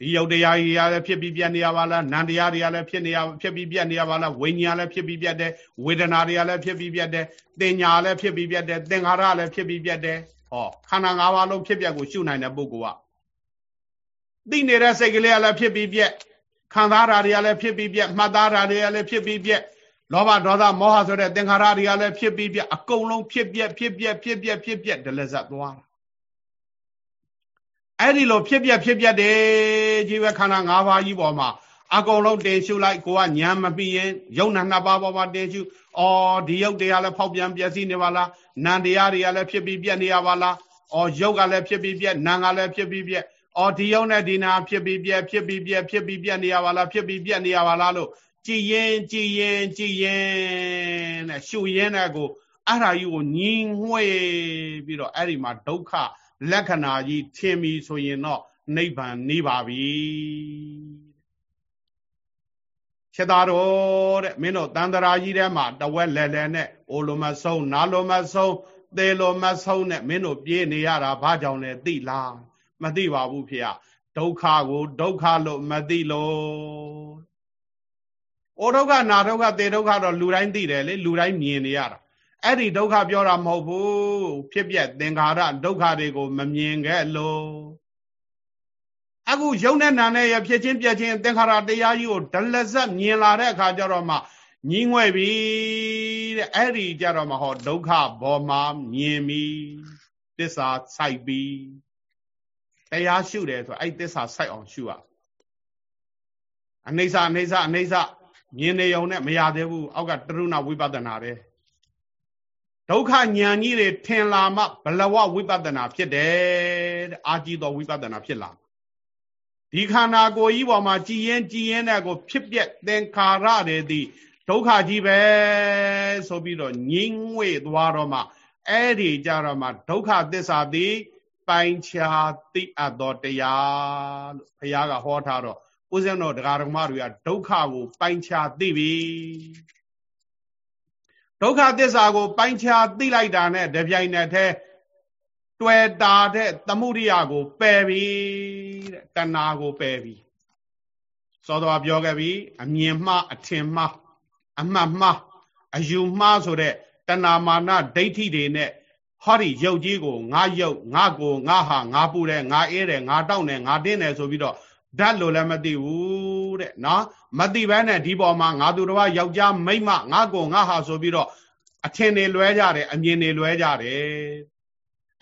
ဒီယုတ်တရားကြီးရလည်းဖြစ်ပြီးပြတ်နေရပါလားနံတရားတွေကလည်းဖြစ်နေရဖြစ်ပြီးပြတ်နေရပါလားဝိညာဉ်လည်းဖြစ်ပြီးပြတ်တယ်ဝေဒနာတွေကလည်းဖြစ်ပြီးပြတ်တယ်တင်ညာလည်းဖြစ်ပြီးပြတ်တယ်သင်္ခါရလည်းဖြစ်ပြီးပြတ်တယ်ဟောခန္ဓာ၅ပါးလုံးဖြစ်ပြတ်ကိုရှုနိုင်တဲ့ပုဂ္ဂိုလ်ကသိနေတဲ့စိတ်ကလေးကလည်းဖြစ်ပြီးပြတ်ခံစားတာတွေကလည်းဖြစ်ပြီးပြတ်မှတ်သားတာတွေကလည်းဖြစ်ပြီးပြတ်လောဘဒေါသမောဟဆိုတဲ့သင်္ခါရတွေကလည်းဖြစ်ပြီးပြတ်အကုန်လုံးဖြစ်ပြတ်ဖြစ်ပြတ်ဖြစ်ပြတ်ဖြစ်ပြတ်ဒလဇတ်သွားတာ အဲ့ဒီလိုဖြစ်ပြက်ဖြစ်ပြက်တယ်ကြီးပဲခန္ဓာ၅ပါးကြီးပေါ်မှာအကုန်လုံးတင်ရှုလိုက်ကိုကညံမပြီးရင်ယုံနာနှစ်ပါးပေါ်မှာတင်ရှုအော်ဒီယုတ်တရားလည်းဖောက်ပြန်ပျက်စီးနေပါလားနံတရားတွေကလည်းဖြစ်ပြီးပြက်နေရပါလားအော်ယုတ်ကလည်းဖြစ်ပြီးပြက်နံကလည်းဖြစ်ပြီးပြက်အော်ဒီယုတ်နဲ့ဒီနာဖြစ်ပြီးပြက်ဖြစ်ပြီးပြက်ဖြစ်ပြီးပြက်နေရပါလားဖြစ်ပြီးပြက်နေရပါလားလို့ကြည်ရင်ကြည်ရင်ကြည်ရင်တဲ့ရှုရင်တဲ့ကိုအဲ့ဒါကြီးကိုညီးငွေပြီးတော့အဲ့ဒီမှာဒုက္ခ လက္ခဏာကြီးထင်ပြီဆိုရင်တော့နိဗ္ဗာန်နေပါပြီချက်သားတော်တဲ့မင်းတို့တန်တရာကြီးထဲမှာတဝက်လဲလဲနဲ့အိုလိုမဆုံးနာလိုမဆုံးသေလိုမဆုံးနဲ့မင်းတို့ပြေးနေရတာဘာကြောင့်လဲသိလားမသိပါဘူးဖေ။ဒုက္ခကိုဒုက္ခလို့မသိလို့။အိုဒုက္ခနာဒုက္ခသေဒုက္ခတော့လူတိုင်းသိတယ်လေလူတိုင်းမြင်နေရတာ အဲ့ဒီဒုက္ခပြောတာမဟုတ်ဘူးဖြစ်ပြက်သင်္ခါရဒုက္ခတွေကိုမမြင်ခဲ့လို့အခုယုံနဲ့နာနဲ့ရဖြစ်ချင်းပြက်ချင်းသင်္ခါရတရားကြီးကိုဒလဇက်မြင်လာတဲ့အခါကျတော့မှညီးငွဲ့ပြီတဲ့အဲ့ဒီကြတော့မှဟောဒုက္ခဘောမှာမြင်ပြီသစ္စာစိုက်ပြီတရားရှုတယ်ဆိုအဲ့သစ္စာစိုက်အောင်ရှုရအနိစ္စအနိစ္စအနိစ္စမြင်နေုံနဲ့မရသေးဘူးအောက်ကတရုဏဝိပဿနာပဲ ဒုက္ခဉာဏ်ကြီးတွေထင်လာမှဘလဝဝိပဿနာဖြစ်တယ်တဲ့အာကြည့်သောဝိပဿနာဖြစ်လာဒီခန္ဓာကိုယ်ကြီးပေါ်မှာကြည်ရင်ကြည်ရင်တဲ့ကိုဖြစ်ပြက်သင်္ခါရတွေသည်ဒုက္ခကြီးပဲဆိုပြီးတော့ငြိမ့်ငွေသွားတော့မှအဲ့ဒီကြတော့မှဒုက္ခသစ္စာသည်ပိုင်ခြားသိအပ်သောတရားလို့ဘုရားကဟောထားတော့ဦးဇင်းတော်တရားဓမ္မတွေကဒုက္ခကိုပိုင်ခြားသိပြီ ဒုက္ခသစ္စာကို ပိုင်းခြားသိလိုက်တာနဲ့တပြိုင်နက်တည်းတွေ့တာတဲ့သမှုရိယကိုပယ်ပြီတဲ့တဏှာကိုပယ်ပြီစောတော်ပြောခဲ့ပြီအမြင်မှအထင်မှအမှတ်မှအယူမှဆိုတဲ့တဏမာနဒိဋ္ဌိတွေနဲ့ဟောဒီရုပ်ကြီးကိုငါရုပ်ငါကိုငါဟာငါပူတယ်ငါအေးတယ်ငါတောက်တယ်ငါတင်းတယ်ဆိုပြီးတော့ ဓာတ်လို့လည်းမသိဘူးတဲ့နော်မသိဘဲနဲ့ဒီပေါ်မှာငါသူတော်ယောက်ျားမိန်းမငါကိုငါဟာဆိုပြီးတော့အထင်တွေလွဲကြတယ်အမြင်တွေလွဲကြတယ်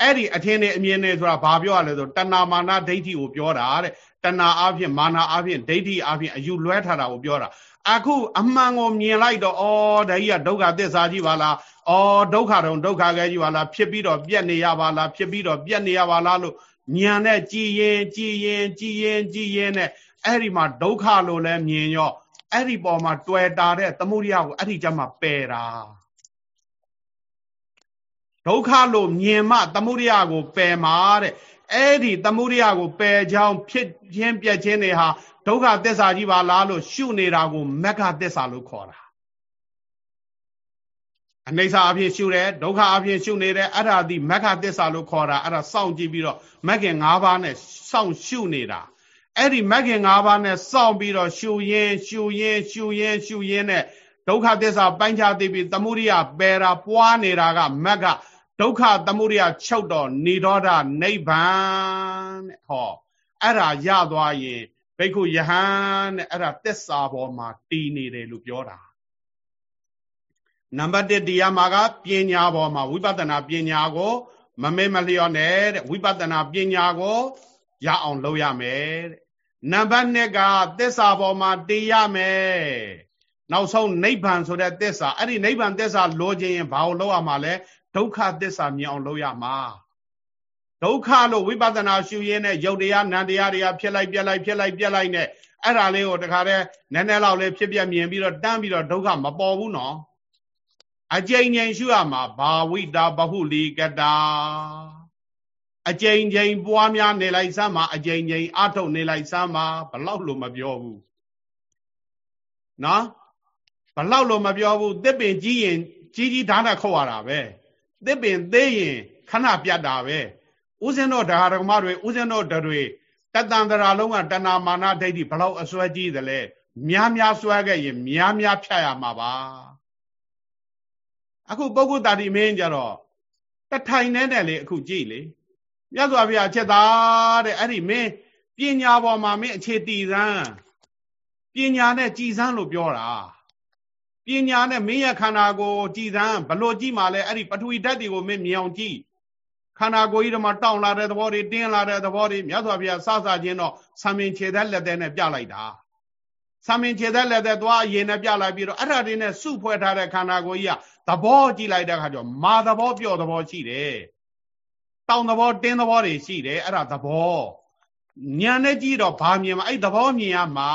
အဲ့ဒီအထင်တွေအမြင်တွေဆိုတာဘာပြောရလဲဆိုတဏမာနဒိဋ္ဌိကိုပြောတာတဲ့တဏအဖြစ်မာနအဖြစ်ဒိဋ္ဌိအဖြစ်အယူလွဲထားတာကိုပြောတာအခုအမှန်ကိုမြင်လိုက်တော့ဩဒါကြီးကဒုက္ခသစ္စာကြီးပါလားဩဒုက္ခတုံဒုက္ခခဲကြီးပါလားဖြစ်ပြီးတော့ပြက်နေရပါလားဖြစ်ပြီးတော့ပြက်နေရပါလားလို့ ဉာဏ်နဲ့ကြည်ရင်ကြည်ရင်ကြည်ရင်ကြည်ရင်နဲ့အဲ့ဒီမှာဒုက္ခလို့လဲမြင်ရောအဲ့ဒီပေါ်မှာတွေ့တာတဲ့သမှုရိယကိုအဲ့ဒီကြမှာပယ်တာဒုက္ခလို့မြင်မှသမှုရိယကိုပယ်မှာတဲ့အဲ့ဒီသမှုရိယကိုပယ်ကြောင်းဖြစ်ခြင်းပြက်ခြင်းတွေဟာဒုက္ခသစ္စာကြီးပါလားလို့ရှုနေတာကိုမက္ခသစ္စာလို့ခေါ်တာ အနိစ္စအဖြစ်ရှုတယ်ဒုက္ခအဖြစ်ရှုနေတယ်အဲ့ဒါဒီမက္ခသစ္စာလို့ခေါ်တာအဲ့ဒါစောင့်ကြည့်ပြီးတော့မက္ခင်၅ပါးနဲ့စောင့်ရှုနေတာအဲ့ဒီမက္ခင်၅ပါးနဲ့စောင့်ပြီးတော့ရှုရင်ရှုရင်ရှုရင်ရှုရင်နဲ့ဒုက္ခသစ္စာပိုင်းခြားသိပြီးသမုဒိယပယ်တာပွားနေတာကမက္ခဒုက္ခသမုဒိယချုပ်တော့និရောဓနိဗ္ဗာန်တဲ့ဟောအဲ့ဒါရသွားရင်ဘိက္ခုယဟန်တဲ့အဲ့ဒါသစ္စာပေါ်မှာတည်နေတယ်လို့ပြောတာ နံပါတ်1တရားမှာကပညာပေါ်မှာဝိပဿနာပညာကို မမေ့မလျော့နဲ့တဲ့ဝိပဿနာပညာကိုရအောင်လုပ်ရမယ်တဲ့နံပါတ်2ကသစ္စာပေါ်မှာတည်ရမယ်နောက်ဆုံးနိဗ္ဗာန်ဆိုတဲ့သစ္စာအဲ့ဒီနိဗ္ဗာန်သစ္စာလိုချင်ရင်ဘာလို့လုပ်ရမှာလဲဒုက္ခသစ္စာမြင်အောင်လုပ်ရမှာဒုက္ခလို့ဝိပဿနာရှုရင်းနဲ့ယုတ်တရားနံတရားတွေကဖြစ်လိုက်ပြက်လိုက်ဖြစ်လိုက်ပြက်လိုက်နဲ့အဲ့ဒါလေးကိုတခါတည်းနည်းနည်းလောက်လေးဖြစ်ပြမြင်ပြီးတော့တန်းပြီးတော့ဒုက္ခမပေါ်ဘူးနော် အကျဉ်းချင်းရှုရမှာဘာဝိတာဘဟုလီကတာအကျဉ်းချင်းပွားများနေလိုက်စမ်းမှာအကျဉ်းချင်းအထုတ်နေလိုက်စမ်းမှာဘလောက်လို့မပြောဘူးနော်ဘလောက်လို့မပြောဘူးတစ်ပင်ကြီးရင်ကြီးကြီးဓာတ်နဲ့ခုတ်ရတာပဲတစ်ပင်သေးရင်ခဏပြတ်တာပဲဥစဉ်တော့ဓာရကမတွေဥစဉ်တော့တွေတတန်တရာလုံးကတဏမာနဒိဋ္ဌိဘလောက်အစွဲကြီးသလဲများများစွဲခဲ့ရင်များများဖြတ်ရမှာပါ အခုပုဂ္ဂိုလ်တာတိမင်းကြတော့တထိုင်နဲ့လေအခုကြည့်လေမြတ်စွာဘုရားချက်သားတဲ့အဲ့ဒီမင်းပညာပေါ်မှာမင်းအခြေတည်စမ်းပညာနဲ့ကြည်စမ်းလို့ပြောတာပညာနဲ့မင်းရဲ့ခန္ဓာကိုကြည်စမ်းဘလို့ကြည့်မှလဲအဲ့ဒီပထဝီဓာတ်တွေကိုမင်းမြင်အောင်ကြည့်ခန္ဓာကိုယ်ကြီးဓမ္မတောင့်လာတဲ့သဘောတွေတင်းလာတဲ့သဘောတွေမြတ်စွာဘုရားစစချင်းတော့ဆံမင်ခြေသက်လက်သက်နဲ့ပြလိုက်တာဆံမင်ခြေသက်လက်သက်သွားရေနဲ့ပြလိုက်ပြီးတော့အဲ့ဒါတွေနဲ့စုဖွဲ့ထားတဲ့ခန္ဓာကိုယ်ကြီးက သဘောကြည့်လိုက်တဲ့အခါကျတော့မာသဘောပြော့သဘောရှိတယ်တောင်သဘောတင်းသဘောတွေရှိတယ်အဲ့ဒါသဘောညံနဲ့ကြည့်တော့ဘာမြင်မှာအဲ့သဘောမြင်ရမှာ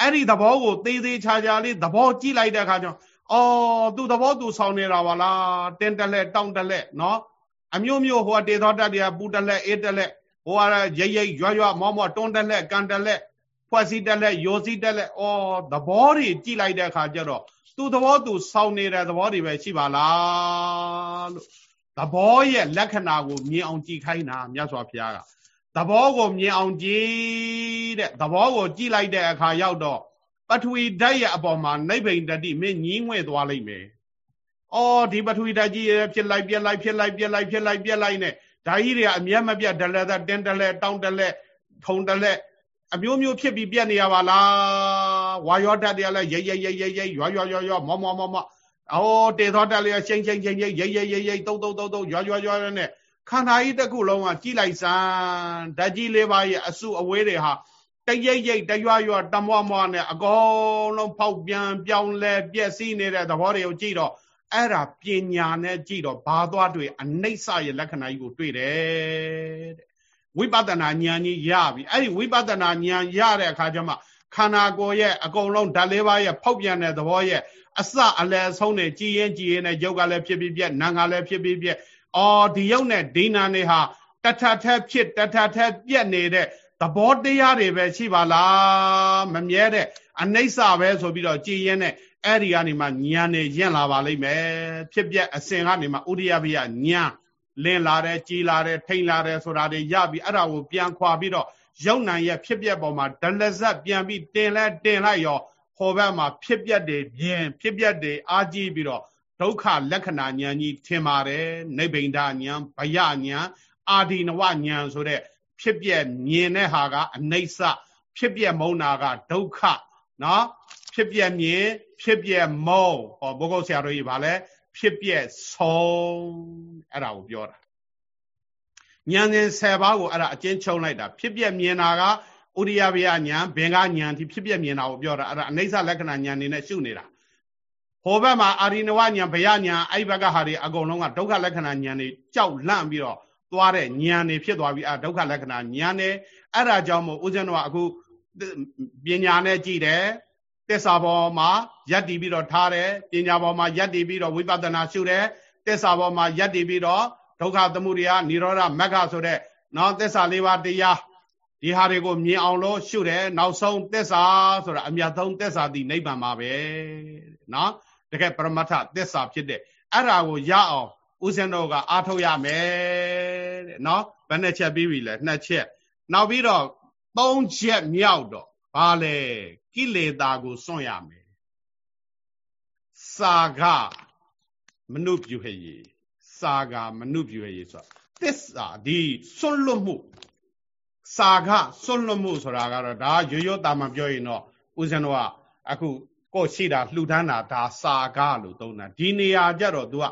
အဲ့ဒီသဘောကိုသေးသေးချာချာလေးသဘောကြည့်လိုက်တဲ့အခါကျတော့အော်သူ့သဘောသူဆောင်နေတာပါလားတင်းတက်လက်တောင်းတက်လက်နော်အမျိုးမျိုးဟိုတေသောတတ်တွေကပူတက်လက်အေးတက်လက်ဟိုကရိတ်ရိတ်ရွရွမောမောတွန်းတက်လက်ကန်တက်လက်ဖွဲ့စည်းတက်လက်ယောစီတက်လက်အော်သဘောတွေကြည့်လိုက်တဲ့အခါကျတော့ သူ့သဘောသူစောင်းနေတဲ့သဘောတွေပဲရှိပါလားလို့သဘောရဲ့လက္ခဏာကိုမြင်အောင်ကြည့်ခိုင်းတာမြတ်စွာဘုရားကသဘောကိုမြင်အောင်ကြည့်တဲ့သဘောကိုကြည့်လိုက်တဲ့အခါရောက်တော့ပထဝီဓာတ်ရဲ့အပေါ်မှာနိဗ္ဗိန်တတိမင်းညီးငွေ့သွားလိမ့်မယ်။အော်ဒီပထဝီဓာတ်ကြီးရဲ့ဖြစ်လိုက်ပြက်လိုက်ဖြစ်လိုက်ပြက်လိုက်ဖြစ်လိုက်ပြက်လိုက်နဲ့ဓာကြီးတွေကအမျက်မပြတ်ဒလက်သက်တင်းတလက်တောင်းတလက်ထုံတလက်အမျိုးမျိုးဖြစ်ပြီးပြက်နေရပါလား ဝါရောဓာတ်တွေကလည်းရိတ်ရိတ်ရိတ်ရိတ်ရိတ်ရွာရွာရွာရွာမောမောမောမောအော်တေသောဓာတ်လေးကရှိန်ရှိန်ရှိန်ရိတ်ရိတ်ရိတ်ရိတ်ရိတ်တုတ်တုတ်တုတ်တုတ်ရွာရွာရွာနဲ့ခန္ဓာကြီးတစ်ခုလုံးကကြည်လိုက်စမ်းဓာတ်ကြီးလေးပါးရဲ့အစုအဝေးတွေဟာတရိပ်ရိပ်တရွရွတမွားမွားနဲ့အကုန်လုံးဖောက်ပြန်ပြောင်းလဲပြက်စီးနေတဲ့သဘောတွေကိုကြည့်တော့အဲ့ဒါပညာနဲ့ကြည့်တော့ဘာသွားတွေ့အနိစ္စရဲ့လက္ခဏာကြီးကိုတွေ့တယ်တဲ့ဝိပဿနာဉာဏ်ကြီးရပြီအဲ့ဒီဝိပဿနာဉာဏ်ရတဲ့အခါကျမှ ခန္ဓာကိုယ်ရဲ့အကုန်လုံးဓာတ်လေးပါးရဲ့ဖောက်ပြန်တဲ့သဘောရဲ့အစအလယ်ဆုံးနဲ့ကြည်ရင်ကြည်ရင်နဲ့ယုတ်ကလည်းဖြစ်ပြီးပြက်နာငါလည်းဖြစ်ပြီးပြက်အော်ဒီယုတ်နဲ့ဒိနာနေဟာတထထက်ဖြစ်တထထက်ပြက်နေတဲ့သဘောတရားတွေပဲရှိပါလားမမြဲတဲ့အနိစ္စပဲဆိုပြီးတော့ကြည်ရင်နဲ့အဲ့ဒီကနေမှဉာဏ်နဲ့ယင့်လာပါလိမ့်မယ်ဖြစ်ပြက်အစဉ်ကနေမှဥရိယဘိယဉာဏ်လင်းလာတယ်ကြီးလာတယ်ထိန်လာတယ်ဆိုတာတွေရပြီးအဲ့ဒါကိုပြန်ခွာပြီးတော့ ယုံနံရဲ့ဖြစ်ပြက်ပေါ်မှာဒလဇက်ပြန်ပြီးတင်လဲတင်လိုက်ရောဟောဘက်မှာဖြစ်ပြက်တွေပြင်ဖြစ်ပြက်တွေအာကြီးပြီးတော့ဒုက္ခလက္ခဏာဉာဏ်ကြီးထင်ပါတယ်နိဗ္ဗိန္ဒဉာဏ်ဘယဉာဏ်အာဒီနဝဉာဏ်ဆိုတဲ့ဖြစ်ပြမြင်တဲ့ဟာကအနိစ္စဖြစ်ပြမုံနာကဒုက္ခနော်ဖြစ်ပြမြင်ဖြစ်ပြမုံဟောဘုဂုတ်ဆရာတို့ကြီးဗာလဲဖြစ်ပြဆုံးအဲ့ဒါကိုပြောတာ ဉာဏ်စဉ်10ပါးကိုအဲ့ဒါအကျဉ်းချုပ်လိုက်တာဖြစ်ပြမြင်တာကဥရိယဗျာဉာဏ်ဘင်္ဂဉာဏ်ဒီဖြစ်ပြမြင်တာကိုပြောတာအဲ့ဒါအနိစ္စလက္ခဏာဉာဏ်နေနဲ့ရှုနေတာဟိုဘက်မှာအာရိနဝဉာဏ်ဘယဉာဏ်အဲ့ဘက်ကဟာတွေအကုန်လုံးကဒုက္ခလက္ခဏာဉာဏ်တွေကြောက်လန့်ပြီးတော့သွားတဲ့ဉာဏ်တွေဖြစ်သွားပြီအဲ့ဒုက္ခလက္ခဏာဉာဏ်နဲ့အဲ့ဒါကြောင့်မို့ဦးဇင်းတော်ကအခုပညာနဲ့ကြည့်တယ်တစ္ဆာပေါ်မှာယက်တည်ပြီးတော့ထားတယ်ပညာပေါ်မှာယက်တည်ပြီးတော့ဝိပဿနာရှုတယ်တစ္ဆာပေါ်မှာယက်တည်ပြီးတော့ ဒုက္ခသမုဒယនិရောဓမဂ္ဂဆိုတဲ့နော်သစ္စာလေးပါးတရားဒီဟာတွေကိုမြင်အောင်လို့ရှုတယ်နောက်ဆုံးသစ္စာဆိုတာအမြတ်ဆုံးသစ္စာတိနိဗ္ဗာန်ပါပဲနော်တကယ်ပရမတ္ထသစ္စာဖြစ်တဲ့အဲ့ဒါကိုရအောင်ဦးဇင်းတော်ကအားထုတ်ရမယ်တဲ့နော်ဘယ်နှချက်ပြီးပြီလဲနှစ်ချက်နောက်ပြီးတော့သုံးချက်မြောက်တော့ဘာလဲကိလေသာကိုစွန့်ရမယ်စာကမနုပြုဟရေ စာကမနုပြုဟရေဆိုသစ္စာဒီစွန့်လွတ်မှုစာကစွန့်လွတ်မှုဆိုတာကတော့ဒါရိုးရိုးတာမှပြောရင်တော့ဦးဇင်းတော်ကအခုကိုယ်ရှိတာလှူဒန်းတာဒါစာကလို့သုံးတာဒီနေရာကြတော့ तू က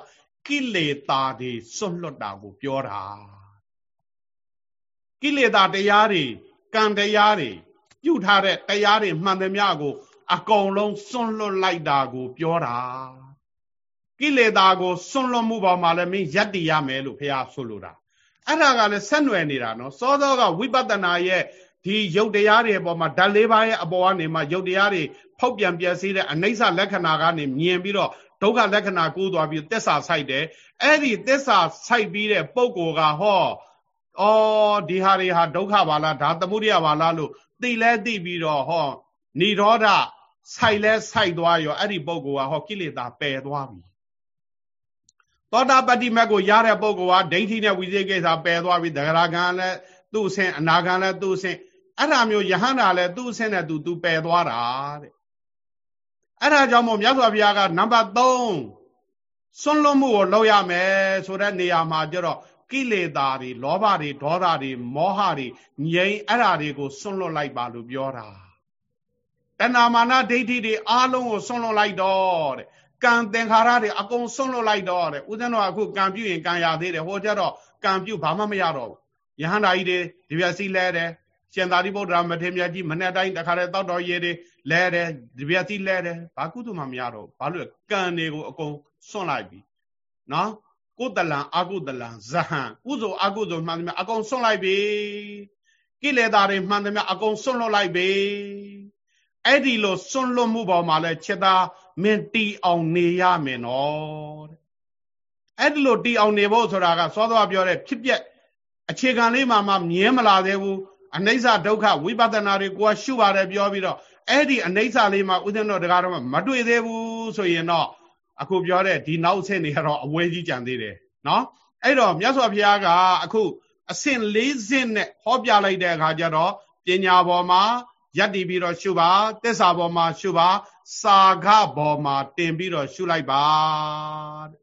ကိလေသာတွေစွန့်လွတ်တာကိုပြောတာကိလေသာတရားတွေကံတရားတွေပြုထားတဲ့တရားတွေမှန်သမျှကို အကုန်လုံးစွန့်လွတ်လိုက်တာကို ပြောတာ ကိလေသာကိုစွန့်လွတ်မှုပေါ်မှာလည်းမင်းယက်တည်ရမယ်လို့ဘုရားဆိုလိုတာအဲ့ဒါကလည်းဆက်နွယ်နေတာနော်စောစောကဝိပဿနာရဲ့ဒီယုတ်တရားတွေအပေါ်မှာဓာတ်လေးပါးရဲ့အပေါ်ကနေမှယုတ်တရားတွေဖောက်ပြန်ပြည့်စည်တဲ့အနိစ္စလက္ခဏာကနေမြင်ပြီးတော့ဒုက္ခလက္ခဏာကိုးသွားပြီးသစ္စာဆိုင်တယ်အဲ့ဒီသစ္စာဆိုင်ပြီးတဲ့ပုံကိုကဟောအော်ဒီဟာတွေဟာဒုက္ခပါလားဒါသမုဒိယပါလားလို့သိလဲသိပြီးတော့ဟောនិရောဓဆိုင်လဲဆိုင်သွားရောအဲ့ဒီပုံကိုကဟောကိလေသာပယ်သွားပြီ သောတာပတ္တိမက်ကိုရတဲ့ပုဂ္ဂိုလ်ဟာဒိဋ္ဌိနဲ့ဝိသေကိစ္စပယ်သွားပြီသဂရကံလည်းသူ့အဆင့်အနာကံလည်းသူ့အဆင့်အဲ့ဒါမျိုးယဟန္တာလည်းသူ့အဆင့်နဲ့သူသူပယ်သွားတာတဲ့အဲ့ဒါကြောင့်မို့မြတ်စွာဘုရားကနံပါတ်3စွန့်လွတ်မှုကိုလုပ်ရမယ်ဆိုတဲ့နေရာမှာကျတော့ကိလေသာတွေလောဘတွေဒေါသတွေမောဟတွေငြိမ်းအဲ့ဓာတွေကိုစွန့်လွတ်လိုက်ပါလို့ပြောတာတဏမာနဒိဋ္ဌိတွေအားလုံးကိုစွန့်လွတ်လိုက်တော့တဲ့ ကံသင်္ခါရတွေအကုန်စွန့်လွတ်လိုက်တော့တဲ့ဦးဇင်းတော်ကအခုကံပြုရင်ကံရသေးတယ်ဟိုကျတော့ကံပြုဘာမှမရတော့ဘူးယဟန္တာကြီးတွေဒီပြစီလဲတယ်ရှင်သာရိပုတ္တရာမထေရမြတ်ကြီးမနေ့တိုင်းတခါတည်းတောက်တော်ရေတွေလဲတယ်ဒီပြစီလဲတယ်ဘာကုသိုလ်မှမရတော့ဘာလို့ကံတွေကိုအကုန်စွန့်လိုက်ပြီနော်ကုသလံအကုသလံဇဟံကုသိုလ်အကုသိုလ်မှန်သမျှအကုန်စွန့်လိုက်ပြီကိလေသာတွေမှန်သမျှအကုန်စွန့်လွတ်လိုက်ပြီအဲ့ဒီလိုစွန့်လွတ်မှုပေါ်မှာလဲချက်သား မင်းတီအောင်နေရမယ်နော်တဲ့အဲ့ဒီလိုတီအောင်နေဖို့ဆိုတာကစောစောပြောတဲ့ဖြစ်ပျက်အခြေခံလေးမှမှမြင်မလာသေးဘူးအနိစ္စဒုက္ခဝိပဿနာတွေကိုကရှုပါတယ်ပြောပြီးတော့အဲ့ဒီအနိစ္စလေးမှဥဒ္ဒနောတရားတော်မှမတွေ့သေးဘူးဆိုရင်တော့အခုပြောတဲ့ဒီနောက်ဆင့်တွေကတော့အဝဲကြီးကြံသေးတယ်နော်အဲ့တော့မြတ်စွာဘုရားကအခုအဆင့်၄ဆင့်နဲ့ဟောပြလိုက်တဲ့အခါကျတော့ပညာပေါ်မှာယက်တည်ပြီးတော့ရှုပါသစ္စာပေါ်မှာရှုပါ စာခပေါ်မှာတင်ပြီးတော့ရှုလိုက်ပါ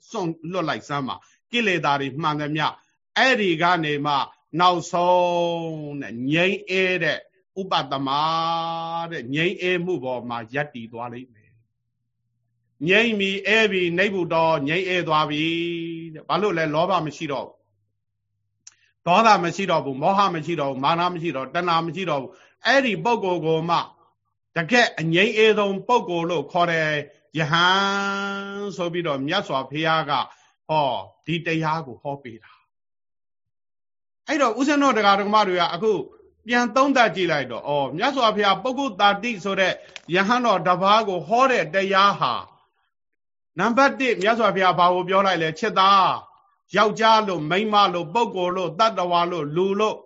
စွန့်လွတ်လိုက်စမ်းပါကိလေသာတွေမှန်သမျှအဲ့ဒီကနေမှနောက်ဆုံးတဲ့ငြိမ်းအေးတဲ့ဥပတမတဲ့ငြိမ်းအေးမှုပေါ်မှာယက်တည်သွားလိမ့်မယ်ငြိမ်းပြီအဲပြီနေဘူးတော့ငြိမ်းအေးသွားပြီတဲ့ဘာလို့လဲလောဘမရှိတော့ဘူးဒေါသမရှိတော့ဘူးမောဟမရှိတော့ဘူးမာနမရှိတော့တဏှာမရှိတော့ဘူးအဲ့ဒီပုဂ္ဂိုလ်ကိုမှ တကက်အငြိမ်းအေးဆုံးပုဂ္ဂိုလ်လို့ခေါ်တယ်ယဟန်ဆိုပြီးတော့မြတ်စွာဘုရားကဟောဒီတရားကိုဟောပေးတာအဲ့တော့ဥစ္စနောတရားဓမ္မတွေကအခုပြန်သုံးသပ်ကြည့်လိုက်တော့ဩမြတ်စွာဘုရားပုဂ္ဂိုလ်တာတိဆိုတဲ့ယဟန်တော်တပါးကိုဟောတဲ့တရားဟာနံပါတ်1မြတ်စွာဘုရားဘာကိုပြောလိုက်လဲချက်သားယောက်ျားလို့မိန်းမလို့ပုဂ္ဂိုလ်လို့တတ္တဝါလို့လူလို့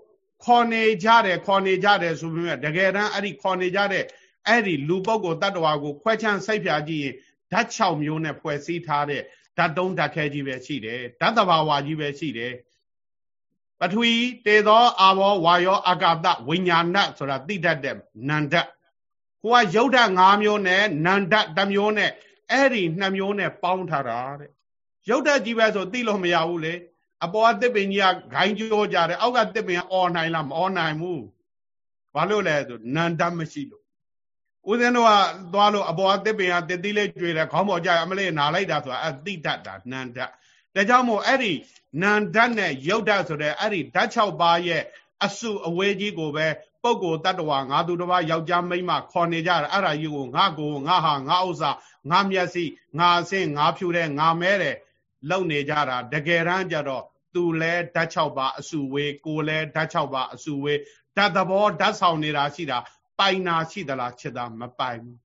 ခေါ်နေကြတယ်ခေါ်နေကြတယ်ဆိုပြီးတကယ်တမ်းအဲ့ဒီခေါ်နေကြတဲ့ အဲ့ဒီလူပုဂ္ဂိုလ်တ attva ကိုခွဲခြမ်းစိတ်ဖြာကြည့်ရင်ဓာတ်6မျိုးနဲ့ဖွဲ့စည်းထားတဲ့ဓာတ်3ဓာတ်ခဲကြီးပဲရှိတယ်ဓာတ်တဘာဝကြီးပဲရှိတယ်ပထဝီတေသောအာဘောဝါယောအာကာသဝိညာဏဆိုတာသိတတ်တဲ့နန္ဒတ်ဟိုကယုတ်ဓာတ်5မျိုးနဲ့နန္ဒတ်တစ်မျိုးနဲ့အဲ့ဒီနှစ်မျိုးနဲ့ပေါင်းထားတာတဲ့ရုပ်ဓာတ်ကြီးပဲဆိုသိလို့မရဘူးလေအပေါ်ကတစ်ပင်ကြီးကဂိုင်းကြောကြတယ်အောက်ကတစ်ပင်ကအော်နိုင်လားမအော်နိုင်ဘူးဘာလို့လဲဆိုနန္တမရှိလို့ ဦးဇင်းတို့ကသွားလို့အပေါ်ကတစ်ပင်ကတစ်သီးလေးကျွေတယ်ခေါင်းပေါ်ကြအမလေးနာလိုက်တာဆိုတာအတိတတ်တာနန္တဒါကြောင့်မို့အဲ့ဒီနန္တနဲ့ရုပ်ဓာတ်ဆိုတဲ့အဲ့ဒီဓာတ်6ပါးရဲ့အစုအဝေးကြီးကိုပဲပုဂ္ဂိုလ်တ attva ငါသူတစ်ပါးယောက်ျားမိန်းမခေါ်နေကြတာအဲ့ဒါကြီးကိုငါကိုငါဟာငါဥစ္စာငါမျက်စိငါအဆင့်ငါဖြူတဲ့ငါမဲတဲ့လုံနေကြတာတကယ်တမ်းကျတော့သူလဲဓာတ်6ပါအစုဝေးကိုလဲဓာတ်6ပါအစုဝေးဓာတ်သဘောဓာတ်ဆောင်နေတာရှိတာ ပိုင်နာရှိသလားချစ်တာမပိုင်ဘူး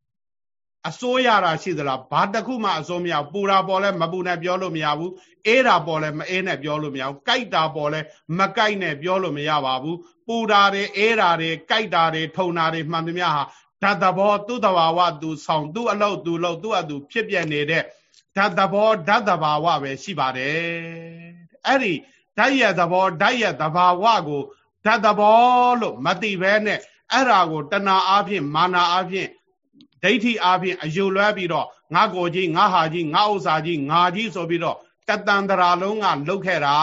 အစိုးရတာရှိသလားဘာတစ်ခုမှအစိုးမရပူတာပေါ်လဲမပူနဲ့ပြောလို့မရဘူးအေးတာပေါ်လဲမအေးနဲ့ပြောလို့မရဘူးကြိုက်တာပေါ်လဲမကြိုက်နဲ့ပြောလို့မရပါဘူးပူတာတွေအေးတာတွေကြိုက်တာတွေထုံတာတွေမှန်သမျှဟာဓာတ်သဘောသူ့တဘာဝသူဆောင်သူ့အလုပ်သူလုပ်သူ့အသူဖြစ်ပြနေတဲ့ဓာတ်သဘောဓာတ်တဘာဝပဲရှိပါတယ်အဲ့ဒီဓာတ်ရဲ့သဘောဓာတ်ရဲ့တဘာဝကိုဓာတ်သဘောလို့မသိဘဲနဲ့ အဲ့ဒါကိုတဏှာအားဖြင့်မာနာအားဖြင့်ဒိဋ္ဌိအားဖြင့်အယုလွဲပြီးတော့ငါကိုကြီးငါဟာကြီးငါဥစ္စာကြီးငါကြီးဆိုပြီးတော့တတန်တရာလုံးကလုတ်ခဲ့တာ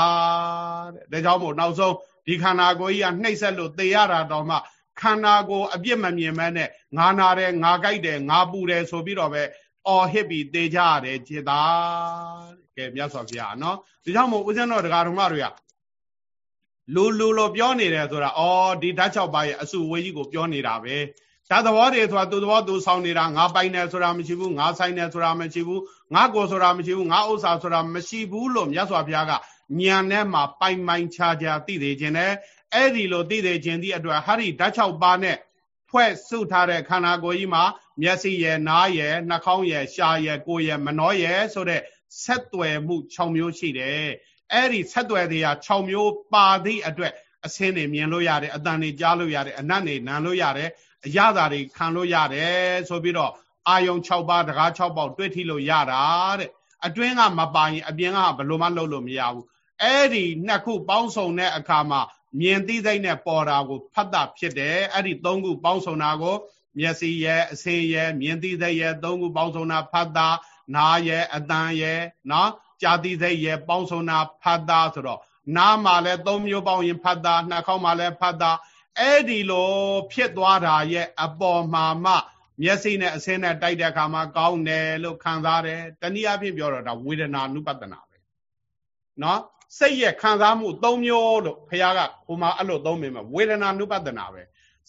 တဲ့ဒါကြောင့်မို့နောက်ဆုံးဒီခန္ဓာကိုယ်ကြီးကနှိမ့်ဆက်လို့သေရတာတော့မှခန္ဓာကိုယ်အပြစ်မမြင်မဲနဲ့ငါနာတယ်ငါကြိုက်တယ်ငါပူတယ်ဆိုပြီးတော့ပဲအော်ဟစ်ပြီးသေကြရတယ်จิตသားကဲမြတ်စွာဘုရားနော်ဒါကြောင့်မို့ဦးဇင်းတော်တရားဓမ္မတွေက လူလူလို့ပြောနေတယ်ဆိုတာအော်ဒီဓာတ်6ပါးရဲ့အစုဝေးကြီးကိုပြောနေတာပဲဓာတ်သဘောတွေဆိုတာသူသဘောသူဆောင်နေတာငါပိုင်တယ်ဆိုတာမရှိဘူးငါဆိုင်တယ်ဆိုတာမရှိဘူးငါကိုဆိုတာမရှိဘူးငါဥစ္စာဆိုတာမရှိဘူးလို့မြတ်စွာဘုရားကညံထဲမှာပိုင်ပိုင်ခြားခြားသိသေးခြင်းနဲ့အဲ့ဒီလိုသိသေးခြင်းဒီအတွက်ဟာဒီဓာတ်6ပါးနဲ့ဖွဲ့စုထားတဲ့ခန္ဓာကိုယ်ကြီးမှာမျက်စိရဲ့နားရဲ့နှာခေါင်းရဲ့ရှားရဲ့ကိုယ်ရဲ့မနှောရဲ့ဆိုတဲ့ဆက်သွယ်မှု6မျိုးရှိတယ် အဲ့ဒီဆက်သွယ်တွေက6မျိုးပါသည့်အတွက်အစင်းတွေမြင်လို့ရတယ်အတန်တွေကြားလို့ရတယ်အနတ်တွေနံလို့ရတယ်အရသာတွေခံလို့ရတယ်ဆိုပြီးတော့အာယုံ6ပါးတကား6ပေါက်တွေ့ထိလို့ရတာတဲ့အတွင်းကမပါရင်အပြင်ကဘယ်လိုမှလုပ်လို့မရဘူးအဲ့ဒီနှစ်ခုပေါင်းစုံတဲ့အခါမှာမြင်သိစိတ်နဲ့ပေါ်တာကိုဖတ်တာဖြစ်တယ်အဲ့ဒီသုံးခုပေါင်းစုံတာကိုမျက်စိရဲ့အစင်းရဲ့မြင်သိစိတ်ရဲ့သုံးခုပေါင်းစုံတာဖတ်တာနားရဲ့အတန်ရဲ့နော် ကြာတိစိတ်ရဲ့ပေါင်းစုံတာဖတ်တာဆိုတော့နားမှာလည်းသုံးမျိုးပေါင်းရင်ဖတ်တာနှာခေါင်းမှာလည်းဖတ်တာအဲ့ဒီလိုဖြစ်သွားတာရဲ့အပေါ်မှာမှမျက်စိနဲ့အဆင်းနဲ့တိုက်တဲ့အခါမှာကောင်းတယ်လို့ခံစားတယ်တနည်းအားဖြင့်ပြောတော့ဒါဝေဒနာနုပတနာပဲနော်စိတ်ရဲ့ခံစားမှု၃မျိုးလို့ဘုရားကဟိုမှာအဲ့လိုသုံးမိမှာဝေဒနာနုပတနာပဲ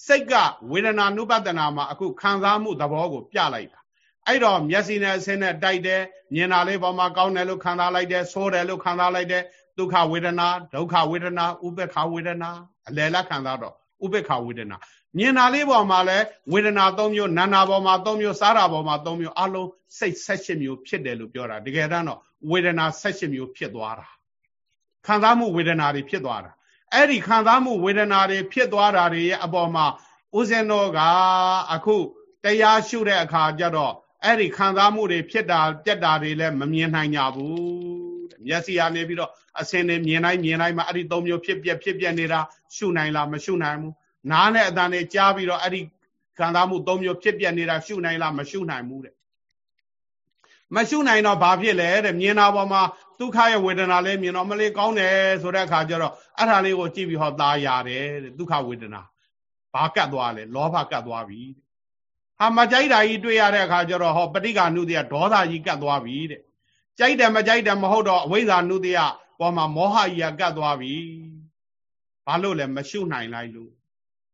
စိတ်ကဝေဒနာနုပတနာမှာအခုခံစားမှုသဘောကိုပြလိုက်တာ အဲ့တော့မျက်စိနဲ့အဆင်းနဲ့တိုက်တယ်မြင်တာလေးပေါ်မှာကောင်းတယ်လို့ခံစားလိုက်တယ်ဆိုးတယ်လို့ခံစားလိုက်တယ်ဒုက္ခဝေဒနာဒုက္ခဝေဒနာဥပ္ပခဝေဒနာအလယ်လက်ခံစားတော့ဥပ္ပခဝေဒနာမြင်တာလေးပေါ်မှာလဲဝေဒနာ၃မျိုးနာနာပေါ်မှာ၃မျိုးစားတာပေါ်မှာ၃မျိုးအလုံးစိတ်၁၈မျိုးဖြစ်တယ်လို့ပြောတာတကယ်တမ်းတော့ဝေဒနာ၁၈မျိုးဖြစ်သွားတာခံစားမှုဝေဒနာတွေဖြစ်သွားတာအဲ့ဒီခံစားမှုဝေဒနာတွေဖြစ်သွားတာတွေရဲ့အပေါ်မှာဦးဇင်းတော်ကအခုတရားရှုတဲ့အခါကျတော့ အဲ့ဒီခံစားမှုတွေဖြစ်တာပြက်တာတွေလည်းမမြင်နိုင်ကြဘူးတဲ့မျက်စိကနေပြီးတော့အစင်းတွေမြင်တိုင်းမြင်တိုင်းမှာအဲ့ဒီသုံးမျိုးဖြစ်ပြက်ဖြစ်ပြက်နေတာရှုနိုင်လားမရှုနိုင်ဘူးနားနဲ့အတန်နဲ့ကြားပြီးတော့အဲ့ဒီခံစားမှုသုံးမျိုးဖြစ်ပြက်နေတာရှုနိုင်လားမရှုနိုင်ဘူးတဲ့မရှုနိုင်တော့ဘာဖြစ်လဲတဲ့မြင်တာပေါ်မှာဒုက္ခရဲ့ဝေဒနာလေးမြင်တော့မလေးကောင်းတယ်ဆိုတဲ့အခါကျတော့အဲ့ဒါလေးကိုကြည့်ပြီးဟောသားရတယ်တဲ့ဒုက္ခဝေဒနာဘာကတ်သွားလဲလောဘကတ်သွားပြီတဲ့ ဟာမကြိုက်တာကြီးတွေ့ရတဲ့အခါကျတော့ဟောပဋိက္ခဏုတ္တိယဒေါသကြီးကတ်သွားပြီတဲ့ကြိုက်တယ်မကြိုက်တယ်မဟုတ်တော့အဝိဇ္ဇာနုတ္တိယပေါ်မှာမောဟကြီးကကတ်သွားပြီဘာလို့လဲမရှုနိုင်လိုက်လို့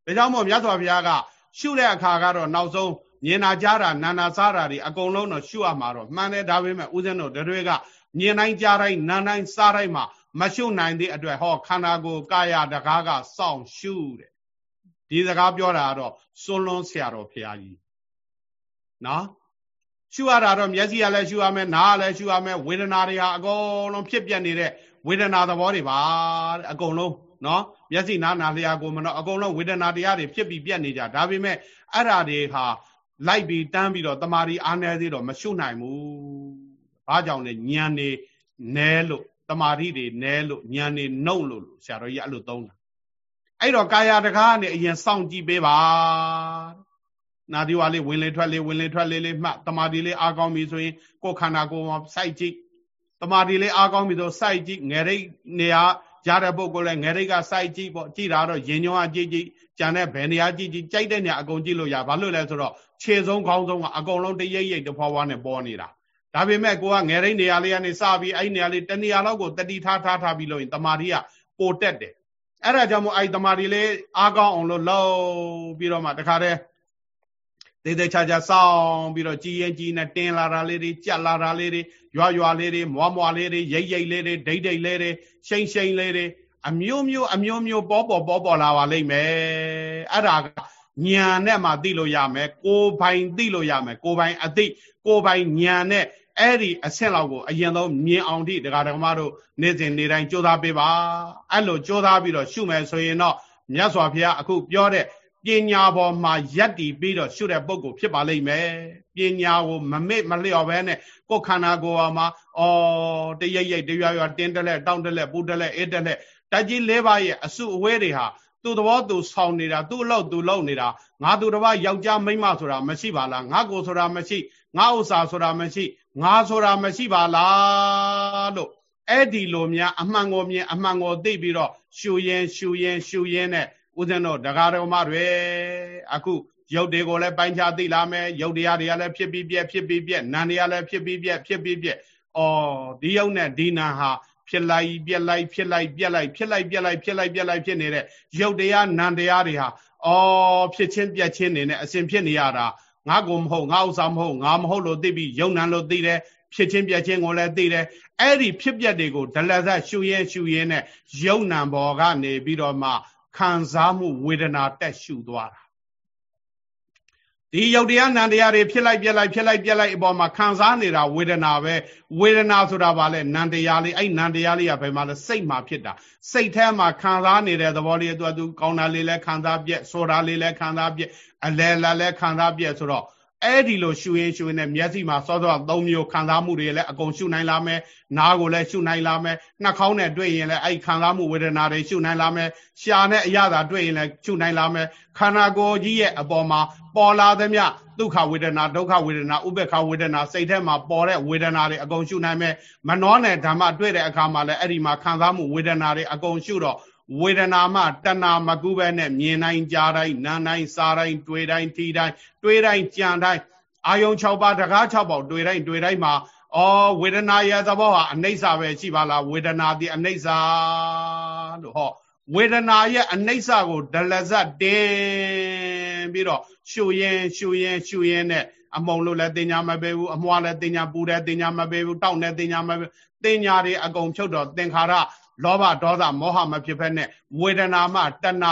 ဒါကြောင့်မို့မြတ်စွာဘုရားကရှုတဲ့အခါကတော့နောက်ဆုံးမြင်နာကြားတာနာနာစားတာတွေအကုန်လုံးတော့ရှုရမှာတော့မှန်တယ်ဒါပေမဲ့ဦးဇင်းတို့တွေကမြင်တိုင်းကြားတိုင်းနာတိုင်းစားတိုင်းမှာမရှုနိုင်တဲ့အတွက်ဟောခန္ဓာကိုယ်ကာယတကားကစောင့်ရှုတဲ့ဒီစကားပြောတာကတော့စွန်းလွန်းဆရာတော်ဘုရားကြီး နော်ရှုရတာတော့မျက်စိကလည်းရှုရမယ်နားကလည်းရှုရမယ်ဝေဒနာတွေဟာအကုန်လုံးဖြစ်ပြနေတဲ့ဝေဒနာသဘောတွေပါတဲ့အကုန်လုံးနော်မျက်စိနားနာလျာကိုမနော်အကုန်လုံးဝေဒနာတရားတွေဖြစ်ပြီးပြက်နေကြဒါပေမဲ့အဲ့ဓာတွေဟာလိုက်ပြီးတန်းပြီးတော့တမာရီအားနေသေးတော့မရှုနိုင်ဘူးဘာကြောင့်လဲညံနေနဲလို့တမာရီတွေနဲလို့ညံနေနှုတ်လို့ဆရာတော်ကြီးအဲ့လိုသုံးတာအဲ့တော့ကာယတကားနဲ့အရင်စောင့်ကြည့်ပေးပါ နာဒီဝါလေးဝင်လေထွက်လေဝင်လေထွက်လေလေးမှတ်တမာဒီလေးအားကောင်းပြီဆိုရင်ကိုယ်ခန္ဓာကိုယ်မှာစိုက်ကြည့်တမာဒီလေးအားကောင်းပြီဆိုစိုက်ကြည့်ငရိတ်နေရာရတဲ့ပုဂ္ဂိုလ်လည်းငရိတ်ကစိုက်ကြည့်ပေါ့ကြည့်တာတော့ရင်ညောင်းအကြည့်ကြည့်ကြံတဲ့ဘယ်နေရာကြည့်ကြည့်ကြိုက်တဲ့နေရာအကုန်ကြည့်လို့ရဘာလို့လဲဆိုတော့ခြေဆုံးခေါင်းဆုံးကအကုန်လုံးတရိပ်ရိပ်တဖွာဖွာနဲ့ပေါ်နေတာဒါပေမဲ့ကိုကငရိတ်နေရာလေးကနေစပြီးအဲ့နေရာလေးတနေရာလောက်ကိုတတိထားထားထားပြီးလို့ရင်တမာဒီကပိုတက်တယ်အဲ့ဒါကြောင့်မို့အဲ့တမာဒီလေးအားကောင်းအောင်လို့လှုပ်ပြီးတော့မှတခါတည်း သေးသေးချာချာစောင်းပြီးတော့ကြည်ရင်ကြည်နဲ့တင်းလာတာလေးတွေကြက်လာတာလေးတွေရွာရွာလေးတွေမွားမွားလေးတွေရိတ်ရိတ်လေးတွေဒိတ်ဒိတ်လေးတွေရှိန်ရှိန်လေးတွေအမျိုးမျိုးအမျိုးမျိုးပေါ်ပေါ်ပေါ်ပေါ်လာပါလိမ့်မယ်အဲ့ဒါကညာနဲ့မှသိလို့ရမယ်ကိုယ်ပိုင်သိလို့ရမယ်ကိုယ်ပိုင်အသိကိုယ်ပိုင်ညာနဲ့အဲ့ဒီအဆင့်လောက်ကိုအရင်ဆုံးမြင်အောင်ဒီဒကာဒကမတို့နေ့စဉ်နေ့တိုင်းကြိုးစားပေးပါအဲ့လိုကြိုးစားပြီးတော့ရှုမယ်ဆိုရင်တော့မြတ်စွာဘုရားအခုပြောတဲ့ ပညာပေါ်မှာယက်တည်ပြီးတော့ရှုတဲ့ပုံကိုဖြစ်ပါလိမ့်မယ်ပညာကိုမမေ့မလျော့ပဲနဲ့ကိုယ်ခန္ဓာကိုယ်ပေါ်မှာအော်တရိပ်ရိပ်တရွရွတင်းတက်လက်တောင်းတက်လက်ပူတက်လက်အေးတက်လက်တက်ကြီးလေးပါးရဲ့အစုအဝဲတွေဟာသူ့သဘောသူဆောင်နေတာသူ့အလောက်သူလောက်နေတာငါသူတစ်ပါးယောက်ျားမိန်းမဆိုတာမရှိပါလားငါကိုဆိုတာမရှိငါဥစ္စာဆိုတာမရှိငါဆိုတာမရှိပါလားလို့အဲ့ဒီလိုများအမှန်ကိုမြင်အမှန်ကိုသိပြီးတော့ရှူရင်ရှူရင်ရှူရင်နဲ့ ဦးဇင်းတို့ဒကာတော်မတွေအခုရုပ်တွေကိုလည်းပိုင်းခြားသိလာမယ်ရုပ်တရားတွေကလည်းဖြစ်ပြီးပြက်ဖြစ်ပြီးပြက်နာမ်တွေကလည်းဖြစ်ပြီးပြက်ဖြစ်ပြီးပြက်အော်ဒီရုပ်နဲ့ဒီနာဟာဖြစ်လိုက်ပြက်လိုက်ဖြစ်လိုက်ပြက်လိုက်ဖြစ်လိုက်ပြက်လိုက်ဖြစ်လိုက်ပြက်လိုက်ဖြစ်နေတဲ့ရုပ်တရားနာမ်တရားတွေဟာအော်ဖြစ်ချင်းပြက်ချင်းနေနဲ့အစဉ်ဖြစ်နေရတာငါကိုမဟုတ်ငါဥစ္စာမဟုတ်ငါမဟုတ်လို့သိပြီးယုံနံလို့သိတယ်ဖြစ်ချင်းပြက်ချင်းကိုလည်းသိတယ်အဲ့ဒီဖြစ်ပြက်တွေကိုဒလဇတ်ရှူရဲရှူရဲနဲ့ယုံနံဘော်ကနေပြီးတော့မှ ခံစားမှုဝေဒနာတက်ရှုသွားတာဒီယုတ်တရားနံတရားတွေဖြစ်လိုက်ပြက်လိုက်ဖြစ်လိုက်ပြက်လိုက်အပေါ်မှာခံစားနေတာဝေဒနာပဲဝေဒနာဆိုတာဗာလဲနံတရားလေးအဲ့နံတရားလေးကဘယ်မှာလဲစိတ်မှာဖြစ်တာစိတ်ထဲမှာခံစားနေတဲ့သဘောလေးသူကသူကောင်းတာလေးလဲခံစားပြက်ဆိုတာလေးလဲခံစားပြက်အလဲလာလဲခံစားပြက်ဆိုတော့ အဲ့ဒီလိုရှူရင်ရှူရင်နဲ့မျက်စိမှာစောစောသုံးမျိုးခံစားမှုတွေလည်းအကုန်ရှုနိုင်လာမယ်နားကိုလည်းရှုနိုင်လာမယ်နှာခေါင်းနဲ့တွေ့ရင်လည်းအဲ့ခံစားမှုဝေဒနာတွေရှုနိုင်လာမယ်ရှာနဲ့အရသာတွေ့ရင်လည်းရှုနိုင်လာမယ်ခန္ဓာကိုယ်ကြီးရဲ့အပေါ်မှာပေါ်လာသမျှဒုက္ခဝေဒနာဒုက္ခဝေဒနာဥပ္ပခဝေဒနာစိတ်ထဲမှာပေါ်တဲ့ဝေဒနာတွေအကုန်ရှုနိုင်မယ်မနှောနဲ့ဓမ္မတွေ့တဲ့အခါမှာလည်းအဲ့ဒီမှာခံစားမှုဝေဒနာတွေအကုန်ရှုတော့ ဝေဒနာမှတဏမကုပဲနဲ့မြင်တိုင်းကြားတိုင်းနားတိုင်းစားတိုင်းတွေ့တိုင်းထိတိုင်းတွေးတိုင်းကြံတိုင်းအာယုံ6ပါးတကား6ပေါက်တွေ့တိုင်းတွေ့တိုင်းမှာဩဝေဒနာရဲ့သဘောဟာအနိစ္စပဲရှိပါလားဝေဒနာဒီအနိစ္စလို့ဟောဝေဒနာရဲ့အနိစ္စကိုဒလဇတ်တင်ပြီးတော့ရှုရင်ရှုရင်ရှုရင်နဲ့အမုံလို့လည်းတင်ညာမပေးဘူးအမွားလည်းတင်ညာပူတယ်တင်ညာမပေးဘူးတောက်လည်းတင်ညာမပေးတင်ညာတွေအကုန်ဖြုတ်တော့သင်္ခါရ လောဘဒေါသမောဟမဖြစ်ဖက်နဲ့ဝေဒနာမှတဏ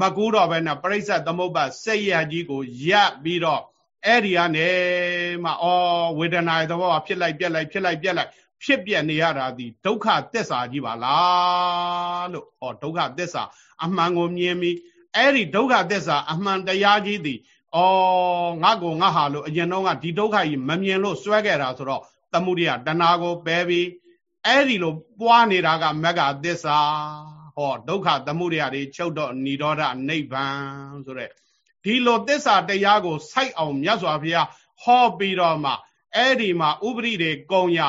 မကူးတော့ပဲနဲ့ပရိစ္ဆသမုပ္ပါစိတ်ရကြီးကိုရပ်ပြီးတော့အဲ့ဒီကနေမှဩဝေဒနာရဲ့သဘောကဖြစ်လိုက်ပြက်လိုက်ဖြစ်လိုက်ပြက်လိုက်ဖြစ်ပြနေရတာဒီဒုက္ခသစ္စာကြီးပါလားလို့ဩဒုက္ခသစ္စာ အမှန်ကိုမြင်ပြီးအဲ့ဒီဒုက္ခသစ္စာအမှန်တရားကြီးသည်ဩငါကိုငါဟာလို့အရင်တော့ကဒီဒုက္ခကြီးမမြင်လို့စွဲခဲ့တာဆိုတော့သမှုရိယတဏှာကိုပယ်ပြီး အဲ့ဒီလိုပွားနေတာကမက္ခသစ္စာဟောဒုက္ခသမှုရိယတွေချုပ်တော့និရောဓနိဗ္ဗာန်ဆိုတဲ့ဒီလိုသစ္စာတရားကိုစိုက်အောင်မြတ်စွာဘုရားဟောပြီးတော့မှအဲ့ဒီမှာဥပရိတွေကုံရ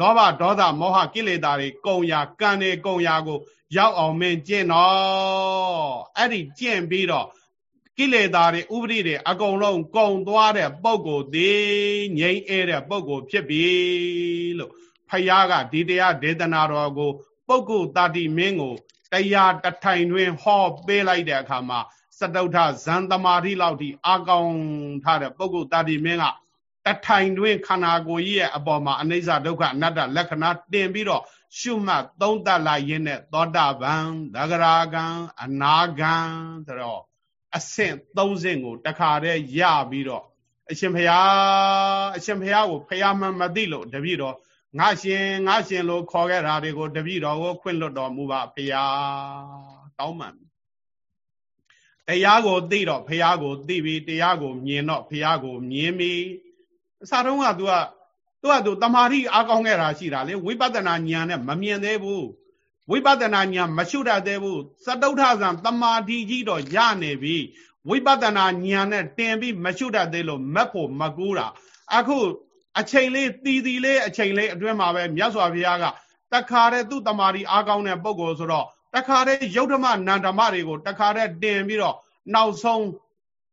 လောဘဒေါသမောဟကိလေသာတွေကုံရကံတွေကုံရကို ရောက်အောင်မင်းကျင့်တော့အဲ့ဒီကျင့်ပြီးတော့ကိလေသာတွေဥပရိတွေအကုန်လုံးကုံသွားတဲ့ပုံကိုသည်ငြိမ့်အဲတဲ့ပုံကိုဖြစ်ပြီလို့ ဖယားကဒီတရားဒေသနာတော်ကို ပုဂ္ဂိုလ်တာတိမင်းကိုတရားတထိုင်တွင် ဟောပေးလိုက်တဲ့အခါမှာစတုထဇန်တမာတိလောက်ထိအာကောင်ထားတဲ့ပုဂ္ဂိုလ်တာတိမင်းကတထိုင်တွင်ခန္ဓာကိုယ်ကြီးရဲ့အပေါ်မှာအနိစ္စဒုက္ခအနတ္တလက္ခဏာတင်ပြီးတော့ရှုမှတ်သုံးသပ်လိုက်ရင်းနဲ့သောတာပန်သဂရာဂံအနာဂံဆိုတော့အဆင့်၃ဆင့်ကိုတခါတည်းရပြီးတော့အရှင်ဘုရားအရှင်ဘုရားကိုဘုရားမှမသိလို့တပည့်တော် ငါရှင်ငါရှင်လို့ခေါ်ခဲ့တာတွေကိုတပည့်တော်ကိုခွင့်လွတ်တော်မူပါဘုရားတောင်းပန်တရားကိုသိတော့ဘုရားကိုသိပြီတရားကိုမြင်တော့ဘုရားကိုမြင်ပြီအစတုန်းက तू ကသူကသူတမာတိအားကောင်းခဲ့တာရှိတာလေဝိပဿနာဉာဏ်နဲ့မမြင်သေးဘူးဝိပဿနာဉာဏ်မရှုတတ်သေးဘူးစတုထဇံတမာတိကြီးတော့ရနေပြီဝိပဿနာဉာဏ်နဲ့တင်ပြီးမရှုတတ်သေးလို့မက်ဖို့မကူးတာအခု အချိန်လေးတီတီလေးအချိန်လေးအတွင်းမှာပဲမြတ်စွာဘုရားကတခါတည်းသူ့တမာရီအားကောင်းတဲ့ပုံကိုဆိုတော့တခါတည်းယုတ်ဓမ္မနန္ဓမ္မတွေကိုတခါတည်းတင်ပြီးတော့နောက်ဆုံး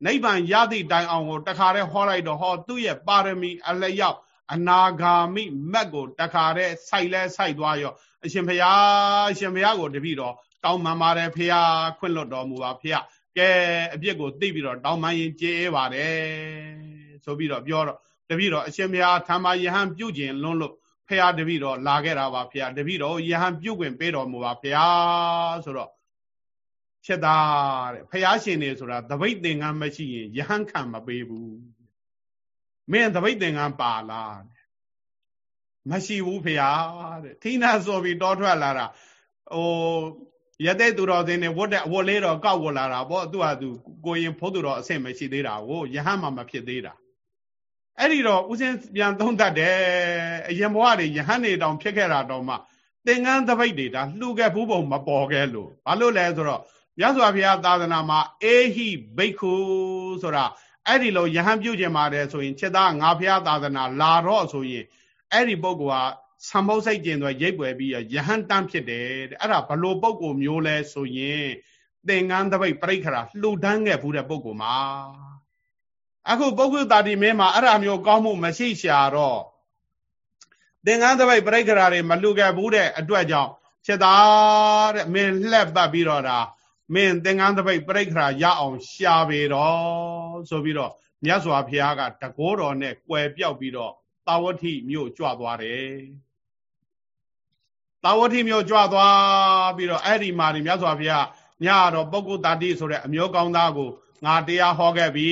နိဗ္ဗာန်ရသည့်တိုင်အောင်ကိုတခါတည်းဟောလိုက်တော့ဟောသူ့ရဲ့ပါရမီအလျောက်အနာဂါမိမက်ကိုတခါတည်းစိုက်လဲစိုက်သွားရောအရှင်ဘုရားအရှင်ဘုရားကိုတပည့်တော်တောင်းပန်ပါတယ်ဖရာခွင့်လွတ်တော်မူပါဖရာကဲအပြစ်ကိုသိပြီးတော့တောင်းပန်ရင်ကျေးပါတယ်ဆိုပြီးတော့ပြောတော့ တပည့်တော်အရှင်ဘုရားထာမယဟန်ပြုတ်ခြင်းလွန်းလို့ဖရာတပည့်တော်လာခဲ့တာပါဖရာတပည့်တော်ယဟန်ပြုတ်ခွင့်ပေးတော်မူပါဖရာဆိုတော့ချက်သားတဲ့ဖရာရှင်နေဆိုတာတပိတ်သင်္ကန်းမရှိရင်ယဟန်ခံမပေးဘူးမင်းတပိတ်သင်္ကန်းပါလားမရှိဘူးဖရာတဲ့ထိနာဆိုပြီးတောထွက်လာတာဟိုရတဲ့သူတော်စင်းနဲ့ဝတ်တဲ့အဝတ်လေးတော့ကောက်ဝတ်လာတာပေါ့သူဟာသူကိုရင်ဖို့သူတော်အဆင့်မရှိသေးတာကိုယဟန်မှမဖြစ်သေးတာ အဲ့ဒီတော့ဦးစင်းပြန်သုံးတတ်တယ်အရင်ဘဝတွေယဟန်နေတောင်ဖြစ်ခဲ့တာတော့မှသင်္ကန်းသပိတ်တွေဒါလှူခဲ့ဘူးပုံမပေါ်ခဲ့လို့ဘာလို့လဲဆိုတော့မြတ်စွာဘုရားသာသနာမှာအေဟိဘိက္ခုဆိုတာအဲ့ဒီလိုယဟန်ပြုတ်ကျင်ပါတယ်ဆိုရင်ချက်သားငါဘုရားသာသနာလာတော့ဆိုရင်အဲ့ဒီပုဂ္ဂိုလ်ကဆံမုတ်စိတ်ကျင်သွားရိပ်ွယ်ပြီးယဟန်တန်းဖြစ်တယ်တဲ့အဲ့ဒါဘလို့ပုဂ္ဂိုလ်မျိုးလဲဆိုရင်သင်္ကန်းသပိတ်ပြိခရာလှူဒန်းခဲ့ဘူးတဲ့ပုဂ္ဂိုလ်မှာ အခုပုဂ္ဂိုလ်တာတိမင်းမှာအဲ့ဒါမျိုးကောင်းမှုမရှိရှာတော့သင်္ကန်းသပိတ်ပြိခရာတွေမလှူခဲ့ဘူးတဲ့အတွက်ကြောင့်ချက်သားတဲ့မင်းလှက်ပတ်ပြီးတော့ဒါမင်းသင်္ကန်းသပိတ်ပြိခရာရအောင်ရှာပေတော့ဆိုပြီးတော့မြတ်စွာဘုရားကတကိုးတော်နဲ့ကွယ်ပြောက်ပြီးတော့တာဝတိမြို့ကြွသွားတယ်တာဝတိမျိုးကြွသွားပြီးတော့အဲ့ဒီမှာဒီမြတ်စွာဘုရားညတော့ပုဂ္ဂိုလ်တာတိဆိုတဲ့အမျိုးကောင်းသားကို ငါတရားဟောခဲ့ပြီ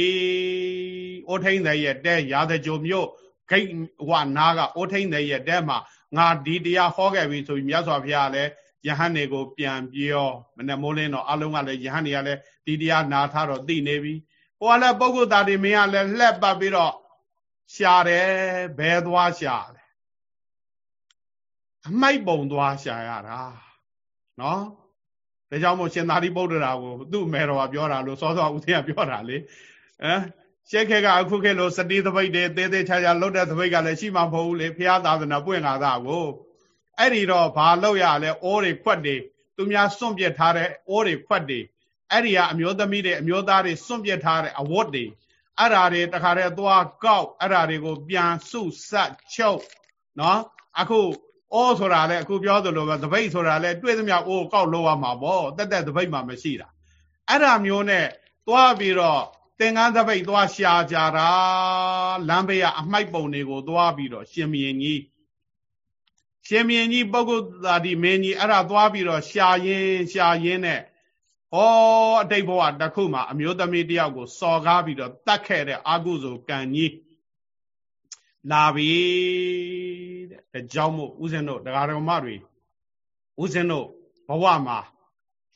။အိုထိန်တဲ့ရဲ့တဲရာဇကြိုမျိုးဂိတ်ဝနာကအိုထိန်တဲ့ရဲ့တဲမှာငါဒီတရားဟောခဲ့ပြီဆိုပြီးမြတ်စွာဘုရားလည်းယဟန်တွေကိုပြန်ပြောမနဲ့မိုးလင်းတော့အလုံးကလည်းယဟန်တွေကလည်းဒီတရားနာထားတော့သိနေပြီ။ဟိုကလည်းပုဂ္ဂိုလ်တာတိမင်းကလည်းလှက်ပတ်ပြီးတော့ရှာတယ်ဘဲသွားရှာတယ်အမိုက်ပုံသွားရှာရတာနော် ဒါကြောင့်မို့ရှင်သာရိပုတ္တရာကိုသူ့အမေတော်ကပြောတာလို့စောစောဦးသိကပြောတာလေဟမ်ရှေခေကအခုခေတ်လို့စတိသပိတ်တွေသေးသေးချာချာလုတ်တဲ့သပိတ်ကလည်းရှိမှာမဟုတ်ဘူးလေဖះသာသနာပွင့်လာတာကိုအဲ့ဒီတော့ဘာလို့ရလဲအိုးတွေခွက်တွေသူများစွန့်ပစ်ထားတဲ့အိုးတွေခွက်တွေအဲ့ဒီကအမျိုးသမီးတွေအမျိုးသားတွေစွန့်ပစ်ထားတဲ့အဝတ်တွေအဲ့ဓာတွေတခါတည်းသွားကောက်အဲ့ဓာတွေကိုပြန်စုဆက်ချုပ်နော်အခု အိုးဆိုတာလည်းအခုပြောသလိုပဲသပိတ်ဆိုတာလည်းတွေ့သမျှအိုးကောက်လို့ရမှာပေါ့တက်တက်သပိတ်မှမရှိတာအဲ့ဒါမျိုးနဲ့သွားပြီးတော့သင်္ကန်းသပိတ်သွားရှာကြတာလမ်းဘေးကအမိုက်ပုံတွေကိုသွားပြီးတော့ရှင်မင်းကြီးရှင်မင်းကြီးပုဂ္ဂိုလ်သာဒီမင်းကြီးအဲ့ဒါသွားပြီးတော့ရှာရင်းရှာရင်းနဲ့ဟောအတိတ်ဘဝတစ်ခုမှာအမျိုးသမီးတယောက်ကိုစော်ကားပြီးတော့တတ်ခဲ့တဲ့အာကုဇုကံကြီး လာပြီတဲ့ဒါကြောင့်မို့ဦးဇင်းတို့တရားတော်မတွေဦးဇင်းတို့ဘဝမှာ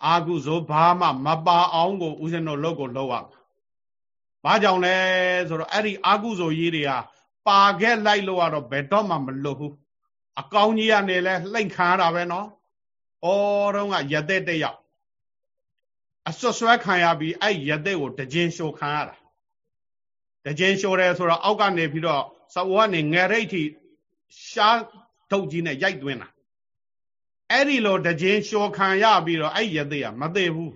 အာကုဇိုဘာမှမပါအောင်ကိုဦးဇင်းတို့လုပ်ကိုလုပ်ရမှာဘာကြောင့်လဲဆိုတော့အဲ့ဒီအာကုဇိုကြီးတွေဟာပါခဲ့လိုက်လို့ကတော့ဘယ်တော့မှမလွတ်ဘူးအကောင်းကြီးကနေလဲလှိမ့်ခံရတာပဲနော်ဩတော့ကရတဲ့တယောက်အဆွဆွဲခံရပြီးအဲ့ရတဲ့ကိုတကြင်ရှိုခံရတာတကြင်ရှိုတယ်ဆိုတော့အောက်ကနေပြီးတော့ စဝကနေငရိတ်ထိရှားထုတ်ကြီးနဲ့ရိုက်သွင်းတာအဲ့ဒီလိုတခြင်းလျှော်ခံရပြီးတော့အဲ့ရသေးကမသေးဘူး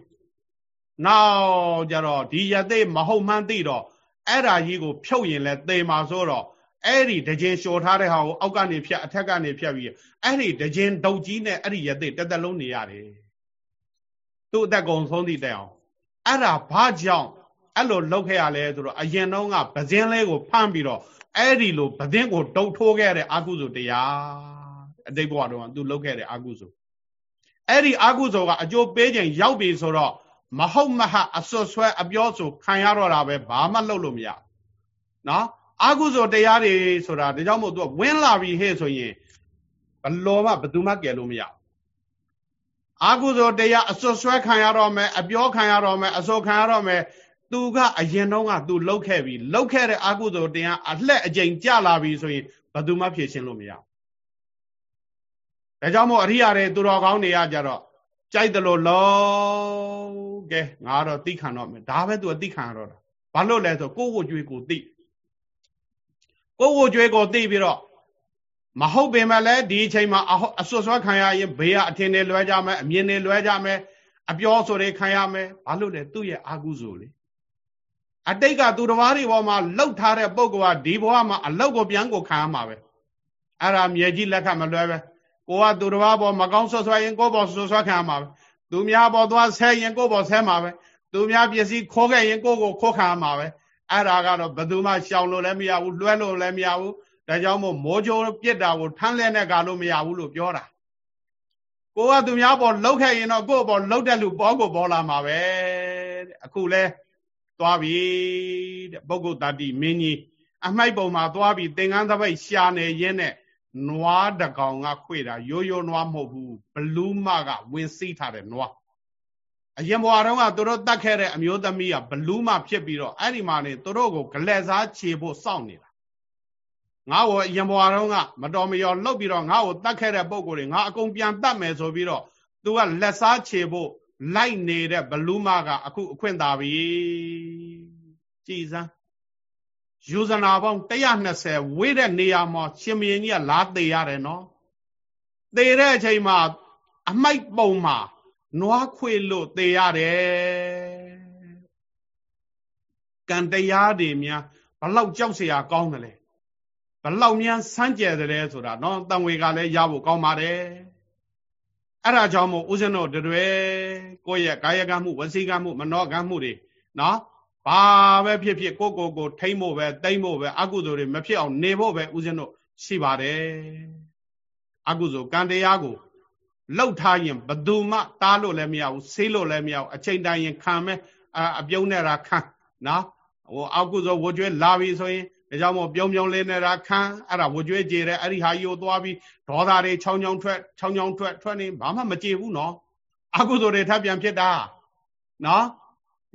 နောက်ကြတော့ဒီရသေးမဟုတ်မှန်းသိတော့အဲ့ဓာကြီးကိုဖြုတ်ရင်လဲသေမှာဆိုတော့အဲ့ဒီတခြင်းလျှော်ထားတဲ့ဟာကိုအောက်ကနေဖြတ်အထက်ကနေဖြတ်ပြီးအဲ့ဒီတခြင်းဒုတ်ကြီးနဲ့အဲ့ဒီရသေးတက်တက်လုံးနေရတယ်သူ့အသက်ကုန်ဆုံးသည့်တိုင်အောင်အဲ့ဒါဘာကြောင့်အဲ့လိုလုပ်ခဲ့ရလဲဆိုတော့အရင်တော့ကပဇင်းလေးကိုဖမ်းပြီးတော့ အဲ့ဒီလိုပဒင်းကိုတုံထိုးခဲ့တဲ့အာကုစုတရားအတိတ်ဘဝတုန်းကသူလုပ်ခဲ့တဲ့အာကုစုအဲ့ဒီအာကုစုကအကျိုးပေးခြင်းရောက်ပြီဆိုတော့မဟုတ်မဟအစွတ်ဆွဲအပြောဆိုခံရတော့တာပဲဘာမှလုပ်လို့မရနော်အာကုစုတရားတွေဆိုတာဒါကြောင့်မို့သူကဝင်းလာပြီဟဲ့ဆိုရင်ဘလောမှဘယ်သူမှကယ်လို့မရအာကုသိုလ်တရားအစွတ်ဆွဲခံရတော့မယ်အပြောခံရတော့မယ်အစောခံရတော့မယ် သူကအရင်တုန်းကသူလှုပ်ခဲ့ပြီလှုပ်ခဲ့တဲ့အကုသိုလ်တရားအလှက်အကျိန်ကြလာပြီဆိုရင်ဘယ်သူမှဖြေရှင်းလို့မရဒါကြောင့်မို့အရိယာတွေသူတော်ကောင်းတွေကကြတော့ကြိုက်တယ်လို့လုံးကဲငါတော့သိခံတော့မယ်ဒါပဲသူအသိခံရတော့တာဘာလို့လဲဆိုကိုယ့်ကိုကြွေးကိုသိကိုယ့်ကိုကြွေးကိုသိပြီးတော့မဟုတ်ပင်မဲ့လည်းဒီအချိန်မှာအဆွဆွခံရရင်ဘေးကအထင်တွေလွဲကြမယ်အမြင်တွေလွဲကြမယ်အပြောဆိုတွေခံရမယ်ဘာလို့လဲသူ့ရဲ့အာကုစုလေ အတိတ်ကသူတစ်ပါးတွေပေါ်မှာလှုပ်ထားတဲ့ပုံကဒီဘဝမှာအလောက်ကိုပြန်ကိုခံရမှာပဲအဲ့ဒါမြေကြီးလက်ခတ်မလွဲပဲကိုကသူတစ်ပါးပေါ်မကောင်းဆွဆွရင်ကိုပေါ်ဆွဆွခံရမှာပဲသူများပေါ်သွားဆဲရင်ကိုပေါ်ဆဲမှာပဲသူများပစ္စည်းခိုးခဲ့ရင်ကိုကိုခိုးခံရမှာပဲအဲ့ဒါကတော့ဘယ်သူမှရှောင်လို့လည်းမရဘူးလွှဲလို့လည်းမရဘူးဒါကြောင့်မို့မိုးကြိုးပြစ်တာကိုထမ်းလဲနဲ့ကလို့မရဘူးလို့ပြောတာကိုကသူများပေါ်လှုပ်ခဲ့ရင်တော့ကိုယ့်ပေါ်လှုပ်တဲ့လူပေါ်ကိုပေါ်လာမှာပဲတဲ့အခုလဲ သွားပြီတဲ့ပုဂ္ဂိုလ်တတိမင်းကြီးအမိုက်ပုံမှာသွားပြီးသင်္ကန်းသပိတ်ရှာနေရင်းနဲ့နွားတကောင်ကခွေတာရိုးရိုးနွားမဟုတ်ဘူးဘလူးမကဝင်စီးထားတဲ့နွားအရင်ဘဝတုန်းကသူတို့တတ်ခဲ့တဲ့အမျိုးသမီးကဘလူးမဖြစ်ပြီးတော့အဲ့ဒီမှာနေသူတို့ကိုဂလက်စားခြေဖို့စောင့်နေတာငါ့ကိုအရင်ဘဝတုန်းကမတော်မလျော်လှုပ်ပြီးတော့ငါ့ကိုတတ်ခဲ့တဲ့ပုံကိုယ်တွေငါအကုန်ပြန်တတ်မယ်ဆိုပြီးတော့သူကလက်စားခြေဖို့ လိုက်နေတဲ့ဘလူးမကအခုအခွင့်သာပြီကြည်စမ်းယူဇနာပေါင်း120ဝေးတဲ့နေရာမှာရှင်မင်းကြီးကလာသေးရတယ်နော်သေတဲ့အချိန်မှာအမိုက်ပုံမှာနွားခွေလို့သေရတယ်ကံတရားတွေများဘလောက်ကြောက်เสียကောင်းတယ်လဲဘလောက်များစမ်းကြယ်တယ်ဆိုတာနော်တန်ဝေကလည်းရဖို့ကောင်းပါတယ် အဲ့ဒါကြောင့်မို့ဦးဇင်းတို့တွေကိုယ့်ရဲ့ကာယကံမှုဝစီကံမှုမနောကံမှုတွေနော်ဘာပဲဖြစ်ဖြစ်ကိုကိုကိုထိမ့်ဖို့ပဲတိမ့်ဖို့ပဲအကုသိုလ်တွေမဖြစ်အောင်နေဖို့ပဲဦးဇင်းတို့ရှိပါတယ်အကုသိုလ်ကံတရားကိုလောက်ထားရင်ဘသူမှတားလို့လည်းမရဘူးဆေးလို့လည်းမရဘူးအချိန်တိုင်းရင်ခံမဲ့အပြုံးနေတာခံနော်ဟိုအကုသိုလ်ဝကြွေးလာပြီဆိုရင် ဒါကြောင့်မို့ပြုံးပြုံးလေးနေတာခံအဲ့ဒါဝကြွေးကြေတယ်အဲ့ဒီဟာကြီးကိုသွားပြီးဒေါသတွေချောင်းချောင်းထွက်ချောင်းချောင်းထွက်ထွက်နေဘာမှမကြေဘူးနော်အကုသိုလ်တွေထပ်ပြန်ဖြစ်တာနော်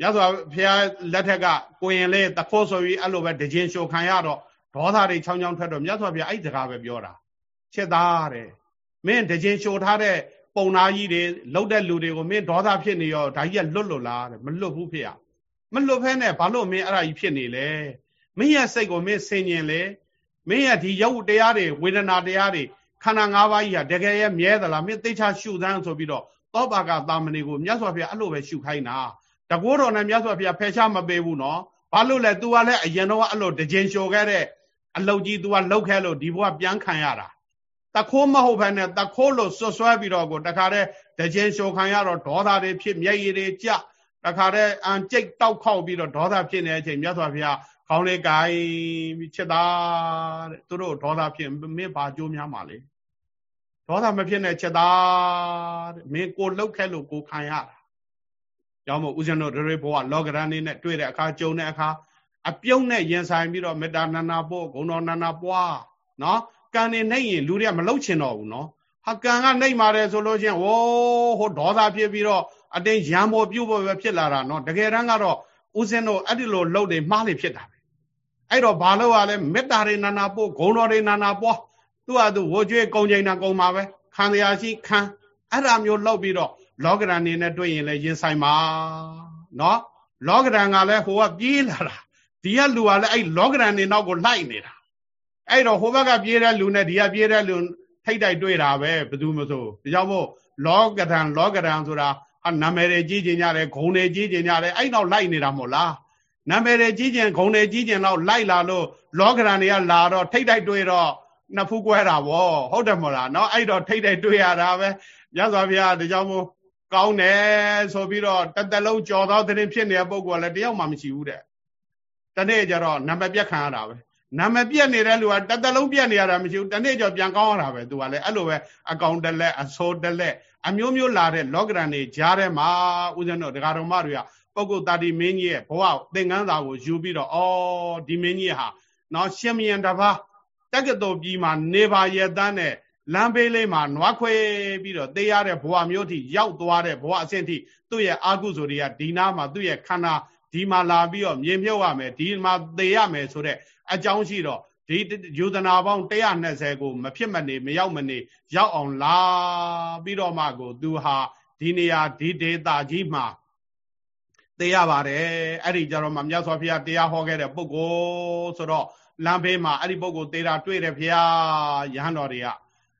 ရသော်ဘုရားလက်ထက်ကကိုရင်လေးတခိုးဆိုပြီးအဲ့လိုပဲတခြင်းရှုခံရတော့ဒေါသတွေချောင်းချောင်းထွက်တော့မြတ်စွာဘုရားအဲ့ဒီစကားပဲပြောတာချက်သားတဲ့မင်းတခြင်းရှုထားတဲ့ပုံနာကြီးတွေလှုပ်တဲ့လူတွေကိုမင်းဒေါသဖြစ်နေရောဒါကြီးကလွတ်လွတ်လားတဲ့မလွတ်ဘူးဖေရမလွတ်ဖဲနဲ့ဘာလို့မင်းအဲ့ဒါကြီးဖြစ်နေလဲ မင်းရဲ့စိတ်ကိုမင်းဆင်ញင်လေမင်းရဲ့ဒီရုပ်တရားတွေဝေဒနာတရားတွေခန္ဓာ၅ပါးကြီးဟာတကယ်ရဲ့မြဲသလားမင်းသိချရှုသန်းဆိုပြီးတော့သောပါကတာမဏေကိုမြတ်စွာဘုရားအဲ့လိုပဲရှုခိုင်းတာတကောတော်နဲ့မြတ်စွာဘုရားဖယ်ရှားမပေးဘူးနော်ဘာလို့လဲ तू ကလည်းအရင်တော့အဲ့လိုတကြင်လျှော်ခဲ့တဲ့အလုတ်ကြီး तू ကလှုပ်ခဲလို့ဒီဘဝပြန်ခံရတာတခိုးမဟုတ်ဘဲနဲ့တခိုးလို့ဆွဆွဲပြီးတော့ကိုတခါတည်းတကြင်လျှော်ခံရတော့ဒေါသတွေဖြစ်မျက်ရည်တွေကျတခါတည်းအန်ကြိတ်တောက်ခောက်ပြီးတော့ဒေါသဖြစ်နေတဲ့အချိန်မြတ်စွာဘုရား ခေါင်းလေးကိုင်းပြီးချက်သားတဲ့သူတို့ဒေါသဖြစ်မင်းဘာကြိုးများမှာလဲဒေါသမဖြစ်နဲ့ချက်သားတဲ့မင်းကိုလှုပ်ခဲလို့ကိုခံရတာကြောင့်မို့ဦးဇင်းတို့တွေဘဝလောကရန်နေနဲ့တွေ့တဲ့အခါကြုံတဲ့အခါအပြုံးနဲ့ရင်ဆိုင်ပြီးတော့မေတ္တာနာနာပို့ဂုဏတော်နာနာပွားနော်ကံနေနိုင်ရင်လူတွေကမလှုပ်ချင်တော့ဘူးနော်ဟာကံကနိုင်ပါတယ်ဆိုလို့ချင်းဝိုးဟိုဒေါသဖြစ်ပြီးတော့အတင်းရံပေါ်ပြုတ်ပေါ်ပဲဖြစ်လာတာနော်တကယ်တမ်းကတော့ဦးဇင်းတို့အဲ့ဒီလိုလှုပ်နေမှားလေဖြစ်တာပဲ အဲ့တော့ဘာလို့ ਆ လဲမေတ္တာတွေနာနာပို့ဂုဏတော်တွေနာနာပွားသူ့ဟာသူဝကြွေးကုံချိန်တာကုံပါပဲခံတရားရှိခံအဲ့ဒါမျိုးလှုပ်ပြီးတော့လောကဓာတ်နေနဲ့တွေ့ရင်လည်းရင်ဆိုင်ပါနော်လောကဓာတ်ကလည်းဟိုကပြေးလာတာဒီကလူကလည်းအဲ့လောကဓာတ်နေနောက်ကိုလိုက်နေတာအဲ့တော့ဟိုဘက်ကပြေးတဲ့လူနဲ့ဒီကပြေးတဲ့လူထိတ်တိုက်တွေ့တာပဲဘယ်သူမဆိုဒါကြောင့်မို့လောကဓာတ်လောကဓာတ်ဆိုတာဟာနာမည်တွေကြီးကျင်ကြတယ်ဂုံတွေကြီးကျင်ကြတယ်အဲ့နောက်လိုက်နေတာမို့လား နာမည်တွေကြီးကျင်ဂုံတွေကြီးကျင်တော့လိုက်လာလို့လောကဓာတ်တွေကလာတော့ထိတ်တိုက်တွေ့တော့နှစ်ဖူးကွဲတာဗောဟုတ်တယ်မို့လားเนาะအဲ့တော့ထိတ်တိုက်တွေ့ရတာပဲမြတ်စွာဘုရားဒါကြောင့်မို့ကောင်းတယ်ဆိုပြီးတော့တသက်လုံးကြော်သောတဲ့ဖြစ်နေတဲ့ပုံကလည်းတယောက်မှမရှိဘူးတဲ့တနေ့ကျတော့နံပါတ်ပြက်ခံရတာပဲနံပါတ်ပြက်နေတဲ့လူကတသက်လုံးပြက်နေရတာမရှိဘူးတနေ့ကျပြန်ကောင်းရတာပဲသူကလည်းအဲ့လိုပဲအကောင်တလက်အစိုးတလက်အမျိုးမျိုးလာတဲ့လောကရန်တွေကြားထဲမှာဦးဇင်းတို့ဒကာတော်မတွေက ပုဂ္ဂိုလ်တာတိမင်းကြီးရဲ့ဘဝသင်္ကန်းစာကိုယူပြီးတော့အော်ဒီမင်းကြီးဟာနော်ရှင်မယံတပါးတက္ကသိုလ်ကြီးမှာနေပါရဲ့တန်းနဲ့လမ်းဘေးလေးမှာနွားခွဲပြီးတော့တေးရတဲ့ဘဝမျိုးထိရောက်သွားတဲ့ဘဝအဆင့်ထိသူ့ရဲ့အာကုဆိုတွေကဒီနာမှာသူ့ရဲ့ခန္ဓာဒီမှာလာပြီးတော့မြေမြုပ်ရမယ်ဒီမှာသေရမယ်ဆိုတဲ့အကြောင်းရှိတော့ဒီယူဒနာပေါင်း120ကိုမဖြစ်မနေမရောက်မနေရောက်အောင်လာပြီးတော့မှကိုသူဟာဒီနေရာဒီဒေတာကြီးမှာ သိရပါတယ်အဲ့ဒီကြတော့မှမြတ်စွာဘုရားတရားဟောခဲ့တဲ့ပုဂ္ဂိုလ်ဆိုတော့လမ်းဘေးမှာအဲ့ဒီပုဂ္ဂိုလ်သေတာတွေ့တယ်ဘုရားယဟန်တော်တွေက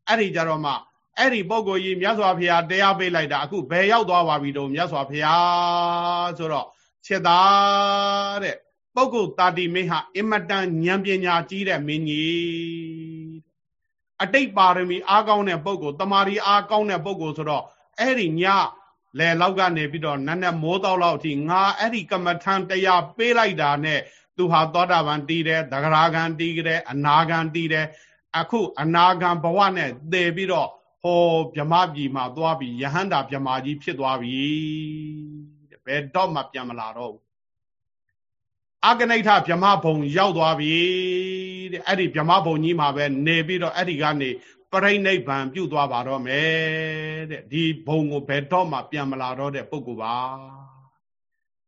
အဲ့ဒီကြတော့မှအဲ့ဒီပုဂ္ဂိုလ်ကြီးမြတ်စွာဘုရားတရားပေးလိုက်တာအခုဘယ်ရောက်သွားပါပြီတော့မြတ်စွာဘုရားဆိုတော့ချက်သားတဲ့ပုဂ္ဂိုလ်တာတိမင်းဟာအင်မတန်ဉာဏ်ပညာကြီးတဲ့မင်းကြီးအတိတ်ပါရမီအားကောင်းတဲ့ပုဂ္ဂိုလ်တမာရီအားကောင်းတဲ့ပုဂ္ဂိုလ်ဆိုတော့အဲ့ဒီည လယ်လောက်ကနေပြီးတော့နတ်နဲ့မိုးတော့လောက်အထိငါအဲ့ဒီကမ္မထံတရားပေးလိုက်တာနဲ့သူဟာသောတာပန်တည်တယ်သဂရာဂံတည်တယ်အနာဂံတည်တယ်အခုအနာဂံဘဝနဲ့တည်ပြီးတော့ဟောဗြမပြည်မှာသွားပြီးယဟန္တာဗြမာကြီးဖြစ်သွားပြီဘယ်တော့မှပြန်မလာတော့ဘူးအကနိဋ္ဌဗြမဘုံရောက်သွားပြီတဲ့အဲ့ဒီဗြမဘုံကြီးမှာပဲနေပြီးတော့အဲ့ဒီကနေ ပရိနိဗ္ဗာန်ပြုသွားပါတော့မယ်တဲ့ဒီဘုံကိုဘယ်တော့မှပြန်မလာတော့တဲ့ပုဂ္ဂိုလ်ပါ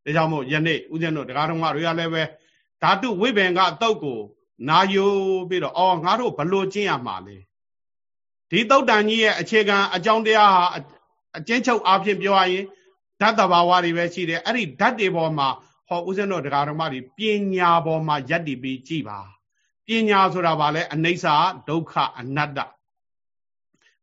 ဒါကြောင့်မို့ယနေ့ဦးဇင်းတို့တရားတော်မတွေကလည်းပဲဓာတုဝိဘင်ကအတုတ်ကို နာယူပြီးတော့အော်ငါတို့ဘလို့ကျင့်ရမှာလဲဒီတုတ်တန်ကြီးရဲ့အခြေခံအကြောင်းတရားဟာအကျဉ်းချုပ်အားဖြင့်ပြောရရင်ဓာတ်တဘာဝတွေပဲရှိတယ်အဲ့ဒီဓာတ်တွေပေါ်မှာဟောဦးဇင်းတို့တရားတော်မတွေပညာပေါ်မှာယက်တည်ပြီးကြည်ပါပညာဆိုတာဗာလဲအနိစ္စဒုက္ခအနတ္တ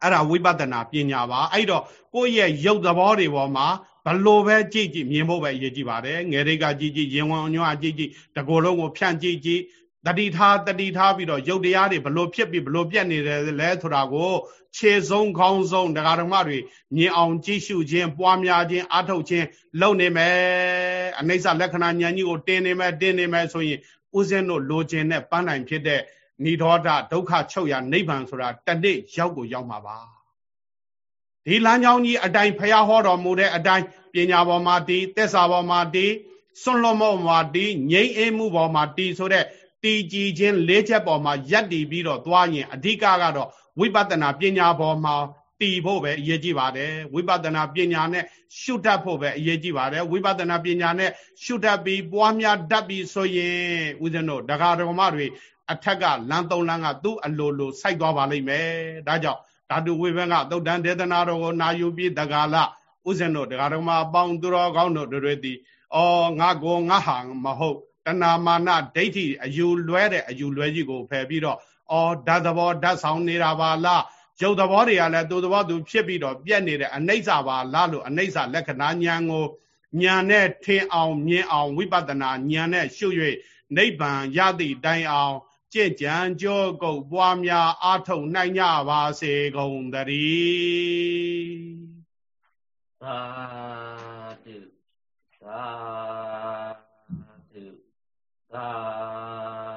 အဲ့ဒါဝိပဿနာပညာပါအဲ့တော့ကိုယ့်ရဲ့ရုပ်သဘောတွေပေါ်မှာဘလို့ပဲကြည့်ကြည့်မြင်ဖို့ပဲအရေးကြီးပါတယ်ငယ်ရိတ်ကကြည့်ကြည့်ရင်ဝန်အညွှာကြည့်ကြည့်တကိုယ်လုံးကိုဖြန့်ကြည့်ကြည့်တတိထားတတိထားပြီးတော့ရုပ်တရားတွေဘလို့ဖြစ်ပြီးဘလို့ပြက်နေတယ်လဲဆိုတာကိုခြေဆုံးခေါင်းဆုံးတရားဓမ္မတွေမြင်အောင်ကြည့်ရှုခြင်းပွားများခြင်းအားထုတ်ခြင်းလုပ်နေမယ်အနိစ္စလက္ခဏာဉာဏ်ကြီးကိုတင်နေမယ်တင်နေမယ်ဆိုရင်ဥစဉ်တို့လိုချင်တဲ့ပန်းတိုင်ဖြစ်တဲ့ နိဒေါဒဒုက္ခချုပ်ရနိဗ္ဗာန်ဆိုတာတနေ့ရောက်ကိုရောက်မှာပါဒီလမ်းကြောင်းကြီးအတိုင်းဖះဟောတော်မူတဲ့အတိုင်းပညာပေါ်မှာတည်သက်စာပေါ်မှာတည်စွန့်လွတ်မောမှာတည်ငြိမ်းအေးမှုပေါ်မှာတည်ဆိုတဲ့တည်ကြည်ခြင်းလေးချက်ပေါ်မှာယက်တည်ပြီးတော့သွားရင်အဓိကကတော့ဝိပဿနာပညာပေါ်မှာတည်ဖို့ပဲအရေးကြီးပါတယ်ဝိပဿနာပညာနဲ့ရှုတတ်ဖို့ပဲအရေးကြီးပါတယ်ဝိပဿနာပညာနဲ့ရှုတတ်ပြီးပွားများတတ်ပြီးဆိုရင်ဦးဇင်းတို့ဒကာဒကမတွေ အထက်ကလမ်းသုံးလမ်းကသူ့အလိုလိုစိုက်သွားပါလိမ့်မယ်ဒါကြောင့်ဓာတုဝိဘံကသုတ်တန်ဒေသနာတော်ကိုနာယူပြီးတကာလဥစဉ်တို့ဒကာတော်မအပေါင်းသူတော်ကောင်းတို့တွေသည်အော်ငါကိုငါဟာမဟုတ်တဏမာနဒိဋ္ဌိအယူလွဲတဲ့အယူလွဲကြီးကိုဖယ်ပြီးတော့အော်ဓာတ်သဘောဓာတ်ဆောင်နေတာပါလားရုပ်သဘောတွေကလည်းသူသဘောသူဖြစ်ပြီးတော့ပြက်နေတဲ့အနိစ္စပါလားလို့အနိစ္စလက္ခဏာဉာဏ်ကိုဉာဏ်နဲ့ထင်အောင်မြင်အောင်ဝိပဿနာဉာဏ်နဲ့ရှု၍နိဗ္ဗာန်ရသည့်တိုင်အောင် ကြင့်ကြံကြောကုတ်ပွားများအာထုံနိုင်ကြပါစေကုန်သတည်းသာဓုသာဓုသာ